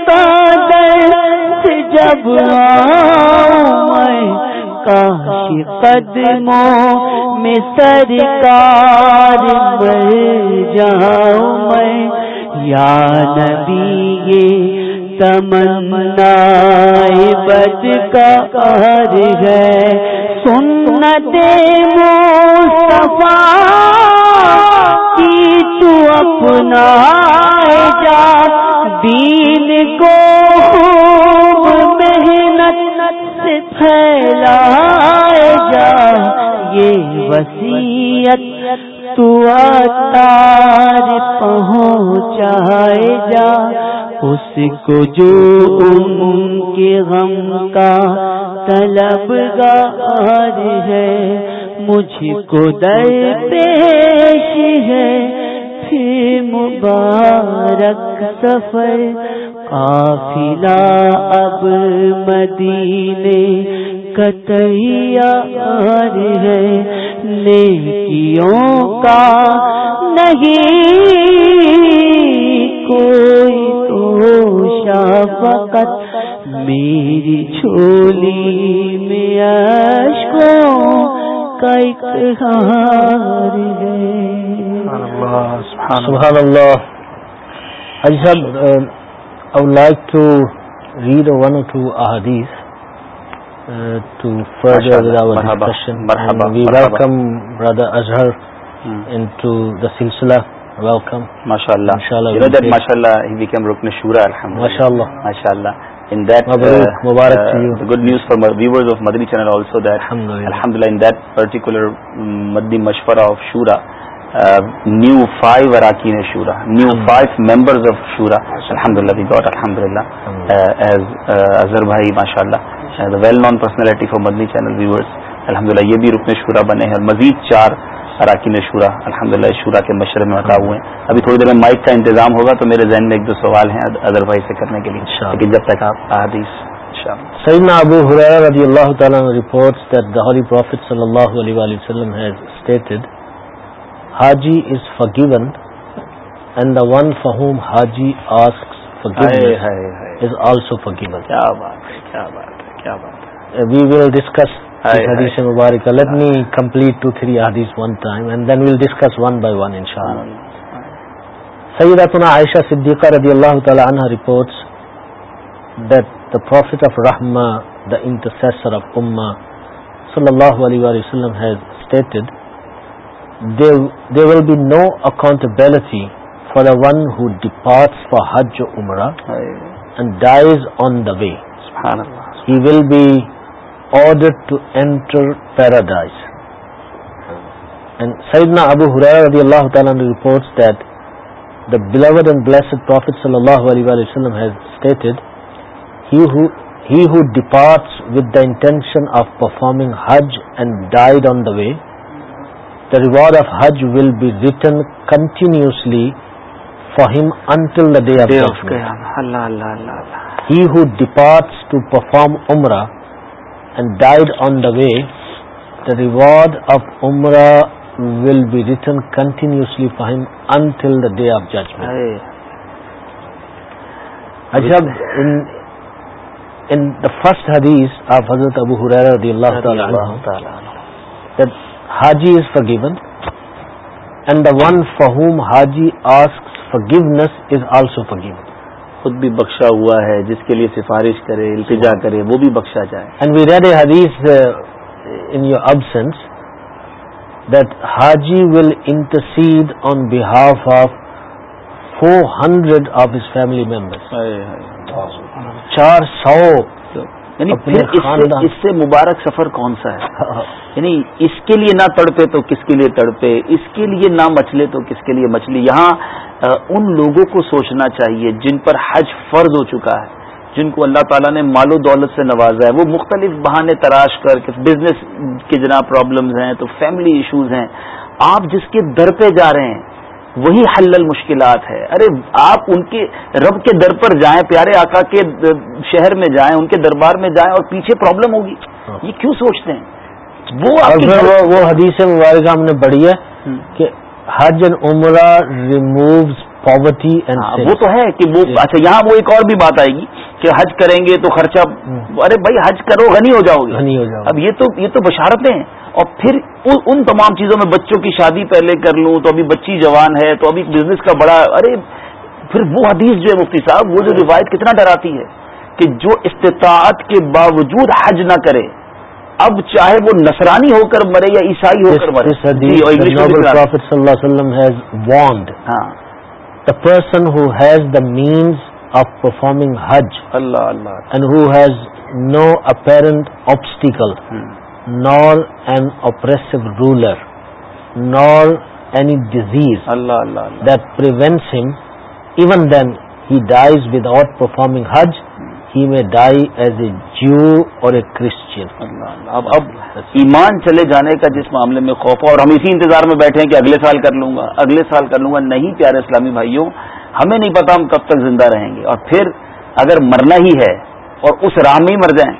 مدین سے جب آؤں میں کاش قدموں میں سرکار بل جاؤں میں یا نبی یہ تمنا بد کا کار ہے سن دے مو کی تو اپنا جا دین کو محنت سے پھیلائے جا یہ وسیعت تو تار پہنچائے جا اس کو جو ان کے غم کا طلب گار ہے مجھ کو در پیش ہے پھر مبارک سفر قافلہ اب مدینے کا تیار ہے نیکیوں کا نہیں کوئی تو شفقت میری چھولی میں عشقوں کا اقہار ہے سبحان اللہ سبحان اللہ حاجی صاحب like to read one twos welcome new five اراکین شورا نیو فائیو ممبرز آف شورا الحمد للہ وی الحمد للہ ایز اظہر بھائی ماشاء اللہ the well known personality for Madani channel viewers الحمد للہ یہ بھی رکن شورا بنے ہیں مزید چار اراکین شورا الحمد للہ شورا کے مشرے میں عطا ہوئے ہیں ابھی تھوڑی دیر میں مائک کا انتظام ہوگا تو میرے ذہن میں ایک دو سوال ہیں اظہر بھائی سے کرنے کے لیے لیکن جب تک آپ احادیث Sayyidina Abu Huraira radiallahu ta'ala reports that the Holy Prophet sallallahu alayhi wa sallam has stated ہاجی one for home ہاجی we will discuss سید عائشہ صدیقہ ربی اللہ تعالی عنہ رپورٹس صلی اللہ علیہ وسلمڈ they will be no accountability for one who depart for ہجما dies on the way he will be order to enter paradise اللہ تعالی report beloved and blessed prophet صلی اللہ علیہ وسلم he hit with the intention of performing ہج and died on the way the reward of Hajj will be written continuously for him until the day of he who D to perform امرا and died on the way the reward of امرا will be written continuously for him until the day of judgment اچھا فسٹ حدیث آپ حضرت ابو رضی اللہ تعالی حاجی is forgiven and the one for whom ہاجی ask for is also forgiven خود بھی بخشا ہوا ہے جس کے لیے سفارش کرے التجا کرے وہ بھی بخشا جائے اینڈ وی ریڈ اے حدیث in your absence that Haji will intercede on behalf of four hundred of his family member چار سو یعنی اس سے مبارک سفر کون سا ہے یعنی اس کے لیے نہ تڑپے تو کس کے لیے تڑپے اس کے لیے نہ مچلے تو کس کے لیے مچلی یہاں ان لوگوں کو سوچنا چاہیے جن پر حج فرض ہو چکا ہے جن کو اللہ تعالیٰ نے مال و دولت سے نوازا ہے وہ مختلف بہانے تراش کر کے بزنس کے جناب پرابلمز ہیں تو فیملی ایشوز ہیں آپ جس کے در پہ جا رہے ہیں وہی حل المشکلات ہے ارے آپ ان کے رب کے در پر جائیں پیارے آقا کے شہر میں جائیں ان کے دربار میں جائیں اور پیچھے پرابلم ہوگی ہاں۔ یہ کیوں سوچتے ہیں وہ وہ حدیث مبارکہ ہم نے پڑھی ہے کہ حج اینڈ عمرہ ریمو پاورٹی ہاں، وہ تو ہے کہ وہ اچھا یہاں وہ ایک اور بھی بات آئے گی کہ حج کریں گے تو خرچہ ارے بھائی حج کرو غنی ہو جاؤ گے اب یہ تو یہ تو بشارتیں ہیں اور پھر ان تمام چیزوں میں بچوں کی شادی پہلے کر لوں تو ابھی بچی جوان ہے تو ابھی بزنس کا بڑا ارے پھر وہ حدیث جو ہے مفتی صاحب وہ جو ہاں۔ روایت کتنا ڈراتی ہے کہ جو استطاعت کے باوجود حج نہ کرے اب چاہے وہ نصرانی ہو کر مرے یا عیسائی ہو کر مرے wand the person who has the means of performing Hajj and who has no apparent obstacle nor an oppressive ruler nor any disease that Allah him even then he dies without performing Hajj he may die as اے جیو اور اے کرسچین اب اب ایمان چلے جانے کا جس معاملے میں ہو اور ہم اسی انتظار میں بیٹھے ہیں کہ اگلے سال کر لوں گا اگلے سال کر لوں گا نہیں پیارے اسلامی بھائیوں ہمیں نہیں پتا ہم کب تک زندہ رہیں گے اور پھر اگر مرنا ہی ہے اور اس راہ میں ہی مر جائیں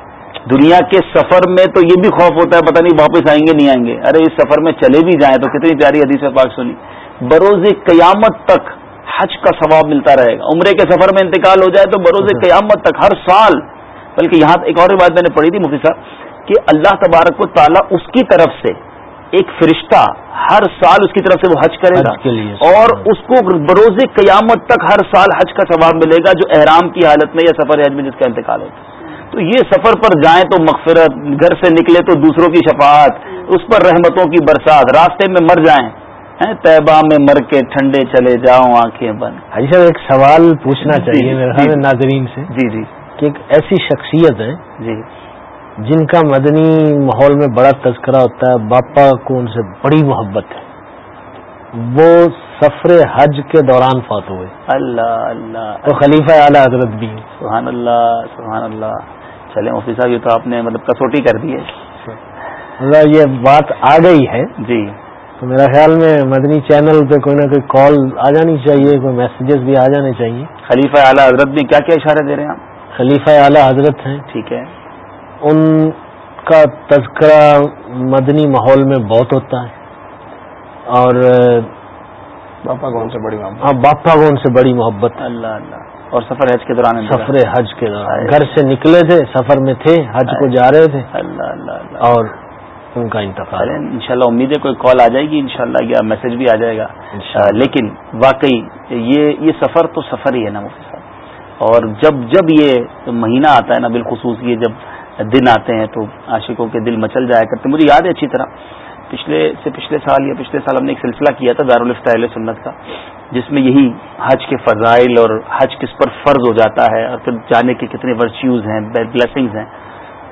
دنیا کے سفر میں تو یہ بھی خوف ہوتا ہے پتہ نہیں واپس آئیں گے نہیں آئیں گے ارے اس سفر میں چلے بھی جائیں تو کتنی پیاری حدیث پاک سنی بروز قیامت تک حج کا ثواب ملتا رہے گا عمرے کے سفر میں انتقال ہو جائے تو بروز اچھا۔ قیامت تک ہر سال بلکہ یہاں ایک اور بات میں نے پڑھی تھی مفتی صاحب کہ اللہ تبارک و تعالیٰ اس کی طرف سے ایک فرشتہ ہر سال اس کی طرف سے وہ حج کرے گا اور اس کو بروز قیامت تک ہر سال حج کا ثواب ملے گا جو احرام کی حالت میں یا سفر حج میں جس کا انتقال ہوتا ہے تو یہ سفر پر جائیں تو مغفرت گھر سے نکلے تو دوسروں کی شفاعت اس پر رحمتوں کی برسات راستے میں مر جائیں طیبہ میں مر کے ٹھنڈے چلے جاؤں آنکھیں بند حجی صاحب ایک سوال پوچھنا جی، چاہیے جی، جی، ناظرین سے جی جی کہ ایک ایسی شخصیت ہے جی جن کا مدنی ماحول میں بڑا تذکرہ ہوتا ہے باپا کو ان سے بڑی محبت ہے وہ سفر حج کے دوران فات ہوئے اللہ اللہ تو خلیفہ اعلیٰ حضرت بھی سبحان اللہ سبحان اللہ صاحب یہ تو آپ نے مطلب کسوٹی کر دی ہے یہ بات آ گئی ہے جی تو میرا خیال میں مدنی چینل پہ کوئی نہ کوئی کال آ جانی چاہیے کوئی میسجز بھی آ جانے چاہیے خلیفہ اعلیٰ حضرت بھی کیا کیا اشارہ دے رہے ہیں آپ خلیفہ اعلیٰ حضرت ہیں ٹھیک ہے ان کا تذکرہ مدنی ماحول میں بہت ہوتا ہے اور باپا گون سے بڑی محبت ہاں باپا گون سے بڑی محبت اللہ اللہ اور سفر حج کے دوران سفر حج کے دوران گھر سے نکلے تھے سفر میں تھے حج کو جا رہے تھے اللہ اللہ اور ان کا انتقال ان شاء اللہ امید ہے کوئی کال آ جائے گی ان شاء اللہ یا میسج بھی آ جائے گا لیکن واقعی یہ یہ سفر تو سفر ہی ہے نا مفتی صاحب اور جب جب یہ مہینہ آتا ہے نا بالخصوص یہ جب دن آتے ہیں تو عاشقوں کے دل مچل جایا کرتے مجھے یاد ہے اچھی طرح پچھلے سے پچھلے سال یا پچھلے سال ہم نے ایک سلسلہ کیا تھا دارالفٹائل سنت کا جس میں یہی حج کے فضائل اور حج کس پر فرض ہو جاتا ہے اور پھر جانے کے کتنے ورچیوز ہیں بلیسنگز ہیں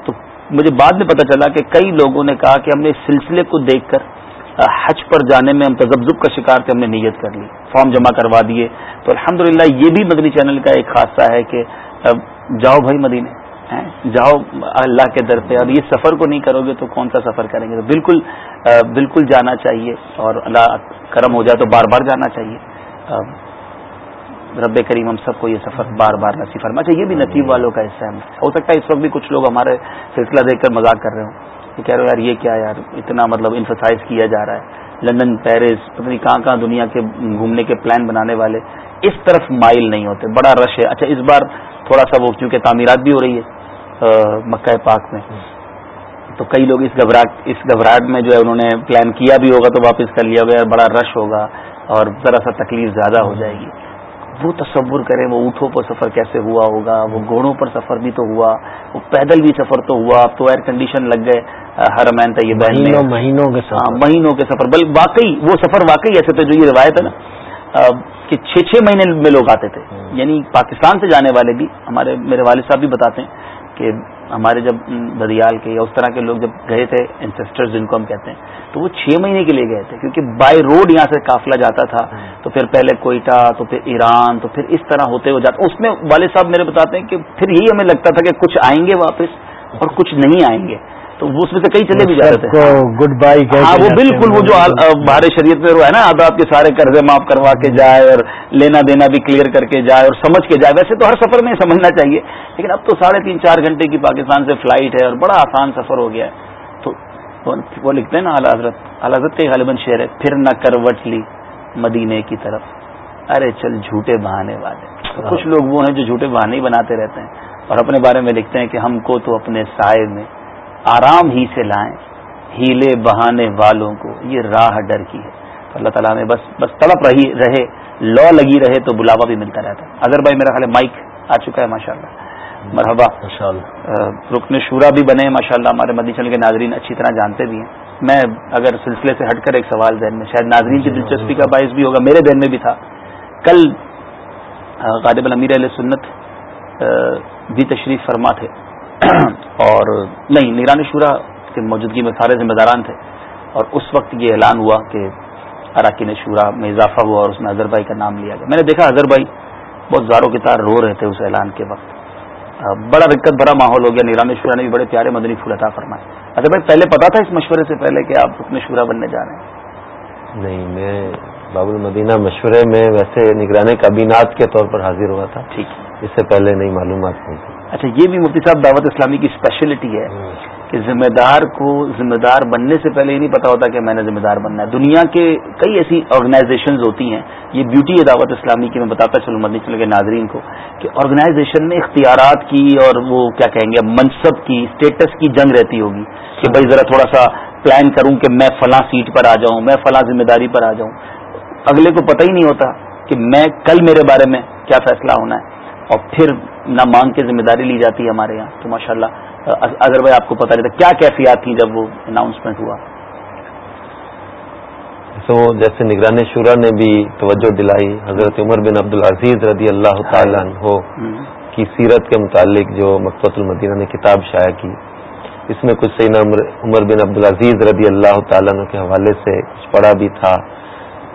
تو مجھے بعد میں پتہ چلا کہ کئی لوگوں نے کہا کہ ہم نے اس سلسلے کو دیکھ کر حج پر جانے میں ہم تجبزب کا شکار تھے ہم نے نیت کر لی فارم جمع کروا دیے تو الحمدللہ یہ بھی مدنی چینل کا ایک خاصہ ہے کہ جاؤ بھائی مدینے جاؤ اللہ کے در پہ اب یہ سفر کو نہیں کرو گے تو کون سا سفر کریں گے تو بالکل بالکل جانا چاہیے اور اللہ کرم ہو جائے تو بار بار جانا چاہیے رب کریم ہم سب کو یہ سفر بار بار نصیب فرما چاہیے اچھا، یہ بھی نصیب والوں کا حصہ ہے ہو سکتا ہے اس وقت بھی کچھ لوگ ہمارے سلسلہ دیکھ کر مذاق کر رہے ہوں کہہ رہے ہو یار یہ کیا یار اتنا مطلب انفرسائز کیا جا رہا ہے لندن پیرس نہیں کہاں کہاں دنیا کے گھومنے کے پلان بنانے والے اس طرف مائل نہیں ہوتے بڑا رش ہے اچھا اس بار تھوڑا سا وہ کیونکہ تعمیرات بھی ہو رہی ہے مکہ پاک میں تو کئی لوگ اس گھبراہٹ اس گھبراہٹ میں جو ہے انہوں نے پلان کیا بھی ہوگا تو واپس کر لیا گیا بڑا رش ہوگا اور ذرا سا تکلیف زیادہ ہو جائے گی وہ تصور کریں وہ اونٹوں پر سفر کیسے ہوا ہوگا وہ گھوڑوں پر سفر بھی تو ہوا وہ پیدل بھی سفر تو ہوا اب تو ایئر کنڈیشن لگ گئے ہر مین تھا یہ مہینوں کے سفر ہاں، مہینوں کے سفر بلکہ وہ سفر واقعی ایسے تھے جو یہ روایت ہے نا کہ چھ چھ مہینے میں لوگ آتے تھے یعنی پاکستان سے جانے والے بھی ہمارے میرے والد صاحب بھی بتاتے ہیں کہ ہمارے جب دریال کے یا اس طرح کے لوگ جب گئے تھے جن کو ہم کہتے ہیں تو وہ چھ مہینے کے لیے گئے تھے کیونکہ بائی روڈ یہاں سے قافلہ جاتا تھا ہاں۔ تو پھر پہلے کوئٹہ تو پھر ایران تو پھر اس طرح ہوتے ہوئے جاتے اس میں والد صاحب میرے بتاتے ہیں کہ پھر ہی ہمیں لگتا تھا کہ کچھ آئیں گے واپس اور کچھ نہیں آئیں گے تو اس میں سے چلے بھی جا رہے تھے گڈ بائی ہاں وہ بالکل وہ جو بھارت شریعت میں ہے نا آداب کے سارے قرضے معاف کروا کے جائے اور لینا دینا بھی کلیئر کر کے جائے اور سمجھ کے جائے ویسے تو ہر سفر میں سمجھنا چاہیے لیکن اب تو ساڑھے تین چار گھنٹے کی پاکستان سے فلائٹ ہے اور بڑا آسان سفر ہو گیا ہے تو وہ لکھتے ہیں نا حضرت اعلی حضرت کے غالباً شعر ہے پھر نہ کروٹ لی مدینے کی طرف ارے چل جھوٹے بہانے والے کچھ لوگ وہ ہیں جو جھوٹے بہانے ہی بناتے رہتے ہیں اور اپنے بارے میں لکھتے ہیں کہ ہم کو تو اپنے سائے میں آرام ہی سے لائیں ہیلے بہانے والوں کو یہ راہ ڈر کی ہے اللہ تعالیٰ میں بس بس تڑپ رہی رہے لو لگی رہے تو بلاوا بھی ملتا رہتا ہے اگر بھائی میرا خیال مائک آ چکا ہے ماشاء اللہ مرحبا رکن شورا بھی بنے ماشاء اللہ ہمارے چل کے ناظرین اچھی طرح جانتے بھی ہیں میں اگر سلسلے سے ہٹ کر ایک سوال ذہن میں شاید ناظرین کی جی، دلچسپی کا باعث بھی ہوگا میرے ذہن میں بھی تھا کل غالب الامیر علیہ سنت بھی تشریف فرما تھے اور نہیں شورا کی سارے ذمہ داران تھے اور اس وقت یہ اعلان ہوا کہ اراکین شورا میں اضافہ ہوا اور اس میں اظہر بھائی کا نام لیا گیا میں نے دیکھا اظہر بھائی بہت زاروں کے تار رو رہے تھے اس اعلان کے وقت بڑا رکت بھرا ماحول ہو گیا نیران شورا نے بھی بڑے پیارے مدنی پھول عطا فرمائے اظہر بھائی پہلے پتا تھا اس مشورے سے پہلے کہ آپ حکم شورا بننے جا رہے ہیں نہیں میں باب المدینہ مشورے میں ویسے نگران کابینات کے طور پر حاضر ہوا تھا ٹھیک اس سے پہلے نہیں معلومات نہیں تھی اچھا یہ بھی مفتی صاحب دعوت اسلامی کی اسپیشلٹی ہے ہاں۔ کہ ذمہ دار کو ذمہ دار بننے سے پہلے ہی نہیں پتا ہوتا کہ میں نے ذمہ دار بننا ہے دنیا کے کئی ایسی آرگنائزیشنز ہوتی ہیں یہ بیوٹی ہے دعوت اسلامی کی میں بتاتا چلوں مدنی چلوں کے ناظرین کو کہ آرگنائزیشن میں اختیارات کی اور وہ کیا کہیں گے منصب کی اسٹیٹس کی جنگ رہتی ہوگی کہ بھائی ذرا تھوڑا سا پلان کروں کہ میں فلاں سیٹ پر آ جاؤں میں فلاں ذمہ داری پر آ جاؤں اگلے کو پتہ ہی نہیں ہوتا کہ میں کل میرے بارے میں کیا فیصلہ ہونا ہے اور پھر نہ مانگ کے ذمہ داری لی جاتی ہے ہمارے یہاں تو ماشاء اللہ اگر بھائی آپ کو پتا نہیں تھا کیا کیفیات تھیں جب وہ اناؤنسمنٹ ہوا سو جیسے نگران شورا نے بھی توجہ دلائی حضرت عمر بن عبد العزیز رضی اللہ تعالیٰ ہاں۔ کی سیرت کے متعلق جو مقبت المدینہ نے کتاب شائع کی اس میں کچھ سینا عمر بن عبد العزیز رضی اللہ تعالیٰ عنہ کے حوالے سے کچھ پڑھا بھی تھا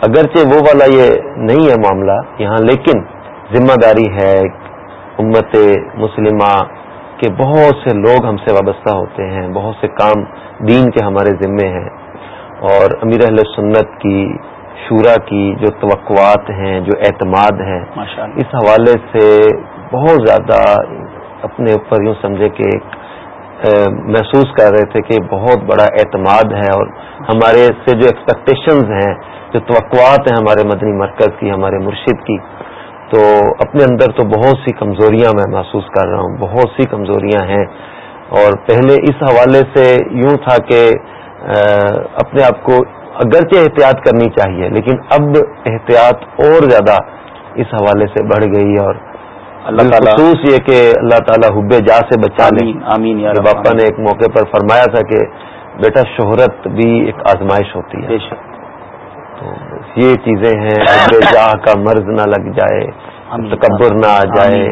اگرچہ وہ والا یہ نہیں ہے معاملہ یہاں لیکن ذمہ داری ہے امت مسلمہ کے بہت سے لوگ ہم سے وابستہ ہوتے ہیں بہت سے کام دین کے ہمارے ذمے ہیں اور امیر اہل سنت کی شورا کی جو توقعات ہیں جو اعتماد ہیں اس حوالے سے بہت زیادہ اپنے اوپر یوں سمجھے کہ محسوس کر رہے تھے کہ بہت بڑا اعتماد ہے اور ہمارے سے جو ایکسپیکٹیشنز ہیں جو توقعات ہیں ہمارے مدنی مرکز کی ہمارے مرشد کی تو اپنے اندر تو بہت سی کمزوریاں میں محسوس کر رہا ہوں بہت سی کمزوریاں ہیں اور پہلے اس حوالے سے یوں تھا کہ اپنے آپ کو اگرچہ احتیاط کرنی چاہیے لیکن اب احتیاط اور زیادہ اس حوالے سے بڑھ گئی اور اللہ خصوص یہ کہ اللہ تعالیٰ حب جا سے بچا آمین اور باپا نے ایک موقع پر فرمایا تھا کہ بیٹا شہرت بھی ایک آزمائش ہوتی ہے یہ چیزیں ہیں جاہ کا مرض نہ لگ جائے تکبر نہ آ جائے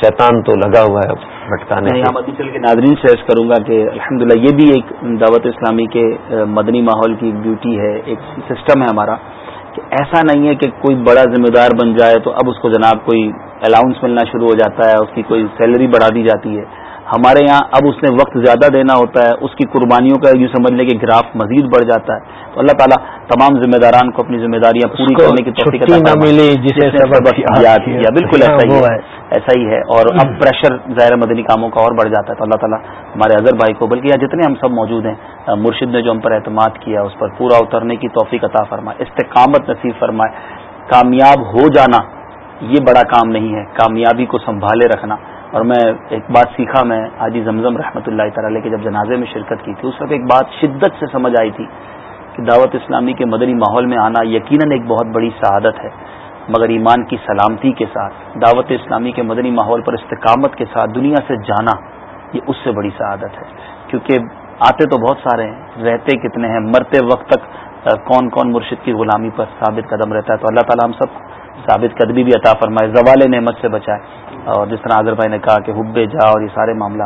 شیطان تو لگا ہوا ہے بھٹکانے میں ناظرین سے کروں گا کہ الحمدللہ یہ بھی ایک دعوت اسلامی کے مدنی ماحول کی بیوٹی ہے ایک سسٹم ہے ہمارا کہ ایسا نہیں ہے کہ کوئی بڑا ذمہ دار بن جائے تو اب اس کو جناب کوئی الاؤنس ملنا شروع ہو جاتا ہے اس کی کوئی سیلری بڑھا دی جاتی ہے ہمارے یہاں اب اس نے وقت زیادہ دینا ہوتا ہے اس کی قربانیوں کا یوں سمجھ لیں کہ گراف مزید بڑھ جاتا ہے تو اللہ تعالیٰ تمام ذمہ داران کو اپنی ذمہ داریاں پوری کرنے کی توفیق ملی توقی کیا بالکل ایسا ہی ہے ایسا ہی ہے اور اب پریشر ظاہر مدنی کاموں کا اور بڑھ جاتا ہے تو اللہ تعالیٰ ہمارے اظہر بھائی کو بلکہ یہاں جتنے ہم سب موجود ہیں مرشد نے جو ہم پر اعتماد کیا اس پر پورا اترنے کی توفیق عطا فرمائے استقامت نصیب فرمائے کامیاب ہو جانا یہ بڑا کام نہیں ہے کامیابی کو سنبھالے رکھنا اور میں ایک بات سیکھا میں حاجی زمزم رحمۃ اللہ تعالیٰ کے جب جنازے میں شرکت کی تھی اس وقت ایک بات شدت سے سمجھ آئی تھی کہ دعوت اسلامی کے مدنی ماحول میں آنا یقیناً ایک بہت بڑی سعادت ہے مگر ایمان کی سلامتی کے ساتھ دعوت اسلامی کے مدنی ماحول پر استقامت کے ساتھ دنیا سے جانا یہ اس سے بڑی سعادت ہے کیونکہ آتے تو بہت سارے ہیں رہتے کتنے ہیں مرتے وقت تک کون کون مرشد کی غلامی پر ثابت قدم رہتا ہے تو اللہ تعالیٰ ہم سب ثابت قدمی بھی عطا فرمائے زوال نعمت سے بچائے اور جس طرح آزر بھائی نے کہا کہ حب جا اور یہ سارے معاملہ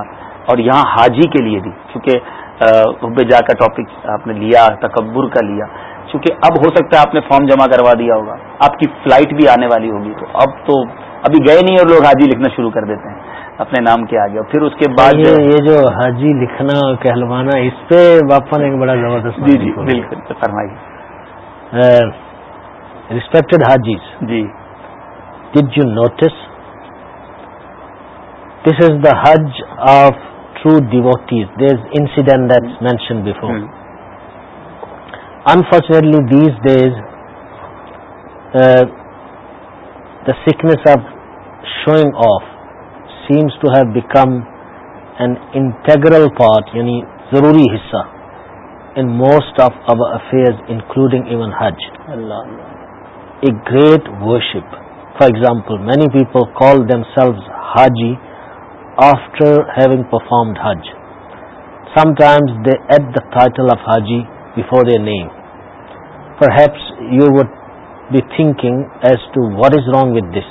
اور یہاں حاجی کے لیے بھی چونکہ حب جا کا ٹاپک آپ نے لیا تکبر کا لیا چونکہ اب ہو سکتا ہے آپ نے فارم جمع کروا دیا ہوگا آپ کی فلائٹ بھی آنے والی ہوگی تو اب تو ابھی گئے نہیں اور لوگ حاجی لکھنا شروع کر دیتے ہیں اپنے نام کے آگے اور پھر اس کے بعد یہ جو حاجی لکھنا کہلوانا اس پہ جی، جی، باپا نے فرمائیے respect Haji's G did you notice this is the Hajj of true duties there is incident that mention before unfortunately these days the sickness of showing off seems to have become an integral part یعنی ضروری حصہ in most of our affair including even Hajj a great worship for example many people call themselves Haji after having performed Hajj. Sometimes they add the title of Haji before their name. Perhaps you would be thinking as to what is wrong with this.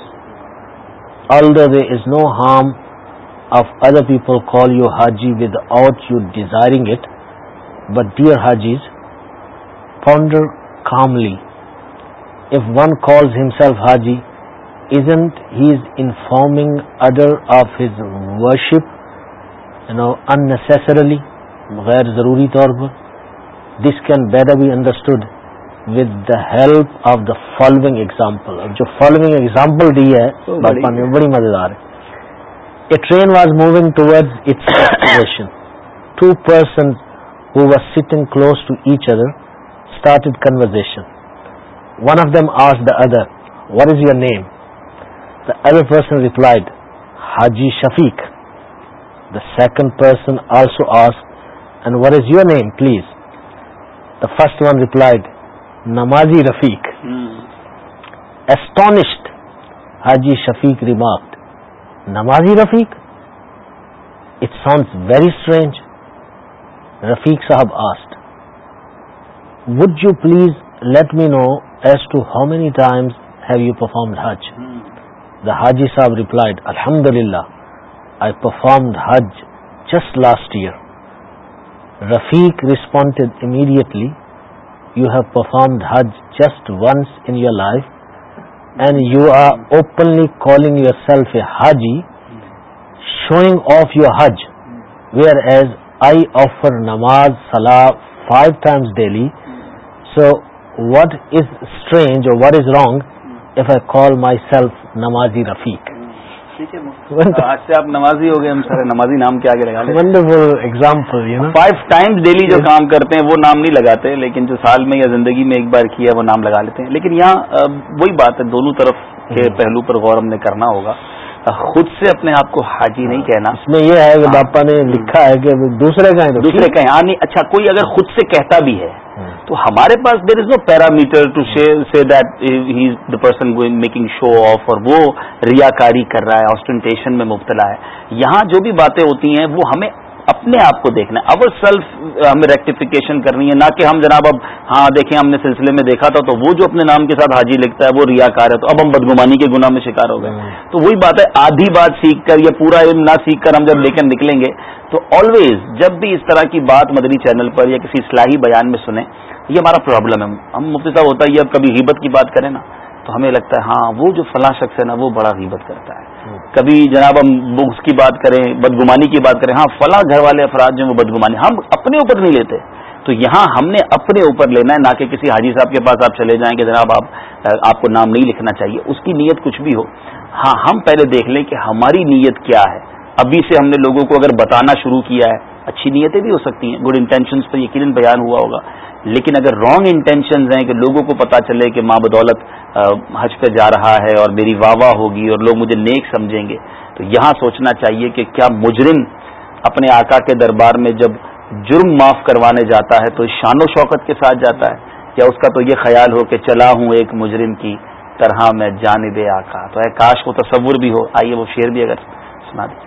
Although there is no harm of other people call you Haji without you desiring it, but dear Hajis, ponder calmly. If one calls himself Haji, isn't he is informing other of his worship you know unnecessarily غیر ضروری طور پر this can better be understood with the help of the following example جو فالوئنگ ایگزامپل دی ہے oh, بچپن میں بڑی مزیدار ہے a train was moving toward ٹوڈسن two person who was sitting close to each other started conversation one of them as the other what is your name the other person replied Haji Shafiq the second person also as and what is your name please the first one replied Namazi Rafiq at Haji Shafiq remarked Namazi Rafiq it sound very strange Rafiq Sahab asked would you please let me know as to how many times have you performed Hajj Haji Sahab replied الحمد للہ I perform Hajj just last year Rafiq respond immediately you have performed Hajj just once in your life and you are openly calling yourself Haji showing off your Hajj whereas I offer namaz salah five times daily so what is strange what is wrong Rafiq ہے تو آج سے آپ نمازی ہو گئے ہم سارے نمازی نام کے آگے wonderful example five times daily جو کام کرتے ہیں وہ نام نہیں لگاتے لیکن جو سال میں یا زندگی میں ایک بار کیا وہ نام لگا لیتے ہیں لیکن یہاں وہی بات ہے دونوں طرف کے mm. پہلو پر غور ہم نے کرنا ہوگا خود سے اپنے آپ کو حاجی نہیں کہنا اس میں یہ ہے کہ باپا نے لکھا ہے کہ دوسرے کہیں دوسرے کہیں یعنی نہیں اچھا کوئی اگر خود سے کہتا بھی ہے ہاں۔ تو ہمارے پاس there is no parameter to that he the person making show off اور وہ ریاکاری کر رہا ہے آسٹنٹیشن میں مبتلا ہے یہاں جو بھی باتیں ہوتی ہیں وہ ہمیں اپنے آپ کو دیکھنا ہے اب سیلف ہمیں ریکٹیفکیشن کرنی ہے نہ کہ ہم جناب اب ہاں دیکھیں ہم نے سلسلے میں دیکھا تھا تو وہ جو اپنے نام کے ساتھ حاجی لکھتا ہے وہ ریا کار ہے تو اب ہم بدگمانی کے گناہ میں شکار ہو گئے ہاں۔ تو وہی بات ہے آدھی بات سیکھ کر یا پورا علم نہ سیکھ کر ہم جب لے کر نکلیں گے تو آلویز جب بھی اس طرح کی بات مدنی چینل پر یا کسی اصلاحی بیان میں سنیں یہ ہمارا پرابلم ہے ہم مفتی صاحب ہوتا ہے اب کبھی حبت کی بات کریں نا تو ہمیں لگتا ہے ہاں وہ جو فلاں شخص ہے نا وہ بڑا حبت کرتا ہے کبھی جناب ہم بکس کی بات کریں بدگمانی کی بات کریں ہاں فلاں گھر والے افراد جو ہیں وہ بدگمانی ہم اپنے اوپر نہیں لیتے تو یہاں ہم نے اپنے اوپر لینا ہے نہ کہ کسی حاجی صاحب کے پاس آپ چلے جائیں کہ جناب آپ آپ کو نام نہیں لکھنا چاہیے اس کی نیت کچھ بھی ہو ہاں ہم پہلے دیکھ لیں کہ ہماری نیت کیا ہے ابھی سے ہم نے لوگوں کو اگر بتانا شروع کیا ہے اچھی نیتیں بھی ہو سکتی ہیں گڈ انٹینشنس پر یقیناً بیان ہوا ہوگا لیکن اگر رانگ انٹینشنز ہیں کہ لوگوں کو پتہ چلے کہ ماں بدولت حج پہ جا رہا ہے اور میری واہ واہ ہوگی اور لوگ مجھے نیک سمجھیں گے تو یہاں سوچنا چاہیے کہ کیا مجرم اپنے آقا کے دربار میں جب جرم معاف کروانے جاتا ہے تو شان و شوکت کے ساتھ جاتا ہے یا اس کا تو یہ خیال ہو کہ چلا ہوں ایک مجرم کی طرح میں جانب آقا تو اے کاش وہ تصور بھی ہو آئیے وہ شعر بھی اگر سنا دیں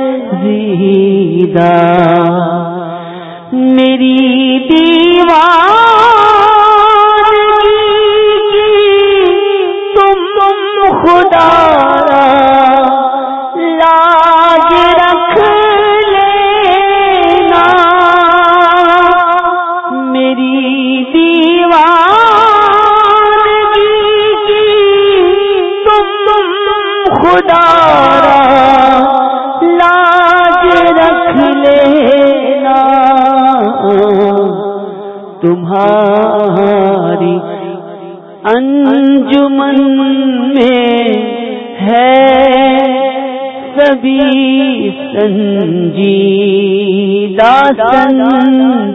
میری دیوار کی تم خدا لاج رکھ لینا میری دیوار کی تم خدا تمہاری انجمن میں ہے سبھی سنجیدہ سنجیدہ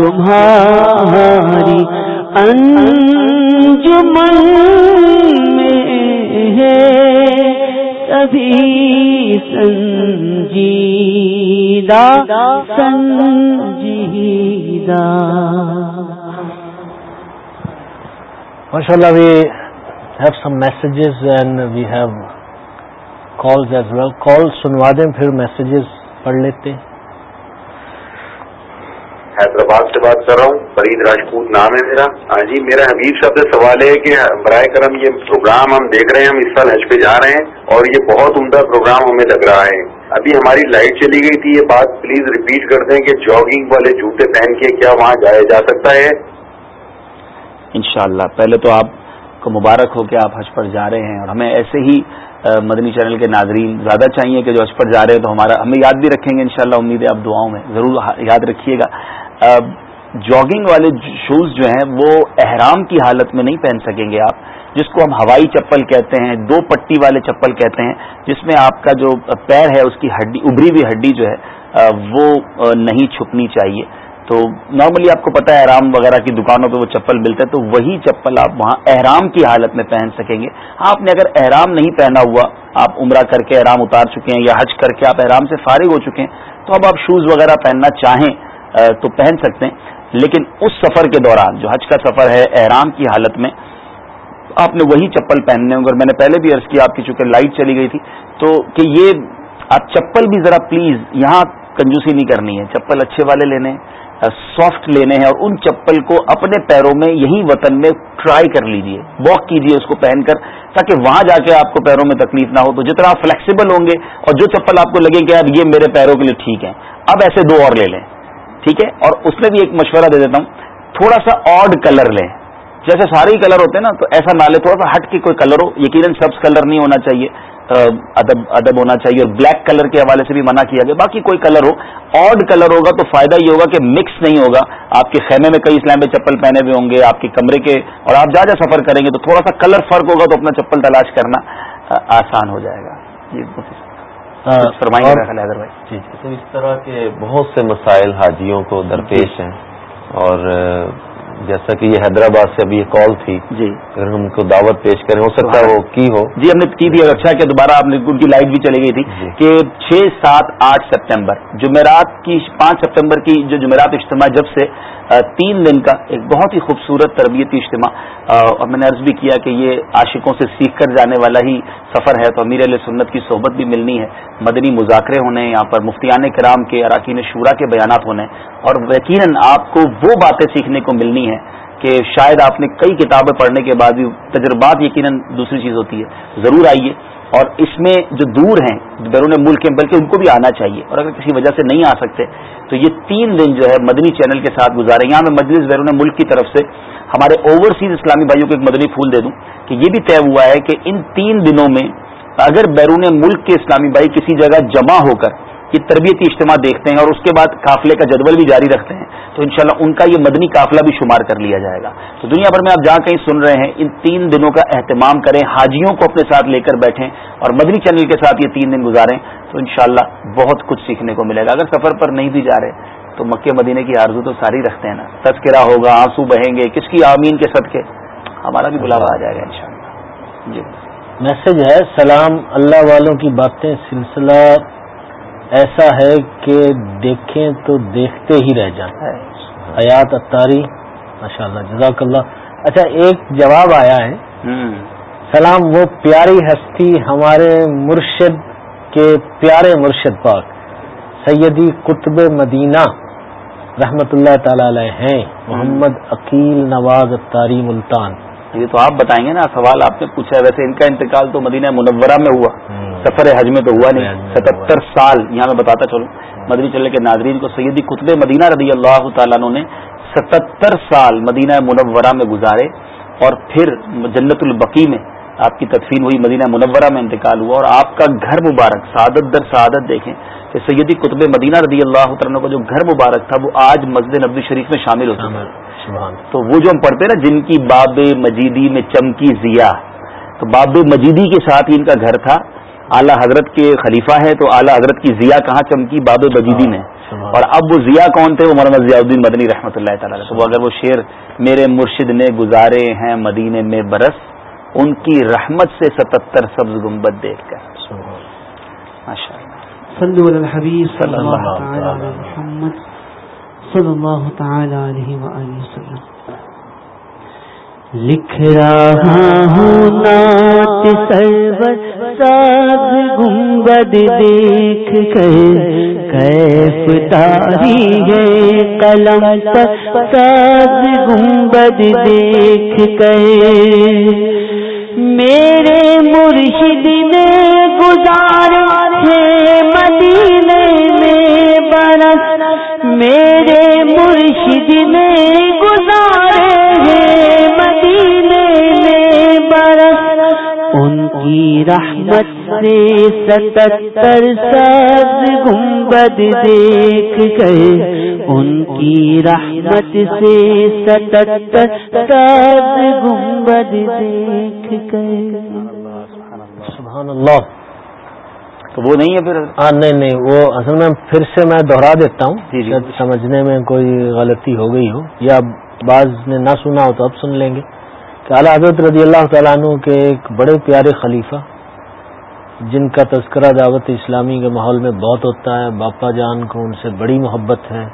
تمہاری انجمن میں ہے کبھی سنجیدہ ماشاء اللہ we have some messages and we have calls at well call سنوا دیں پھر میسجز پڑھ لیتے ہیں حیدرآباد سے بات کر رہا ہوں فرید راجپوت نام ہے میرا ہاں جی میرا حبیب صاحب سے سوال ہے کہ برائے کرم یہ پروگرام ہم دیکھ رہے ہیں ہم اس سال حج پہ جا رہے ہیں اور یہ بہت عمدہ پروگرام ہمیں لگ رہا ہے ابھی ہماری لائٹ چلی گئی تھی یہ بات پلیز ریپیٹ کر دیں کہ جاگنگ والے جوتے پہن کے کیا وہاں جایا جا سکتا ہے ان پہلے تو آپ کو مبارک ہو کہ آپ حج پر جا رہے ہیں اور ہمیں ایسے ہی مدنی چینل کے ناظرین زیادہ چاہیے کہ جو حج پر جا رہے ہیں تو ہمارا ہمیں یاد بھی رکھیں گے انشاءاللہ شاء اللہ امید ہے آپ دعاؤں میں ضرور ہاں، یاد رکھیے گا جاگنگ والے شوز جو ہیں وہ احرام کی حالت میں نہیں پہن سکیں گے آپ جس کو ہم ہوائی چپل کہتے ہیں دو پٹی والے چپل کہتے ہیں جس میں آپ کا جو پیر ہے اس کی ہڈی ابری ہوئی ہڈی جو ہے وہ نہیں چھپنی چاہیے تو نارملی آپ کو پتہ ہے احرام وغیرہ کی دکانوں پہ وہ چپل ملتا ہے تو وہی چپل آپ وہاں احرام کی حالت میں پہن سکیں گے آپ نے اگر احرام نہیں پہنا ہوا آپ عمرہ کر کے احرام اتار چکے ہیں یا حج کر کے آپ احرام سے فارغ ہو چکے ہیں تو اب آپ شوز وغیرہ پہننا چاہیں تو پہن سکتے ہیں لیکن اس سفر کے دوران جو حج کا سفر ہے احرام کی حالت میں آپ نے وہی چپل پہننے ہوں گے میں نے پہلے بھی عرض کیا آپ کی چونکہ لائٹ چلی گئی تھی تو کہ یہ آپ چپل بھی ذرا پلیز یہاں کنجوسی نہیں کرنی ہے چپل اچھے والے لینے سافٹ لینے ہیں اور ان چپل کو اپنے پیروں میں یہی وطن میں ٹرائی کر لیجئے واک کیجئے اس کو پہن کر تاکہ وہاں جا کے آپ کو پیروں میں تکلیف نہ ہو تو جتنا آپ فلیکسیبل ہوں گے اور جو چپل آپ کو لگے کہ اب یہ میرے پیروں کے لیے ٹھیک ہے اب ایسے دو اور لے لیں ٹھیک ہے اور اس میں بھی ایک مشورہ دے دیتا ہوں تھوڑا سا آڈ کلر لیں جیسے سارے ہی کلر ہوتے ہیں نا تو ایسا نہ لے تھوڑا سا ہٹ کے کوئی کلر ہو یقیناً سبز کلر نہیں ہونا چاہیے ادب ادب ہونا چاہیے اور بلیک کلر کے حوالے سے بھی منع کیا گیا باقی کوئی کلر ہو آڈ کلر ہوگا تو فائدہ یہ ہوگا کہ مکس نہیں ہوگا آپ کے خیمے میں کئی اسلام میں چپل پہنے ہوئے ہوں گے آپ کے کمرے کے اور آپ جا جا سفر کریں گے تو تھوڑا سا کلر فرق ہوگا تو اپنا چپل تلاش کرنا آسان ہو جائے گا جی فرمائی جی، جی۔ تو اس طرح کے بہت سے مسائل حاجیوں کو درپیش ہیں اور جیسا کہ یہ حیدرآباد سے ابھی یہ کال تھی جی اگر ہم کو دعوت پیش کریں ہو سکتا ہے وہ کی ہو جی ہم نے کی تھی اچھا کہ دوبارہ آپ نے ان کی لائٹ بھی چلی گئی تھی جی۔ کہ چھ سات آٹھ سپتمبر جمعرات کی پانچ سپتمبر کی جو جمعرات اجتماع جب سے تین دن کا ایک بہت ہی خوبصورت تربیتی اجتماع اور میں نے عرض بھی کیا کہ یہ عاشقوں سے سیکھ کر جانے والا ہی سفر ہے تو امیر علیہ سنت کی صحبت بھی ملنی ہے مدنی مذاکرے ہونے یہاں پر مفتیان کرام کے اراکین شورا کے بیانات ہونے اور یقیناً آپ کو وہ باتیں سیکھنے کو ملنی ہیں کہ شاید آپ نے کئی کتابیں پڑھنے کے بعد بھی تجربات یقیناً دوسری چیز ہوتی ہے ضرور آئیے اور اس میں جو دور ہیں بیرون ملک ہیں بلکہ ان کو بھی آنا چاہیے اور اگر کسی وجہ سے نہیں آ سکتے تو یہ تین دن جو ہے مدنی چینل کے ساتھ گزارے یہاں میں مجلس بیرون ملک کی طرف سے ہمارے اوورسیز اسلامی بھائیوں کو ایک مدنی پھول دے دوں کہ یہ بھی طے ہوا ہے کہ ان تین دنوں میں اگر بیرون ملک کے اسلامی بھائی کسی جگہ جمع ہو کر کی تربیتی اجتماع دیکھتے ہیں اور اس کے بعد قافلے کا جدول بھی جاری رکھتے ہیں تو انشاءاللہ ان کا یہ مدنی قافلہ بھی شمار کر لیا جائے گا تو دنیا بھر میں آپ جہاں کہیں سن رہے ہیں ان تین دنوں کا اہتمام کریں حاجیوں کو اپنے ساتھ لے کر بیٹھیں اور مدنی چینل کے ساتھ یہ تین دن گزاریں تو انشاءاللہ بہت کچھ سیکھنے کو ملے گا اگر سفر پر نہیں بھی جا رہے تو مکے مدینے کی آرزو تو ساری رکھتے ہیں نا تذکرہ ہوگا آنسو بہیں گے کس کی آمین کے صدقے ہمارا بھی بلاوا آ جائے گا ان جی میسج ہے سلام اللہ والوں کی باتیں سلسلہ ایسا ہے کہ دیکھیں تو دیکھتے ہی رہ جائیں حیات اتاری ماشاء اللہ جزاک اللہ اچھا ایک جواب آیا ہے سلام وہ پیاری ہستی ہمارے مرشد کے پیارے مرشد پاک سیدی قطب مدینہ رحمت اللہ تعالی علیہ ہیں محمد عقیل نواز اتاری ملتان یہ تو آپ بتائیں گے نا سوال آپ نے پوچھا ہے ویسے ان کا انتقال تو مدینہ منورہ میں ہوا سفر حج میں تو ہوا نہیں ستہتر سال یہاں میں بتاتا چلوں مدنی چلے کے ناظرین کو سیدی قطب مدینہ رضی اللہ تعالیٰ نے ستہتر سال مدینہ منورہ میں گزارے اور پھر جنت البقی میں آپ کی تدفین ہوئی مدینہ منورہ میں انتقال ہوا اور آپ کا گھر مبارک سعادت در سعادت دیکھیں کہ سیدی قطب مدینہ رضی اللہ تعالیٰ کا جو گھر مبارک تھا وہ آج مسجد نبوی شریف میں شامل ہوتا ہے تو وہ جو ہم پڑھتے ہیں نا جن کی باب مجیدی میں چمکی ضیا تو باب مجیدی کے ساتھ ہی ان کا گھر تھا اعلیٰ حضرت کے خلیفہ ہے تو اعلیٰ حضرت کی ضیا کہاں چمکی باب مجیدی میں اور اب وہ ضیاء کون تھے وہ مولانا ضیاء الدین مدنی رحمۃ اللہ تو وہ اگر وہ شعر میرے مرشد نے گزارے ہیں مدینے میں برس ان کی رحمت سے ستتر سبز گنبد دیکھ کر اللہ صلی اللہ تعالی علیہ وآلہ وسلم لکھ رہا ہوں نات رہ ساز گنبد دیکھ کر کیف تاری ہے قلم پر ساز گنبد دیکھ کر میرے مرشد نے گزارا ہے مدینے میں برس میرے مرشد نے گزارے ہے مدینے میں برس ان کی رحمت سے ستر سب گنبد دیکھ گئے ان کی سبحان اللہ تو وہ نہیں ہے پھر ہاں نہیں وہ اصل میں پھر سے میں دہرا دیتا ہوں جی، جی۔ سمجھنے میں کوئی غلطی ہو گئی ہو یا بعض نے نہ سنا ہو تو اب سن لیں گے کہ اعلیٰ حضرت رضی اللہ تعالیٰ عنہ کے ایک بڑے پیارے خلیفہ جن کا تذکرہ دعوت اسلامی کے ماحول میں بہت ہوتا ہے باپا جان کو ان سے بڑی محبت ہے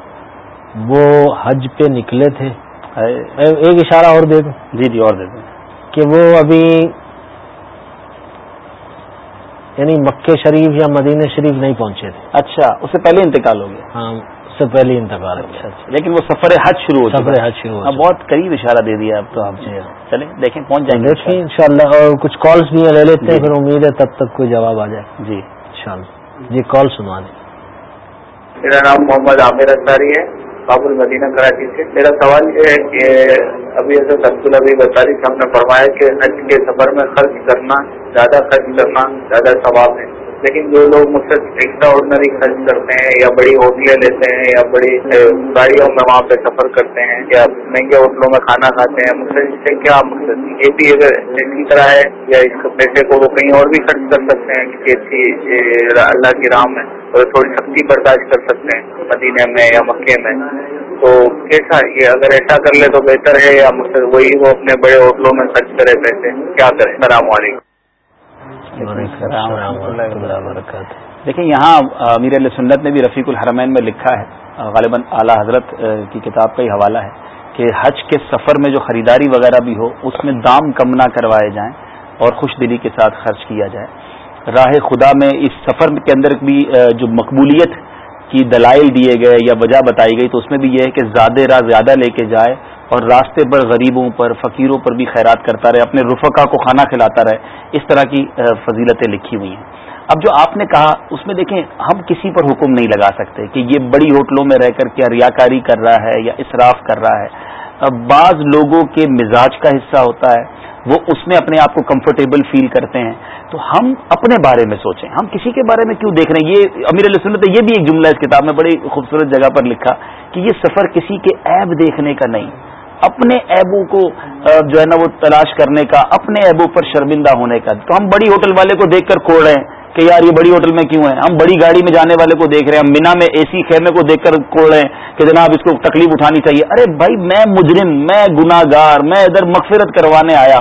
وہ حج پہ نکلے تھے ایک اشارہ اور دے دوں جی جی اور دے دوں کہ وہ ابھی یعنی مکہ شریف یا مدینہ شریف نہیں پہنچے تھے اچھا اس سے پہلے انتقال ہو گیا ہاں اس سے پہلے انتقال ہو گیا اچھا، اچھا۔ لیکن وہ سفر حج شروع ہو سفر حج شروع ہو بہت قریب اشارہ دے دیا تو آپ دیکھیں جی، ہاں۔ دیکھیں پہنچ جائیں گے اور کچھ کالس بھی لے لیتے ہیں جی۔ پھر امید ہے تب تک کوئی جواب آ جائے جی انشاءاللہ جی کال دیں میرا نام محمد عامر انداری ہے باب المدینہ مدینہ کراچی سے میرا سوال یہ ہے کہ ابھی تفصل ابھی بتالیس ہم نے فرمایا کہ حج کے سفر میں خرچ کرنا زیادہ خرچ کرنا زیادہ ثواب ہے لیکن جو لوگ مجھ سے ایکسٹرا آرڈنری خرچ کرتے ہیں یا بڑی ہوٹلیں لیتے ہیں یا بڑی گاڑیوں میں وہاں پہ سفر کرتے ہیں یا مہنگے ہوٹلوں میں کھانا کھاتے ہیں مجھ سے اس سے کیا مقصد کی طرح ہے یا اس پیسے کو وہ کہیں اور بھی خرچ کر سکتے ہیں اللہ کی رام ہے تھوڑی سختی برداشت کر سکتے ہیں مدینہ میں یا مکے میں تو کیسا یہ اگر ایسا کر لے تو بہتر ہے یا وہی وہ اپنے بڑے ہوٹلوں میں خرچ کرے پیسے کیا کریں السلام علیکم دیکھیں یہاں میر سنت نے بھی رفیق الحرمین میں لکھا ہے غالباً اعلیٰ حضرت کی کتاب کا ہی حوالہ ہے کہ حج کے سفر میں جو خریداری وغیرہ بھی ہو اس میں دام کم نہ کروائے جائیں اور خوش دلی کے ساتھ خرچ کیا جائے راہ خدا میں اس سفر کے اندر بھی جو مقبولیت کی دلائل دیے گئے یا وجہ بتائی گئی تو اس میں بھی یہ ہے کہ زیادہ راہ زیادہ لے کے جائے اور راستے پر غریبوں پر فقیروں پر بھی خیرات کرتا رہے اپنے رفقا کو کھانا کھلاتا رہے اس طرح کی فضیلتیں لکھی ہوئی ہیں اب جو آپ نے کہا اس میں دیکھیں ہم کسی پر حکم نہیں لگا سکتے کہ یہ بڑی ہوٹلوں میں رہ کر کیا ریاکاری کر رہا ہے یا اسراف کر رہا ہے بعض لوگوں کے مزاج کا حصہ ہوتا ہے وہ اس میں اپنے آپ کو کمفرٹیبل فیل کرتے ہیں تو ہم اپنے بارے میں سوچیں ہم کسی کے بارے میں کیوں دیکھ رہے ہیں یہ امیر علیہ سنت یہ بھی ایک جملہ اس کتاب میں بڑی خوبصورت جگہ پر لکھا کہ یہ سفر کسی کے ایب دیکھنے کا نہیں اپنے ایبوں کو جو ہے نا وہ تلاش کرنے کا اپنے ایبو پر شرمندہ ہونے کا تو ہم بڑی ہوٹل والے کو دیکھ کر رہے ہیں کہ یار یہ بڑی ہوٹل میں کیوں ہیں ہم بڑی گاڑی میں جانے والے کو دیکھ رہے ہیں ہم مینا میں اے سی خیمے کو دیکھ کر کھول رہے ہیں کہ جناب اس کو تکلیف اٹھانی چاہیے ارے بھائی میں مجرم میں گناگار میں ادھر مغفرت کروانے آیا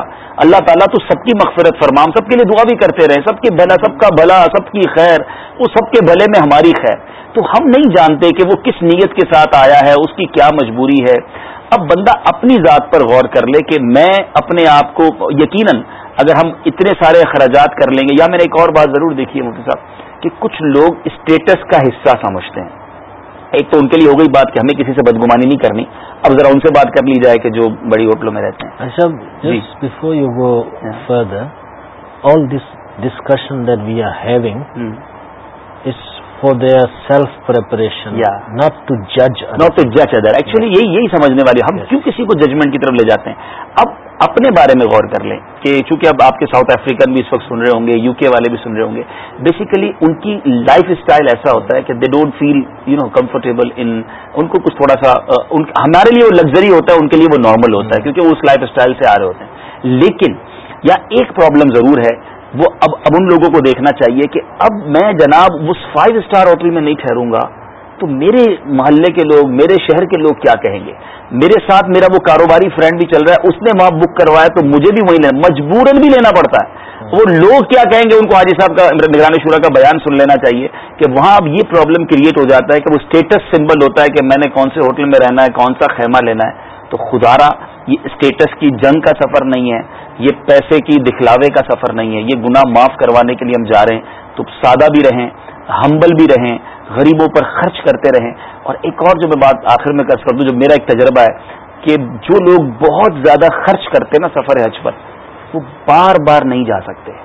اللہ تعالیٰ تو سب کی مغفرت فرما سب کے لیے دعا بھی کرتے رہے سب کے بھلا سب کا بھلا سب کی خیر وہ سب کے بھلے میں ہماری خیر تو ہم نہیں جانتے کہ وہ کس نیت کے ساتھ آیا ہے اس کی کیا مجبوری ہے اب بندہ اپنی ذات پر غور کر لے کہ میں اپنے آپ کو یقیناً اگر ہم اتنے سارے اخراجات کر لیں گے یا میں نے ایک اور بات ضرور دیکھی ہے مفتی صاحب کہ کچھ لوگ اسٹیٹس کا حصہ سمجھتے ہیں ایک تو ان کے لیے ہو گئی بات کہ ہمیں کسی سے بدگمانی نہیں کرنی اب ذرا ان سے بات کر لی جائے کہ جو بڑی ہوٹلوں میں رہتے ہیں اچھا، جی۔ Their self preparation not to جج ناٹ ٹو جج ادر ایکچولی یہی یہی سمجھنے والی ہم کیوں کسی کو ججمنٹ کی طرف لے جاتے ہیں اب اپنے بارے میں غور کر لیں کہ چونکہ اب آپ کے ساؤتھ افریقن بھی اس وقت سن رہے ہوں گے یو کے والے بھی سن رہے ہوں گے بیسیکلی ان کی لائف اسٹائل ایسا ہوتا ہے کہ they don't feel you know comfortable ان کو کچھ تھوڑا سا ہمارے لیے وہ لگژری ہوتا ہے ان کے لیے وہ نارمل ہوتا ہے کیونکہ وہ اس لائف اسٹائل سے آ رہے ہوتے ہیں لیکن یا ایک پرابلم ضرور ہے وہ اب اب ان لوگوں کو دیکھنا چاہیے کہ اب میں جناب اس فائیو اسٹار ہوٹل میں نہیں ٹھہروں گا تو میرے محلے کے لوگ میرے شہر کے لوگ کیا کہیں گے میرے ساتھ میرا وہ کاروباری فرینڈ بھی چل رہا ہے اس نے وہاں بک کروایا تو مجھے بھی وہی لینا مجبوراً بھی لینا پڑتا ہے وہ لوگ کیا کہیں گے ان کو حاجی صاحب کا نگرانی شورا کا بیان سن لینا چاہیے کہ وہاں اب یہ پرابلم کریٹ ہو جاتا ہے کہ وہ اسٹیٹس سمبل ہوتا ہے کہ میں نے کون سے ہوٹل میں رہنا ہے کون سا خیمہ لینا ہے تو خدارا یہ اسٹیٹس کی جنگ کا سفر نہیں ہے یہ پیسے کی دکھلاوے کا سفر نہیں ہے یہ گنا معاف کروانے کے لیے ہم جا رہے ہیں تو سادہ بھی رہیں ہمبل بھی رہیں غریبوں پر خرچ کرتے رہیں اور ایک اور جو میں بات آخر میں کر دوں جو میرا ایک تجربہ ہے کہ جو لوگ بہت زیادہ خرچ کرتے ہیں نا سفر حج پر وہ بار بار نہیں جا سکتے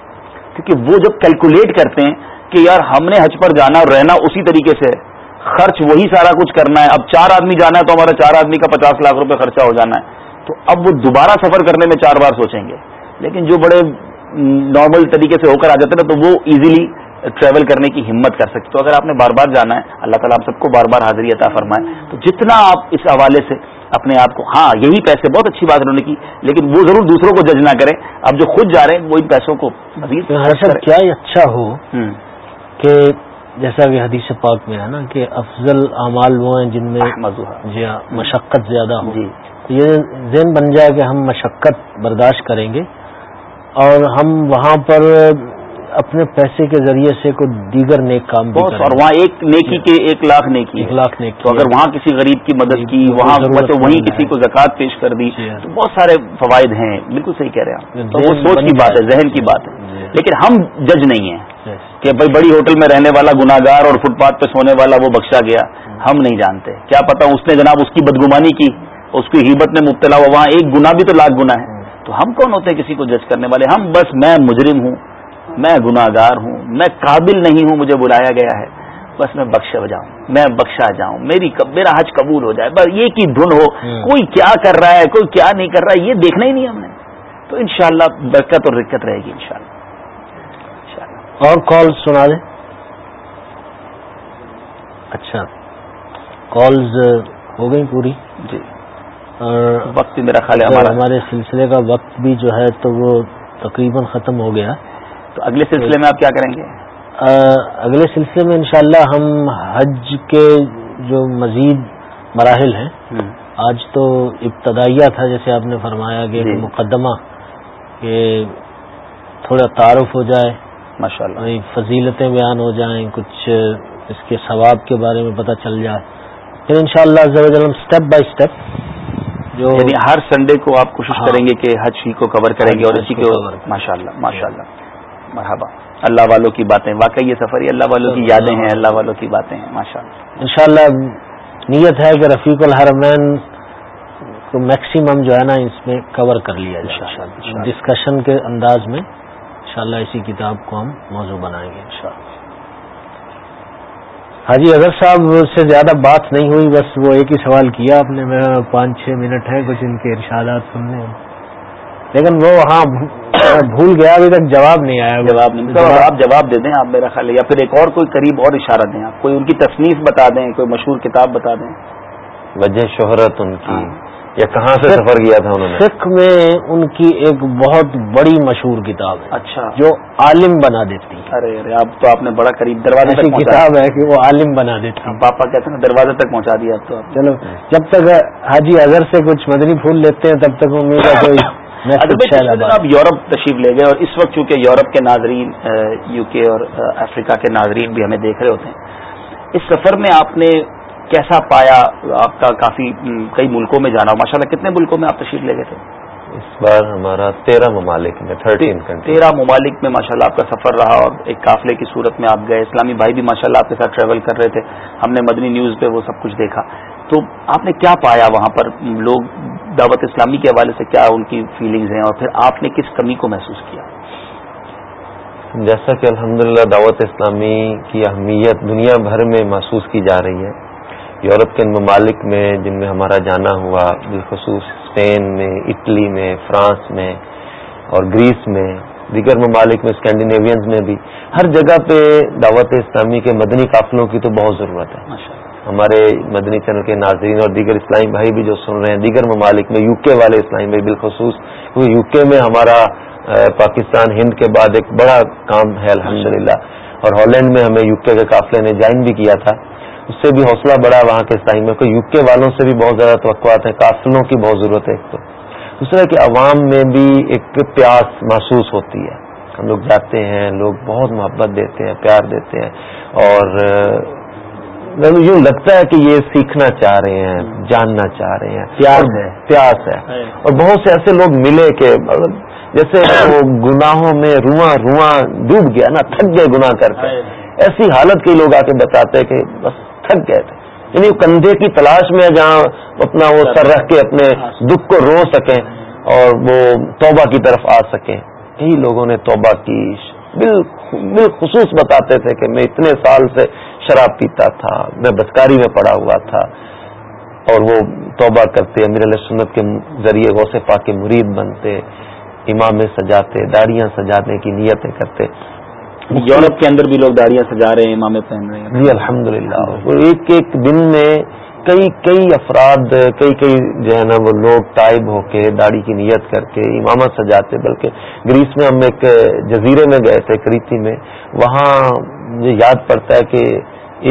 کیونکہ وہ جب کیلکولیٹ کرتے ہیں کہ یار ہم نے حج پر جانا اور رہنا اسی طریقے سے خرچ وہی سارا کچھ کرنا ہے اب چار آدمی جانا ہے تو ہمارا چار آدمی کا پچاس لاکھ روپے خرچہ ہو جانا ہے تو اب وہ دوبارہ سفر کرنے میں چار بار سوچیں گے لیکن جو بڑے نارمل طریقے سے ہو کر آ جاتے ہیں تو وہ ایزیلی ٹریول کرنے کی ہمت کر سکتے تو اگر آپ نے بار بار جانا ہے اللہ تعالیٰ آپ سب کو بار بار حاضری عطا فرمائے تو جتنا آپ اس حوالے سے اپنے آپ کو ہاں یہی پیسے بہت اچھی بات انہوں نے کی لیکن وہ ضرور دوسروں کو جج نہ کریں اب جو خود جا رہے ہیں وہ ان پیسوں کو مزید کیا اچھا ہو کہ جیسا کہ حدیث پاک میں ہے نا کہ افضل اعمال وہ ہیں جن میں جی ہاں، مشقت زیادہ جی یہ ذہن بن جائے کہ ہم مشقت برداشت کریں گے اور ہم وہاں پر اپنے پیسے کے ذریعے سے کوئی دیگر نیک کام بھی اور وہاں ایک نیکی جی۔ کے ایک لاکھ نیکی ایک لاکھ نیکی اگر وہاں کسی غریب کی مدد جی، کی وہاں وہیں کسی کو زکات پیش کر دی جی۔ تو بہت سارے فوائد ہیں بالکل صحیح کہہ رہے ہیں وہ سوچ کی بات ہے ذہن کی بات ہے لیکن ہم جج نہیں ہیں کہ بھائی بڑی ہوٹل میں رہنے والا گناگار اور فٹ پاتھ پہ سونے والا وہ بخشا گیا ہم نہیں جانتے کیا پتا اس نے جناب اس کی بدگمانی کی اس کی حبت میں مبتلا ہوا وہاں ایک گنا بھی تو لاکھ گنا ہے تو ہم کون ہوتے ہیں کسی کو جج کرنے والے ہم بس میں مجرم ہوں میں گناگار ہوں میں قابل نہیں ہوں مجھے بلایا گیا ہے بس میں بخشا جاؤں میں بخشا جاؤں میری میرا حج قبول ہو جائے بس یہ کی دھن ہو کوئی کیا کر رہا ہے کوئی کیا نہیں کر رہا ہے یہ دیکھنا ہی نہیں ہم نے تو انشاءاللہ شاء برکت اور رکت رہے گی انشاءاللہ شاء اللہ اور کال سنا دیں اچھا کالز ہو گئی پوری جی وقت میرا خیال ہے ہمارے سلسلے کا وقت بھی جو ہے تو وہ تقریباً ختم ہو گیا تو اگلے سلسلے میں آپ کیا کریں گے اگلے سلسلے میں انشاءاللہ ہم حج کے جو مزید مراحل ہیں آج تو ابتدائیہ تھا جیسے آپ نے فرمایا کہ جی۔ مقدمہ کہ تھوڑا تعارف ہو جائے ماشاء اللہ فضیلتیں بیان ہو جائیں کچھ اس کے ثواب کے بارے میں پتہ چل جائے پھر انشاءاللہ شاء اللہ ہم ضرور بائی اسٹیپ یعنی ہر سنڈے کو آپ کوشش ہاں. کریں گے کہ حج ہی کو کور کریں گے اور اسی کو ماشاء اللہ ماشاء اللہ مرحبا اللہ والوں کی باتیں واقعی یہ سفر اللہ والوں کی یادیں ہیں اللہ والوں کی باتیں ہیں ماشاء اللہ ان شاء اللہ نیت ہے کہ رفیق الحرمین کو میکسیمم جو ہے نا اس میں کور کر لیا جائے ڈسکشن کے انداز میں ان اسی کتاب کو ہم موضوع بنائیں گے ان حاجی ہاں اظہر صاحب سے زیادہ بات نہیں ہوئی بس وہ ایک ہی سوال کیا آپ نے میرا پانچ چھ منٹ ہے کچھ ان کے ارشادات سننے لیکن وہ ہاں بھول گیا ابھی تک جواب نہیں آیا جواب نہیں آپ جواب دے دیں آپ میرا خیال یا پھر ایک اور کوئی قریب اور اشارہ دیں آپ کوئی ان کی تصنیف بتا دیں کوئی مشہور کتاب بتا دیں وجہ شہرت ان کی ہاں۔ یا کہاں سے سفر کیا تھا انہوں نے میں ان کی ایک بہت بڑی مشہور کتاب ہے اچھا جو عالم بنا دیتی ارے ارے اب تو آپ نے بڑا قریب دروازے کتاب ہے کہ وہ عالم بنا دیتی پاپا کہتے ہیں دروازے تک پہنچا دیا تو چلو جب تک حاجی اظہر سے کچھ مدنی پھول لیتے ہیں تب تک امید ہے کوئی آپ اچھا، یورپ تشریف لے گئے اور اس وقت چونکہ یورپ کے ناظرین یو کے اور افریقہ کے ناظرین بھی ہمیں دیکھ رہے ہوتے ہیں اس سفر میں آپ نے کیسا پایا آپ کا کافی کئی ملکوں میں جانا ماشاء اللہ کتنے ملکوں میں آپ تشریف لے گئے تھے اس بار ہمارا تیرہ ممالک میں تھرٹین تیرہ ممالک میں ماشاءاللہ آپ کا سفر رہا اور ایک قافلے کی صورت میں آپ گئے اسلامی بھائی بھی ماشاءاللہ اللہ آپ کے ساتھ ٹریول کر رہے تھے ہم نے مدنی نیوز پہ وہ سب کچھ دیکھا تو آپ نے کیا پایا وہاں پر لوگ دعوت اسلامی کے حوالے سے کیا ان کی فیلنگز ہیں اور پھر آپ نے کس کمی کو محسوس کیا جیسا کہ الحمدللہ دعوت اسلامی کی اہمیت دنیا بھر میں محسوس کی جا رہی ہے یورپ کے ان ممالک میں جن میں ہمارا جانا ہوا بالخصوص اسپین میں اٹلی میں فرانس میں اور گریس میں دیگر ممالک میں اسکینڈینیوینز میں بھی ہر جگہ پہ دعوت اسلامی کے مدنی قافلوں کی تو بہت ضرورت ہے ہمارے مدنی چینل کے ناظرین اور دیگر اسلامی بھائی بھی جو سن رہے ہیں دیگر ممالک میں یو کے والے اسلامی بھائی بالخصوص یو کے میں ہمارا پاکستان ہند کے بعد ایک بڑا کام ہے الحمدللہ اور ہالینڈ میں ہمیں یو کے کے قافلے نے جوائن بھی کیا تھا اس سے بھی حوصلہ بڑھا وہاں کے سائن میں یو کے والوں سے بھی بہت زیادہ توقعات ہیں قافلوں کی بہت ضرورت ہے ایک تو دوسرا کہ عوام میں بھی ایک پیاس محسوس ہوتی ہے ہم لوگ جاتے ہیں لوگ بہت محبت دیتے ہیں پیار دیتے ہیں اور یوں لگتا ہے کہ یہ سیکھنا چاہ رہے ہیں جاننا چاہ رہے ہیں پیار ہے پیاس ہے ہاں۔ اور بہت سے ایسے لوگ ملے کہ جیسے وہ گناہوں میں رواں رواں ڈوب گیا نا تھک گئے گناہ کر کے ہاں۔ ایسی حالت کے لوگ آ کے بتاتے کہ بس تھک گئے تھے یعنی وہ کندھے کی تلاش میں جہاں اپنا وہ سر رکھ کے اپنے دکھ کو رو سکیں اور وہ توبہ کی طرف آ سکیں کئی لوگوں نے توبہ کی بالخصوص بتاتے تھے کہ میں اتنے سال سے شراب پیتا تھا میں بدکاری میں پڑا ہوا تھا اور وہ توبہ کرتے امیر علیہ سنت کے ذریعے غوث پاک کے مرید بنتے امام سجاتے داڑیاں سجانے کی نیتیں کرتے یورپ کے اندر بھی لوگ داڑیاں سجا رہے ہیں امام پہن رہے ہیں جی الحمد ایک ایک دن میں کئی کئی افراد کئی کئی جو ہے نا وہ لوگ ٹائب ہو کے داڑھی کی نیت کر کے امامت سجاتے بلکہ گریس میں ہم ایک جزیرے میں گئے تھے کریتی میں وہاں مجھے یاد پڑتا ہے کہ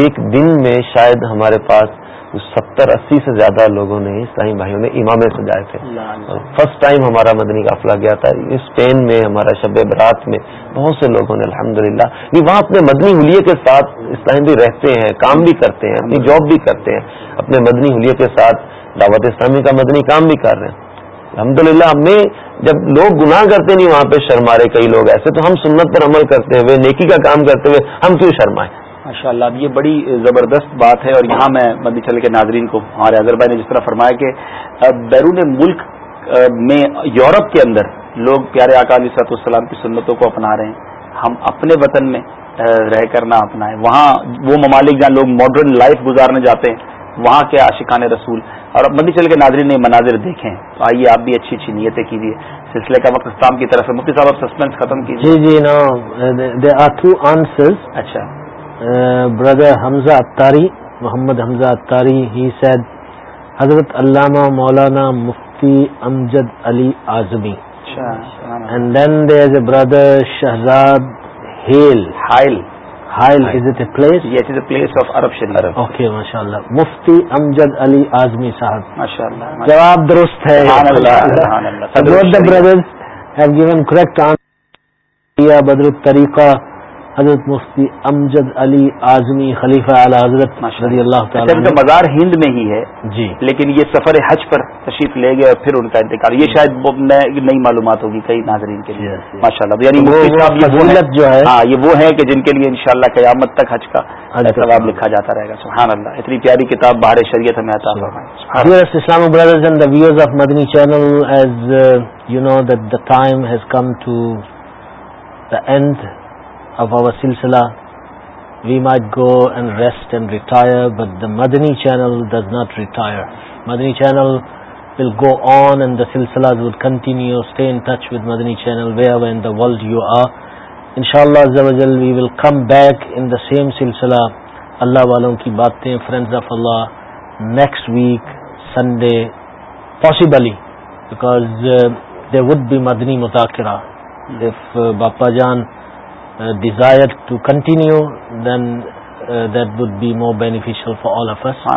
ایک دن میں شاید ہمارے پاس ستر اسی سے زیادہ لوگوں نے اسلامی بھائیوں نے امامے سجائے تھے فرسٹ ٹائم ہمارا مدنی قافلہ گیا تھا اسپین میں ہمارا شب برات میں بہت سے لوگوں نے الحمد للہ وہاں اپنے مدنی حلیے کے ساتھ اسلام بھی رہتے ہیں کام بھی کرتے ہیں اپنی جاب بھی کرتے ہیں اپنے مدنی حلیے کے ساتھ دعوت اسلامی کا مدنی کام بھی کر رہے ہیں الحمد للہ ہمیں جب لوگ گناہ کرتے نہیں وہاں پہ شرما رہے کئی لوگ ایسے تو ہم سنت پر عمل کرتے ہوئے نیکی کا کام کرتے ہوئے ہم کیوں شرمائیں ماشاء اللہ یہ بڑی زبردست بات ہے اور یہاں میں مدی چل کے ناظرین کو ہمارے اظہر بھائی نے جس طرح فرمایا کہ بیرون ملک میں یورپ کے اندر لوگ پیارے السلام کی سنتوں کو اپنا رہے ہیں ہم اپنے وطن میں رہ کر نہ اپنائیں وہاں وہ ممالک جہاں لوگ ماڈرن لائف گزارنے جاتے ہیں وہاں کے عاشقان رسول اور مدی چل کے ناظرین نے مناظر دیکھے تو آئیے آپ بھی اچھی اچھی نیتیں کیجیے سلسلے کا وقت اسلام کی طرف سے مفتی صاحب سسپینس ختم کیجیے جی جی نا دے آر ٹو اچھا brother Hamza Attari Muhammad Hamza Attari he Syed Hazrat Allama Maulana Mufti Amjad Ali Azmi brother Shahzad heel Hoyle Hoyle is it a place is a place of okay ماشاء اللہ مفتی امجد علی اعظمی صاحب ماشاء اللہ جواب درست ہے بدر الطریقہ حضرت مفتی امجد علی اعظمی خلیفہ اعلی حضرت رضی اللہ تعالیٰ ان کا اچھا، مزار ہند میں ہی ہے جی لیکن یہ سفر حج پر تشریف لے گئے اور پھر ان کا انتقال یہ جی۔ شاید نئی معلومات ہوگی کئی ناظرین کے لیے ماشاء اللہ یعنی جو ہے ہاں یہ وہ ہے کہ جن کے لیے انشاءاللہ قیامت تک حج کا جواب لکھا جاتا رہے گا سبحان اللہ اتنی پیاری کتاب بہار شریعت ہمیں عطا اسلام brothers and the viewers of Madani channel as you know that the time has come to the end of our السلہ we may go and ریسٹائرس اللہ والوں کی باتیں friends of Allah next week Sunday possibly because they would be Madani مطاقرہ باپا جان desire to continue then that would be more beneficial for all of us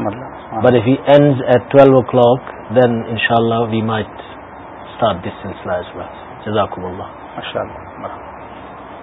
but he ends at twelve o'clock then ان شاء اللہ وی مائیٹ اسٹارٹ دس سینس لائز ویس جزاک اللہ